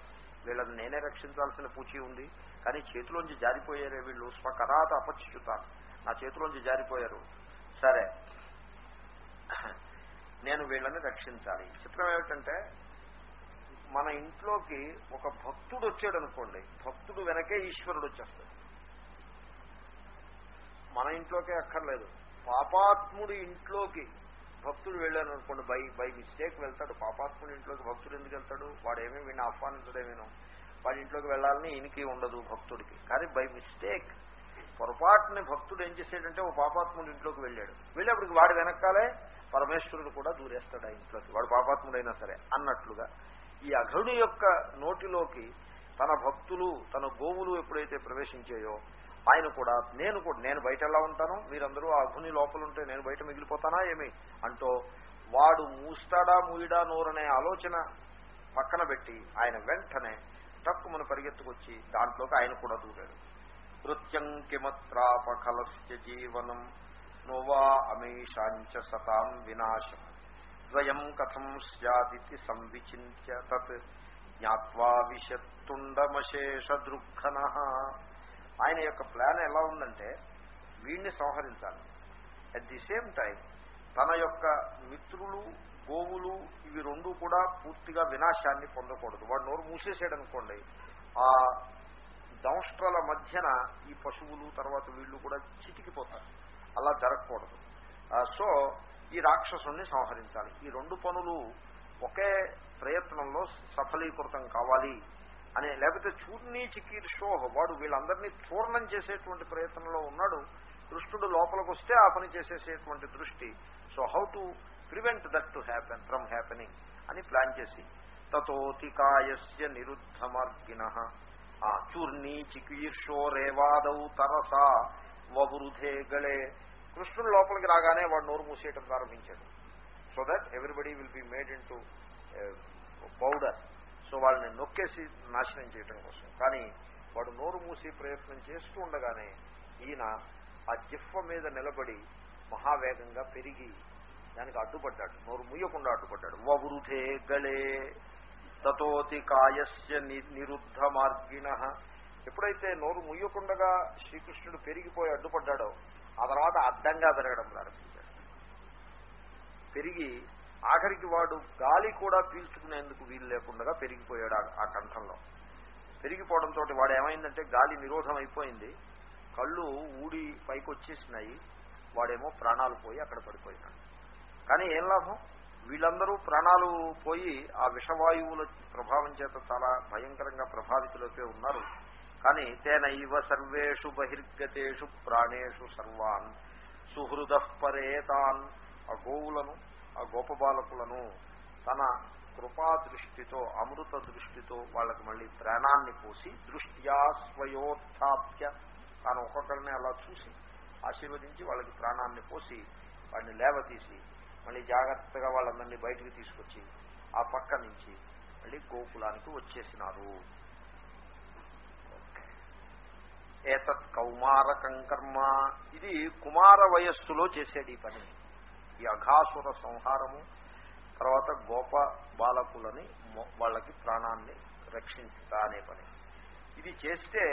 వీళ్ళని నేనే రక్షించాల్సిన పూచి ఉంది. కానీ చేతిలోంచి జారిపోయారే వీళ్ళు. స్వకరాద అపచ్యుతాన్ నా చేతిలోంచి జారిపోయారు. సరే. నేను వీళ్ళని రక్షించాలి. చిత్రం ఏమిటంటే మన ఇంట్లోకి ఒక భక్తుడు వచ్చాడు అనుకోండి భక్తుడు వెనకే ఈశ్వరుడు వచ్చేస్తాడు. మన ఇంట్లోకే అక్కర్లేదు. పాపాత్ముడి ఇంట్లోకి భక్తుడు వెళ్ళాను అనుకోండి బై బై మిస్టేక్ వెళ్తాడు. పాపాత్ముడి ఇంట్లోకి భక్తుడు ఎందుకు వెళ్తాడు? వాడేమీ వీడిని ఆహ్వానించడమేనో. వాడి ఇంట్లోకి వెళ్ళాలని ఈయనకి ఉండదు భక్తుడికి. కానీ బై మిస్టేక్ పొరపాటుని భక్తుడు ఏం చేశాడంటే ఓ పాపాత్ముడు ఇంట్లోకి వెళ్ళాడు. వెళ్ళేప్పటికి వాడి వెనకాలే పరమేశ్వరుడు కూడా దూరేస్తాడు ఆ ఇంట్లోకి. వాడు పాపాత్ముడైనా సరే అన్నట్లుగా. ఈ అఘడు యొక్క నోటిలోకి తన భక్తులు తన గోవులు ఎప్పుడైతే ప్రవేశించాయో ఆయన కూడా నేను కూడా నేను బయట ఎలా ఉంటాను? మీరందరూ ఆ అఘుని లోపల ఉంటే నేను బయట మిగిలిపోతానా ఏమి? అంటూ వాడు మూస్తాడా మూయిడా నోరనే ఆలోచన పక్కన పెట్టి ఆయన వెంటనే తక్కువను పరిగెత్తుకొచ్చి దాంట్లోకి ఆయన కూడా దూరాడు. నృత్యం కిమత్రాపకలస్య జీవనం నోవా అమేషాంచ సతాం వినాశం. ద్వయం కథం సదితి సంవిచింత్య తత్. జ్ఞావా విషత్తుండమశేషదృఘ్న ఆయన యొక్క ప్లాన్ ఎలా ఉందంటే వీడిని సంహరించాలి. అట్ ది సేమ్ టైం తన యొక్క మిత్రులు గోవులు ఇవి రెండు కూడా పూర్తిగా వినాశాన్ని పొందకూడదు. వాడు నోరు మూసేసాడు అనుకోండి ఆ దంష్ట్రల మధ్యన ఈ పశువులు తర్వాత వీళ్ళు కూడా చిటికిపోతారు. అలా జరగకూడదు. సో ఈ రాక్షసుని సంహరించాలి. ఈ రెండు పనులు ఒకే ప్రయత్నంలో సఫలీకృతం కావాలి అనే లేకపోతే చూర్ణీ చికీర్షో వాడు వీళ్ళందరినీ చూర్ణం చేసేటువంటి ప్రయత్నంలో ఉన్నాడు. కృష్ణుడు లోపలికి వస్తే ఆ పని చేసేసేటువంటి దృష్టి. So how to prevent that to happen from happening అని ప్లాన్ చేసి తతోతికాయస్య నిరుద్ధమార్గిన చూర్ణి చికీర్షో రేవాదౌ తరసా. వవృధే గళే. కృష్ణుడు లోపలికి రాగానే వాడు నోరు మూసేయటం ప్రారంభించాడు. So that everybody will be made into powder so వాళ్ళని నొక్కేసి నాశనం చేయటం కోసం. కానీ వాడు నోరు మూసి ప్రయత్నం చేస్తూ ఉండగానే ఈయన ఆ జిఫ్ఫ మీద నిలబడి మహావేగంగా పెరిగి దానికి అడ్డుపడ్డాడు. నోరు ముయ్యకుండా అడ్డుపడ్డాడు. వవృధే గళే. తతోతి కాయస్య నిరుద్ధ మార్గిణ ఎప్పుడైతే నోరు ముయ్యకుండగా శ్రీకృష్ణుడు పెరిగిపోయి అడ్డుపడ్డాడో ఆ తర్వాత అడ్డంగా పెరగడం ప్రారంభించాడు. పెరిగి ఆఖరికి వాడు గాలి కూడా పీల్చుకునేందుకు వీలు లేకుండా పెరిగిపోయాడు ఆ కంఠంలో. పెరిగిపోవడంతో వాడు ఏమైందంటే గాలి నిరోధం అయిపోయింది కళ్ళు ఊడి పైకి వచ్చేసినాయి వాడేమో ప్రాణాలు పోయి అక్కడ పడిపోయినాడు. కానీ ఏం లాభం? వీళ్ళందరూ ప్రాణాలు పోయి ఆ విషవాయువుల ప్రభావం చేత చాలా భయంకరంగా ప్రభావితులైతే ఉన్నారు. కానీ తేన ఇవ సర్వేషు బహిర్గతేషు ప్రాణేషు సర్వాన్ సుహృద పరేతాన్. ఆ గోవులను ఆ గోపబాలకులను తన కృపా దృష్టితో అమృత దృష్టితో వాళ్ళకి మళ్ళీ ప్రాణాన్ని పోసి దృష్ట్యా స్వయోత్థాప్య తాను ఒక్కొక్కరిని అలా చూసి ఆశీర్వదించి వాళ్ళకి ప్రాణాన్ని పోసి వాడిని లేవతీసి మళ్ళీ జాగ్రత్తగా వాళ్ళందరినీ బయటికి తీసుకొచ్చి ఆ పక్క నుంచి మళ్ళీ గోకులానికి వచ్చేసినారు. ఏతత్ కౌమారకం కర్మ. ఇది కుమార వయస్సులో చేసేది ఈ పని. ఈ అఘాసుర సంహారము తర్వాత గోప బాలకులని వాళ్ళకి ప్రాణాన్ని రక్షించుతా అనే పని. ఇది చేస్తే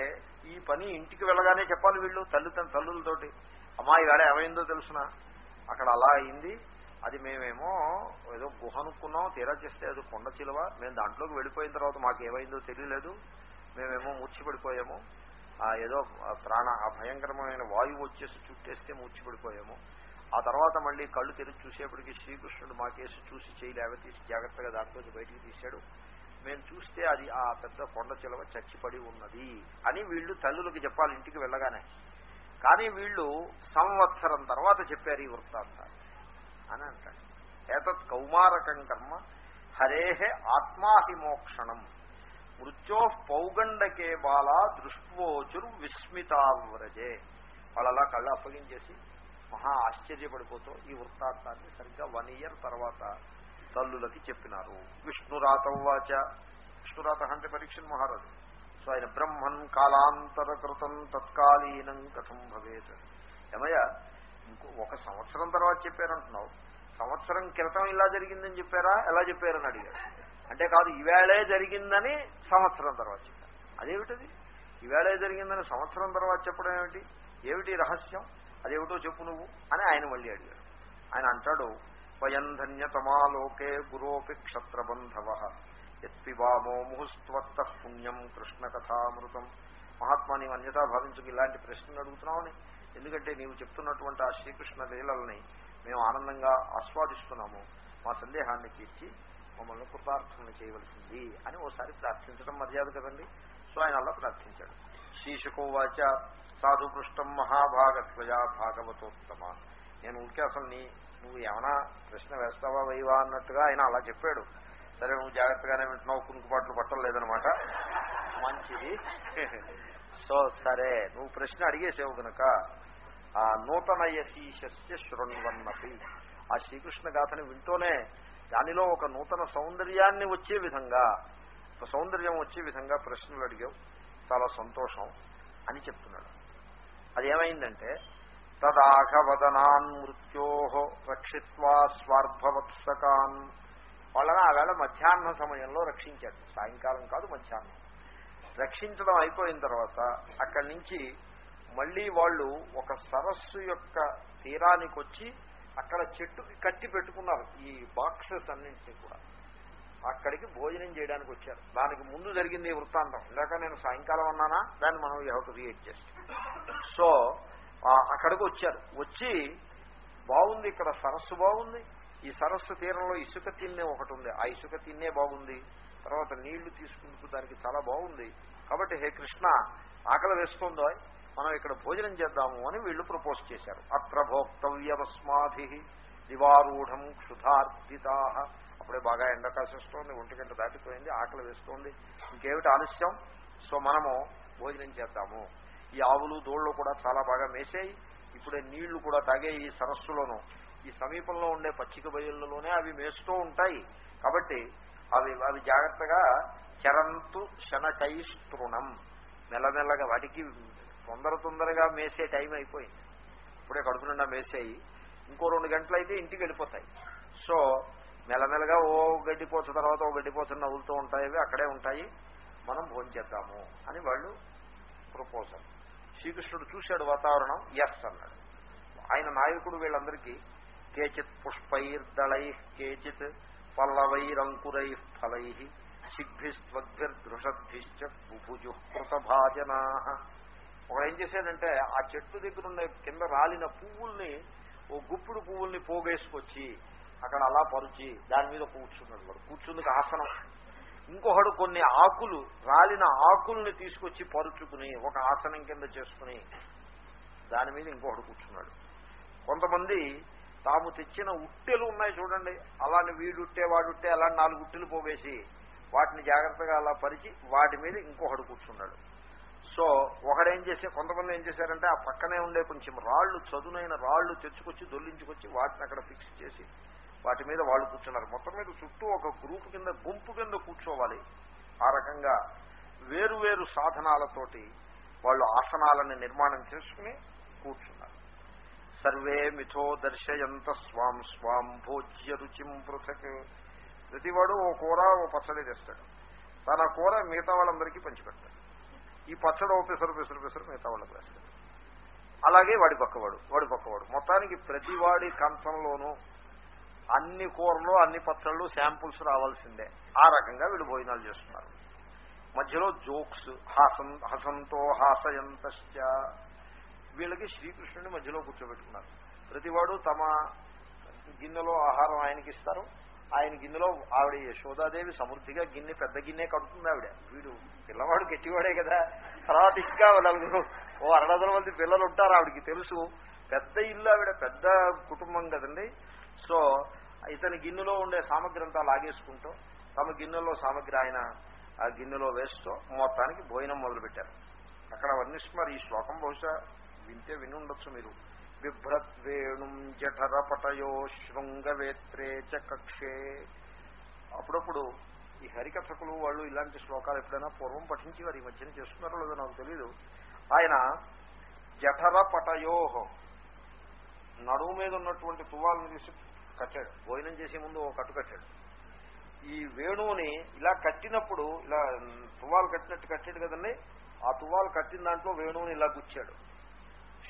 ఈ పని ఇంటికి వెళ్ళగానే చెప్పాలి వీళ్ళు తల్లి తన తల్లులతోటి. అమ్మాయి వేళ ఏమైందో తెలుసిన? అక్కడ అలా అయింది. అది మేమేమో ఏదో గుహ అనుకున్నాం తీరా చేస్తే అది కొండ చిలువ. మేము దాంట్లోకి వెళ్ళిపోయిన తర్వాత మాకు ఏమైందో తెలియలేదు. మేమేమో మూర్చిపడిపోయాము. ఏదో ప్రాణ ఆ భయంకరమైన వాయువు వచ్చేసి చుట్టేస్తే మూర్చిపడిపోయాము. ఆ తర్వాత మళ్ళీ కళ్ళు తెరిచి చూసేప్పటికి శ్రీకృష్ణుడు మా కేసు చూసి చేయలేవ తీసి జాగ్రత్తగా దాంట్లో బయటికి తీశాడు. మేము చూస్తే అది ఆ పెద్ద కొండ చిలవ చచ్చిపడి ఉన్నది అని వీళ్ళు తల్లులకు చెప్పాలి ఇంటికి వెళ్ళగానే. కానీ వీళ్ళు సంవత్సరం తర్వాత చెప్పారు ఈ వృత్తాంతాన్ని. అని అంటాడు. ఏతత్ కౌమారకం కర్మ హరే ఆత్మాహిమోక్షణం మృత్యో పౌగండకే బాల దృష్వోచురు విస్మితావ్రజే వాళ్ళలా కళ్ళు అప్పగించేసి మహా ఆశ్చర్యపడిపోతూ ఈ వృత్తాంతాన్ని సరిగ్గా వన్ ఇయర్ తర్వాత తల్లులకి చెప్పినారు. విష్ణురాతవాచ విష్ణురాత అంటే పరీక్షన్ మహారాజు. సో ఆయన బ్రహ్మన్ కాలాంతరకృతం తత్కాలీనం కథం భవేత్. ఏమయ్య? ఇంకో ఒక సంవత్సరం తర్వాత చెప్పారంటున్నావు. సంవత్సరం క్రితం ఇలా జరిగిందని చెప్పారా? ఎలా చెప్పారని అడిగారు. అంటే కాదు ఈవేళే జరిగిందని సంవత్సరం తర్వాత చెప్పారు. అదేమిటది? ఈవేళే జరిగిందని సంవత్సరం తర్వాత చెప్పడం ఏమిటి? ఏమిటి రహస్యం? అదేమిటో చెప్పు నువ్వు అని ఆయన మళ్ళీ అడిగాడు ఆయన అంటాడు వయంధన్యతమాలోకే గురోపి క్షత్రబంధవ. ఎత్పిబామో ముహుస్త్వత్త పుణ్యం కృష్ణ కథామృతం మహాత్మా నీవు అన్యతా భావించుకు ఇలాంటి ప్రశ్నలు అడుగుతున్నామని ఎందుకంటే నీవు చెప్తున్నటువంటి ఆ శ్రీకృష్ణ లీలల్ని మేము ఆనందంగా ఆస్వాదిస్తున్నాము. మా సందేహాన్ని తీర్చి మమ్మల్ని కృతార్థన చేయవలసింది అని ఓసారి ప్రార్థించడం మర్యాద కదండి. సో ఆయన అలా ప్రార్థించాడు. శీర్షకోవాచ సాధు పృష్టం మహాభాగత్వయా భాగవతోత్తమ. నేను ఊరికే అసలు నీ నువ్వు ఏమైనా ప్రశ్న వేస్తావా వైవా అన్నట్టుగా ఆయన అలా చెప్పాడు. సరే నువ్వు జాగ్రత్తగానే వింటున్నావు కునుకుపాట్లు పట్టలేదనమాట మంచిది. సో సరే నువ్వు ప్రశ్న అడిగేసావు కనుక ఆ నూతన యశీషస్య శృణ్వన్నపి ఆ శ్రీకృష్ణ గాథని వింటూనే దానిలో ఒక నూతన సౌందర్యాన్ని వచ్చే విధంగా ఒక సౌందర్యం వచ్చే విధంగా ప్రశ్నలు అడిగావు. చాలా సంతోషం అని చెప్తున్నాడు. అదేమైందంటే తదాఘవదనాన్ మృత్యో రక్షిత్వా స్వార్భవత్సకాన్ వాళ్ళని ఆవేళ మధ్యాహ్న సమయంలో రక్షించాడు. సాయంకాలం కాదు మధ్యాహ్నం. రక్షించడం అయిపోయిన తర్వాత అక్కడి నుంచి మళ్ళీ వాళ్ళు ఒక సరస్సు యొక్క తీరానికి వచ్చి అక్కడ చెట్టుకి కట్టి పెట్టుకున్నారు ఈ బాక్సెస్ అన్నింటినీ కూడా. అక్కడికి భోజనం చేయడానికి వచ్చారు. దానికి ముందు జరిగింది ఈ వృత్తాంతం. ఇందాక నేను సాయంకాలం అన్నానా? దాన్ని మనం యూ టు రియేట్ చేస్తాం సో అక్కడికి వచ్చారు. వచ్చి బాగుంది ఇక్కడ సరస్సు బాగుంది. ఈ సరస్సు తీరంలో ఇసుక తిన్నే ఒకటి ఉంది. ఆ ఇసుక తిన్నే బాగుంది. తర్వాత నీళ్ళు తీసుకుంటూ దానికి చాలా బాగుంది. కాబట్టి హే కృష్ణ ఆకలి వేస్తుందో మనం ఇక్కడ భోజనం చేద్దాము అని వీళ్ళు ప్రపోజ్ చేశారు. అత్ర భోక్తవ్యమస్మాభి దివారూఢం క్షుధార్జితా. అప్పుడే బాగా ఎండ కాసేస్తోంది దాటిపోయింది ఆకలి వేస్తోంది. ఇంకేమిటి ఆలస్యం? సో మనము భోజనం చేద్దాము. ఈ ఆవులు దోళ్ళు కూడా చాలా బాగా మేసాయి ఇప్పుడే నీళ్ళు కూడా తాగే ఈ సరస్సులోనూ ఈ సమీపంలో ఉండే పచ్చిక బయళ్ళలోనే అవి మేస్తూ ఉంటాయి. కాబట్టి అవి అవి జాగ్రత్తగా చరంతు శనకైస్తృణం మెల్లమెల్లగా వాటికి తొందర తొందరగా మేసే టైం అయిపోయింది. ఇప్పుడే కడుపు నిండా మేసేయి. ఇంకో రెండు గంటలైతే ఇంటికి వెళ్ళిపోతాయి. సో మెల్లమెల్లగా ఓ గడ్డిపోచ తర్వాత ఓ గడ్డిపోచ నవ్వులుతూ ఉంటాయి అక్కడే ఉంటాయి. మనం భోంచేద్దాము అని వాళ్ళు ప్రపోజల్. శ్రీకృష్ణుడు చూశాడు వాతావరణం ఎస్ అన్నాడు. ఆయన నాయకుడు వీళ్ళందరికీ కేచిత్ పుష్పైర్దళై కేచిత్ పల్లవైరంకురై ఫలై శిగ్భిస్వద్భిర్దృషద్భిశ్చ బుభుజు కృతభాజనా ఒక ఏం చేశాడంటే ఆ చెట్టు దగ్గర ఉన్న కింద రాలిన పువ్వుల్ని ఓ గుప్పుడు పువ్వుల్ని పోగేసుకొచ్చి అక్కడ అలా పరుచి దాని మీద కూర్చున్నాడు వాడు. కూర్చుందుకు ఆసనం. ఇంకొకడు కొన్ని ఆకులు రాలిన ఆకుల్ని తీసుకొచ్చి పరుచుకుని ఒక ఆసనం కింద చేసుకుని దాని మీద ఇంకొకడు కూర్చున్నాడు. కొంతమంది తాము తెచ్చిన ఉట్టెలు ఉన్నాయి చూడండి. అలాంటి వీడుట్టే వాడుట్టే అలాంటి నాలుగు ఉట్టెలు పోవేసి వాటిని జాగ్రత్తగా అలా పరిచి వాటి మీద ఇంకొకడు కూర్చున్నాడు. సో ఒకడేం చేసే కొంతమంది ఏం చేశారంటే ఆ పక్కనే ఉండే కొంచెం రాళ్ళు చదునైన రాళ్ళు తెచ్చుకొచ్చి దొల్లించుకొచ్చి వాటిని అక్కడ ఫిక్స్ చేసి వాటి మీద వాళ్ళు కూర్చున్నారు. మొత్తం మీద చుట్టూ ఒక గ్రూప్ కింద గుంపు కింద కూర్చోవాలి. ఆ రకంగా వేరు వేరు సాధనాలతోటి వాళ్ళు ఆసనాలను నిర్మాణం చేసుకుని కూర్చున్నారు. సర్వే మిథో దర్శయంత స్వాం స్వాం భోజ్య రుచిం పృథక్. ప్రతివాడు ఓ కూర ఓ పచ్చడి తెస్తాడు. తన కూర మిగతా వాళ్ళందరికీ పంచిపెడతాడు. ఈ పచ్చడో ఓ పిసరు పిసరు పిసరు మిగతా వాళ్ళకి వేస్తాడు అలాగే వాడి పక్కవాడు వాడి పక్కవాడు. మొత్తానికి ప్రతివాడి కంచంలోనూ అన్ని కూరలు అన్ని పచ్చళ్ళు శాంపుల్స్ రావాల్సిందే. ఆ రకంగా వీళ్ళు భోజనాలు చేస్తున్నారు. మధ్యలో జోక్స్ హాసం హసంతో హాసయంత వీళ్ళకి శ్రీకృష్ణుని మధ్యలో కూర్చోబెట్టుకున్నారు. ప్రతివాడు తమ గిన్నెలో ఆహారం ఆయనకి ఇస్తారు ఆయన గిన్నెలో ఆవిడ యశోదాదేవి సమృద్ధిగా గిన్నె పెద్ద గిన్నె కడుతుంది ఆవిడ. వీడు పిల్లవాడు గట్టివాడే కదా. తర్వాత ఇంకా నలుగురు ఓ అరడదల మంది పిల్లలు ఉంటారు ఆవిడకి తెలుసు. పెద్ద ఇల్లు ఆవిడ పెద్ద కుటుంబం కదండి. సో ఇతని గిన్నెలో ఉండే సామగ్రి అంతా లాగేసుకుంటూ తమ గిన్నెలో సామగ్రి ఆయన ఆ గిన్నెలో వేస్తూ మొత్తానికి భోజనం మొదలుపెట్టారు. అక్కడ వర్ణిస్తున్నారు ఈ శ్లోకం బహుశా వింటే విని ఉండొచ్చు మీరు. బిభ్రద్వేణుం జఠరపటయో శృంగవేత్రే చ కక్షే. అప్పుడప్పుడు ఈ హరికథకులు వాళ్ళు ఇలాంటి శ్లోకాలు ఎప్పుడైనా పూర్వం పఠించి వారి ఈ మధ్యన చేస్తున్నారో లేదో నాకు తెలియదు ఆయన జఠర నడుము మీద ఉన్నటువంటి తువాలను తీసి కట్టాడు. భోజనం చేసే ముందు ఓ కట్టు కట్టాడు. ఈ వేణువుని ఇలా కట్టినప్పుడు ఇలా తువాలు కట్టినట్టు కట్టాడు కదండి ఆ తువాలు కట్టిన దాంట్లో వేణువుని ఇలా గుచ్చాడు.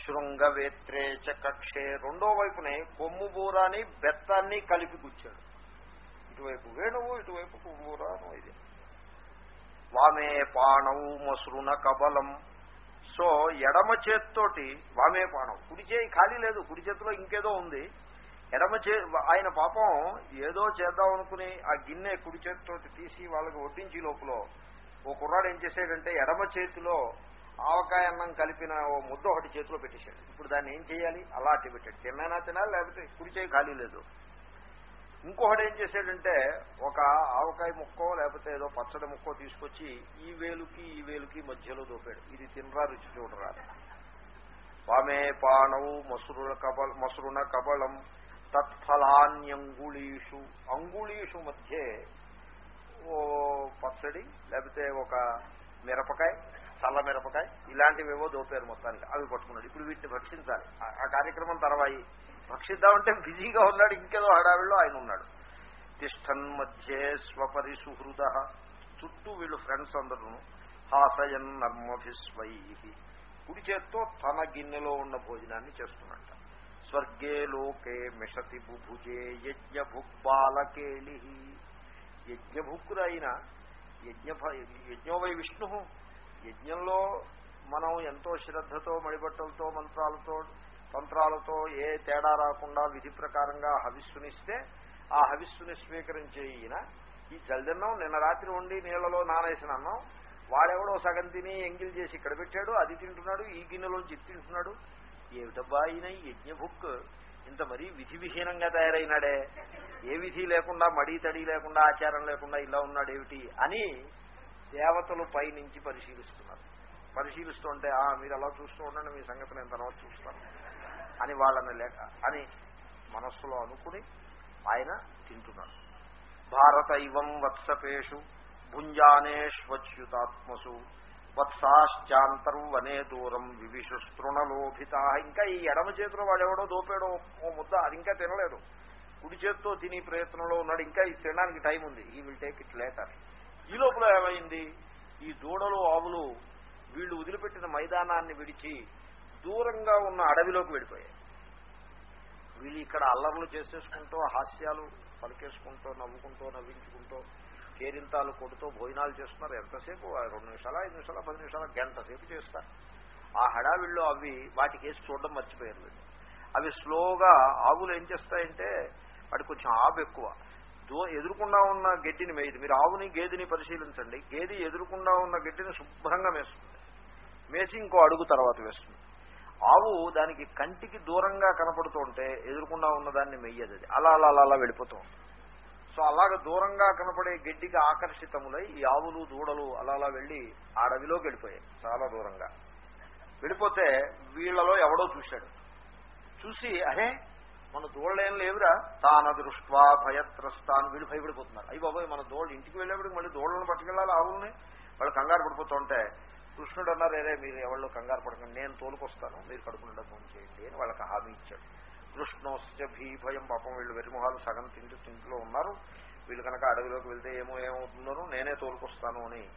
శృంగవేత్రే చ కక్షే. రెండో వైపునే కొమ్ము బూరాని బెత్తాన్ని కలిపి గుచ్చాడు ఇటువైపు వేణువు ఇటువైపు కొమ్ముబూరాను ఇది వామే పాణవు మసురున కబలం. సో ఎడమ చేత్తోటి వామే పాణం. కుడి చేయి ఖాళీ లేదు కుడి చేతిలో ఇంకేదో ఉంది. ఎడమ చే ఆయన పాపం ఏదో చేద్దాం అనుకుని ఆ గిన్నె కుడి చేతితోటి తీసి వాళ్ళకి వడ్డించి లోపల. ఓ కుర్రాడు ఏం చేశాడంటే ఎడమ చేతిలో ఆవకాయ అన్నం కలిపిన ఓ ముద్ద ఒకటి చేతిలో పెట్టేశాడు. ఇప్పుడు దాన్ని ఏం చేయాలి? అలా అట్టి పెట్టాడు. తిన్నైనా తినాలి? లేకపోతే కుడి చేయి ఖాళీ లేదు. ఇంకొకటి ఏం చేశాడంటే ఒక ఆవకాయ ముక్కో లేకపోతే ఏదో పచ్చడి ముక్కో తీసుకొచ్చి ఈ వేలుకి ఈ వేలుకి మధ్యలో దోపాడు. ఇది తినరా రుచి చూడరా? వామే పాణవు మసురుల కబల్ మసురున కబలం తత్ఫలాన్యంగుళీషు. అంగుళీషు మధ్య ఓ పచ్చడి లేకపోతే ఒక మిరపకాయ చల్ల మిరపకాయ ఇలాంటివేవో దోపారు మొత్తానికి. అవి పట్టుకున్నాడు. ఇప్పుడు వీటిని భక్షించాలి. ఆ- కార్యక్రమం తర్వాయి. భక్షిద్దామంటే బిజీగా ఉన్నాడు ఇంకేదో హడావిడిలో ఆయన ఉన్నాడు. తిష్టన్ మధ్యే స్వపరి సుహృద చుట్టూ వీళ్ళు ఫ్రెండ్స్ అందరూ హాసయన్ నర్మభిస్వై కుడి చేత్తో తన గిన్నెలో ఉన్న భోజనాన్ని చేస్తున్నట్ట. స్వర్గే లోకే మిషతి బుభుజే యజ్ఞ బాలకేళి యజ్ఞభుక్కురైన యజ్ఞ యజ్ఞోవై విష్ణు. యజ్ఞంలో మనం ఎంతో శ్రద్ధతో మడిబట్టలతో మంత్రాలతో తంత్రాలతో ఏ తేడా రాకుండా విధి ప్రకారంగా హవిస్సునిస్తే ఆ హవిస్సుని స్వీకరించే ఈయన ఈ జల్దన్నం నిన్న రాత్రి వండి నీళ్ళలో నానేసిన అన్నం వాడెవడో సగం తిని ఎంగిల్ చేసి ఇక్కడ పెట్టాడు అది తింటున్నాడు ఈ గిన్నెలోంచి ఇది తింటున్నాడు. ఏమిటబ్బా ఈయన యజ్ఞ బుక్? ఇంత మరీ విధి విహీనంగా తయారైనాడే. ఏ విధి లేకుండా మడి తడి లేకుండా ఆచారం లేకుండా ఇలా ఉన్నాడు ఏమిటి అని దేవతలు పైనుంచి పరిశీలిస్తున్నారు. పరిశీలిస్తుంటే ఆ మీరు అలా చూస్తూ ఉండండి మీ సంగతి నేను తర్వాత చూస్తాను అని వాళ్ళని లేక అని మనస్సులో అనుకుని ఆయన తింటున్నాడు భారత ఇవం వత్సపేషు భుంజానేష్వచ్యుతాత్మసు వత్సాశ్చాంతర్వనే దూరం వివిషు తృణలోభిత ఇంకా ఈ ఎడమ చేతిలో వాడెవడో దోపాడో ఓ ముద్ద అది ఇంకా తినలేదు. కుడి చేత్తో తినే ప్రయత్నంలో ఉన్నాడు. ఇంకా ఇది తినడానికి టైం ఉంది. ఈ విల్ టేక్ ఇట్ లేటర్ ఈ లోపల ఏమైంది? ఈ దూడలు ఆవులు వీళ్ళు వదిలిపెట్టిన మైదానాన్ని విడిచి దూరంగా ఉన్న అడవిలోకి వెళ్ళిపోయాయి. వీళ్ళు ఇక్కడ అల్లర్లు చేసేసుకుంటూ హాస్యాలు పలికేసుకుంటూ నవ్వుకుంటూ నవ్వించుకుంటూ కేరింతాలు కొడుతూ భోజనాలు చేస్తున్నారు. ఎంతసేపు? ఆ రెండు నిమిషాల ఐదు నిమిషాల పది నిమిషాల? గంట సేపు చేస్తారు. ఆ హడావిల్లో అవి వాటికి వేసి చూడడం మర్చిపోయారు అవి స్లోగా ఆవులు ఏం చేస్తాయంటే వాటికి కొంచెం ఆవు ఎక్కువ దో ఎదురుకుండా ఉన్న గడ్డిని మేయదు మీరు ఆవుని గేదెని పరిశీలించండి. గేదె ఎదురుకుండా ఉన్న గడ్డిని శుభ్రంగా మేస్తుంది. మేసి ఇంకో అడుగు తర్వాత వేస్తుంది. ఆవు దానికి కంటికి దూరంగా కనపడుతుంటే ఎదురుకుండా ఉన్నదాన్ని మెయ్యదు అది. అలా అలా అలా అలా వెళ్ళిపోతూ ఉంటుంది. సో అలాగ దూరంగా కనపడే గడ్డికి ఆకర్షితములై ఈ ఆవులు దూడలు అలా అలా వెళ్ళి ఆ రవిలోకి వెళ్ళిపోయాయి. చాలా దూరంగా. వెళ్ళిపోతే వీళ్ళలో ఎవడో చూశాడు. చూసి అరే మన దోళ్ళేం లేవురా తాన దృష్వా భయత్రస్తాన్ వీళ్ళు భయపడిపోతున్నారు. అయ్యి బాబోయ్ మన దోళ్ళు ఇంటికి వెళ్ళేప్పటికి మళ్ళీ దోళ్ళను పట్టుకెళ్ళాలి ఆవుల్ని? వాళ్ళు కంగారు పడిపోతుంటే కృష్ణుడు అన్నారేరే మీరు ఎవరు కంగారు పడకండి నేను తోలుకొస్తాను మీరు కడుపునిండా ఫోన్ చేయండి అని వాళ్ళకి హామీ ఇచ్చాడు. కృష్ణోస్య భీభయం పాపం వీళ్ళు వెరిమొహాలు సగం తింటూ తింట్లో ఉన్నారు. వీళ్ళు కనుక అడవిలోకి వెళ్తే ఏమో ఏమవుతుందోనో నేనే తోలుకొస్తాను అని.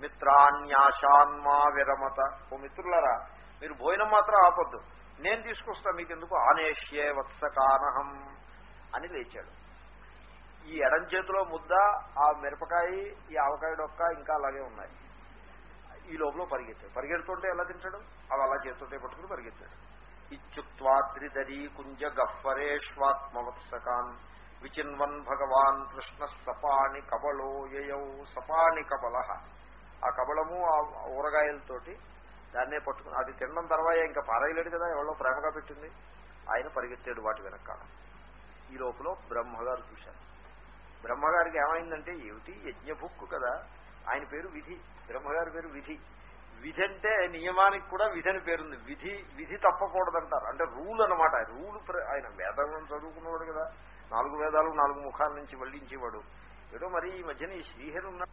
మిత్రాన్యాశాన్మా విరమత ఓ మిత్రులరా మీరు భోజనం మాత్రం ఆపొద్దు. నేను తీసుకొస్తా మీకు ఎందుకు ఆనేష్యే వత్సకానహం అని లేచాడు. ఈ ఎడం చేతిలో ముద్ద ఆ మిరపకాయ ఈ ఆవకాయ డొక్క ఇంకా అలాగే ఉన్నాయి. ఈ లోపల పరిగెత్తాడు. పరిగెడుతుంటే ఎలా తింటాడు? అవి అలా చేస్తుంటే పట్టుకుని పరిగెత్తాడు. ఇత్యుక్వాద్రిదరీ కుంజ గహ్వరేష్వాత్మవత్సకాన్ విచిన్వన్ భగవాన్ కృష్ణ సపాణి కబలో యయౌ సపాణి కబల ఆ కబలము ఆ ఊరగాయలతోటి దాన్నే పట్టుకుని అది తినడం తర్వాత ఇంకా పారాయలేడు కదా ఎవరో ప్రేమగా పెట్టింది. ఆయన పరిగెత్తాడు వాటి వెనకాల. ఈ లోపల బ్రహ్మగారు చూశారు. బ్రహ్మగారికి ఏమైందంటే ఏమిటి? యజ్ఞభుక్కు కదా. ఆయన పేరు విధి. బ్రహ్మగారి పేరు విధి. విధి అంటే నియమానికి కూడా విధి అని పేరుంది. విధి విధి తప్పకూడదంటారు. అంటే రూల్ అనమాట రూల్ ఆయన వేదాలను చదువుకున్నవాడు కదా. నాలుగు వేదాలు నాలుగు ముఖాల నుంచి వల్లించేవాడు ఏదో మరి ఈ మధ్యన ఈ శ్రీహరి ఉన్న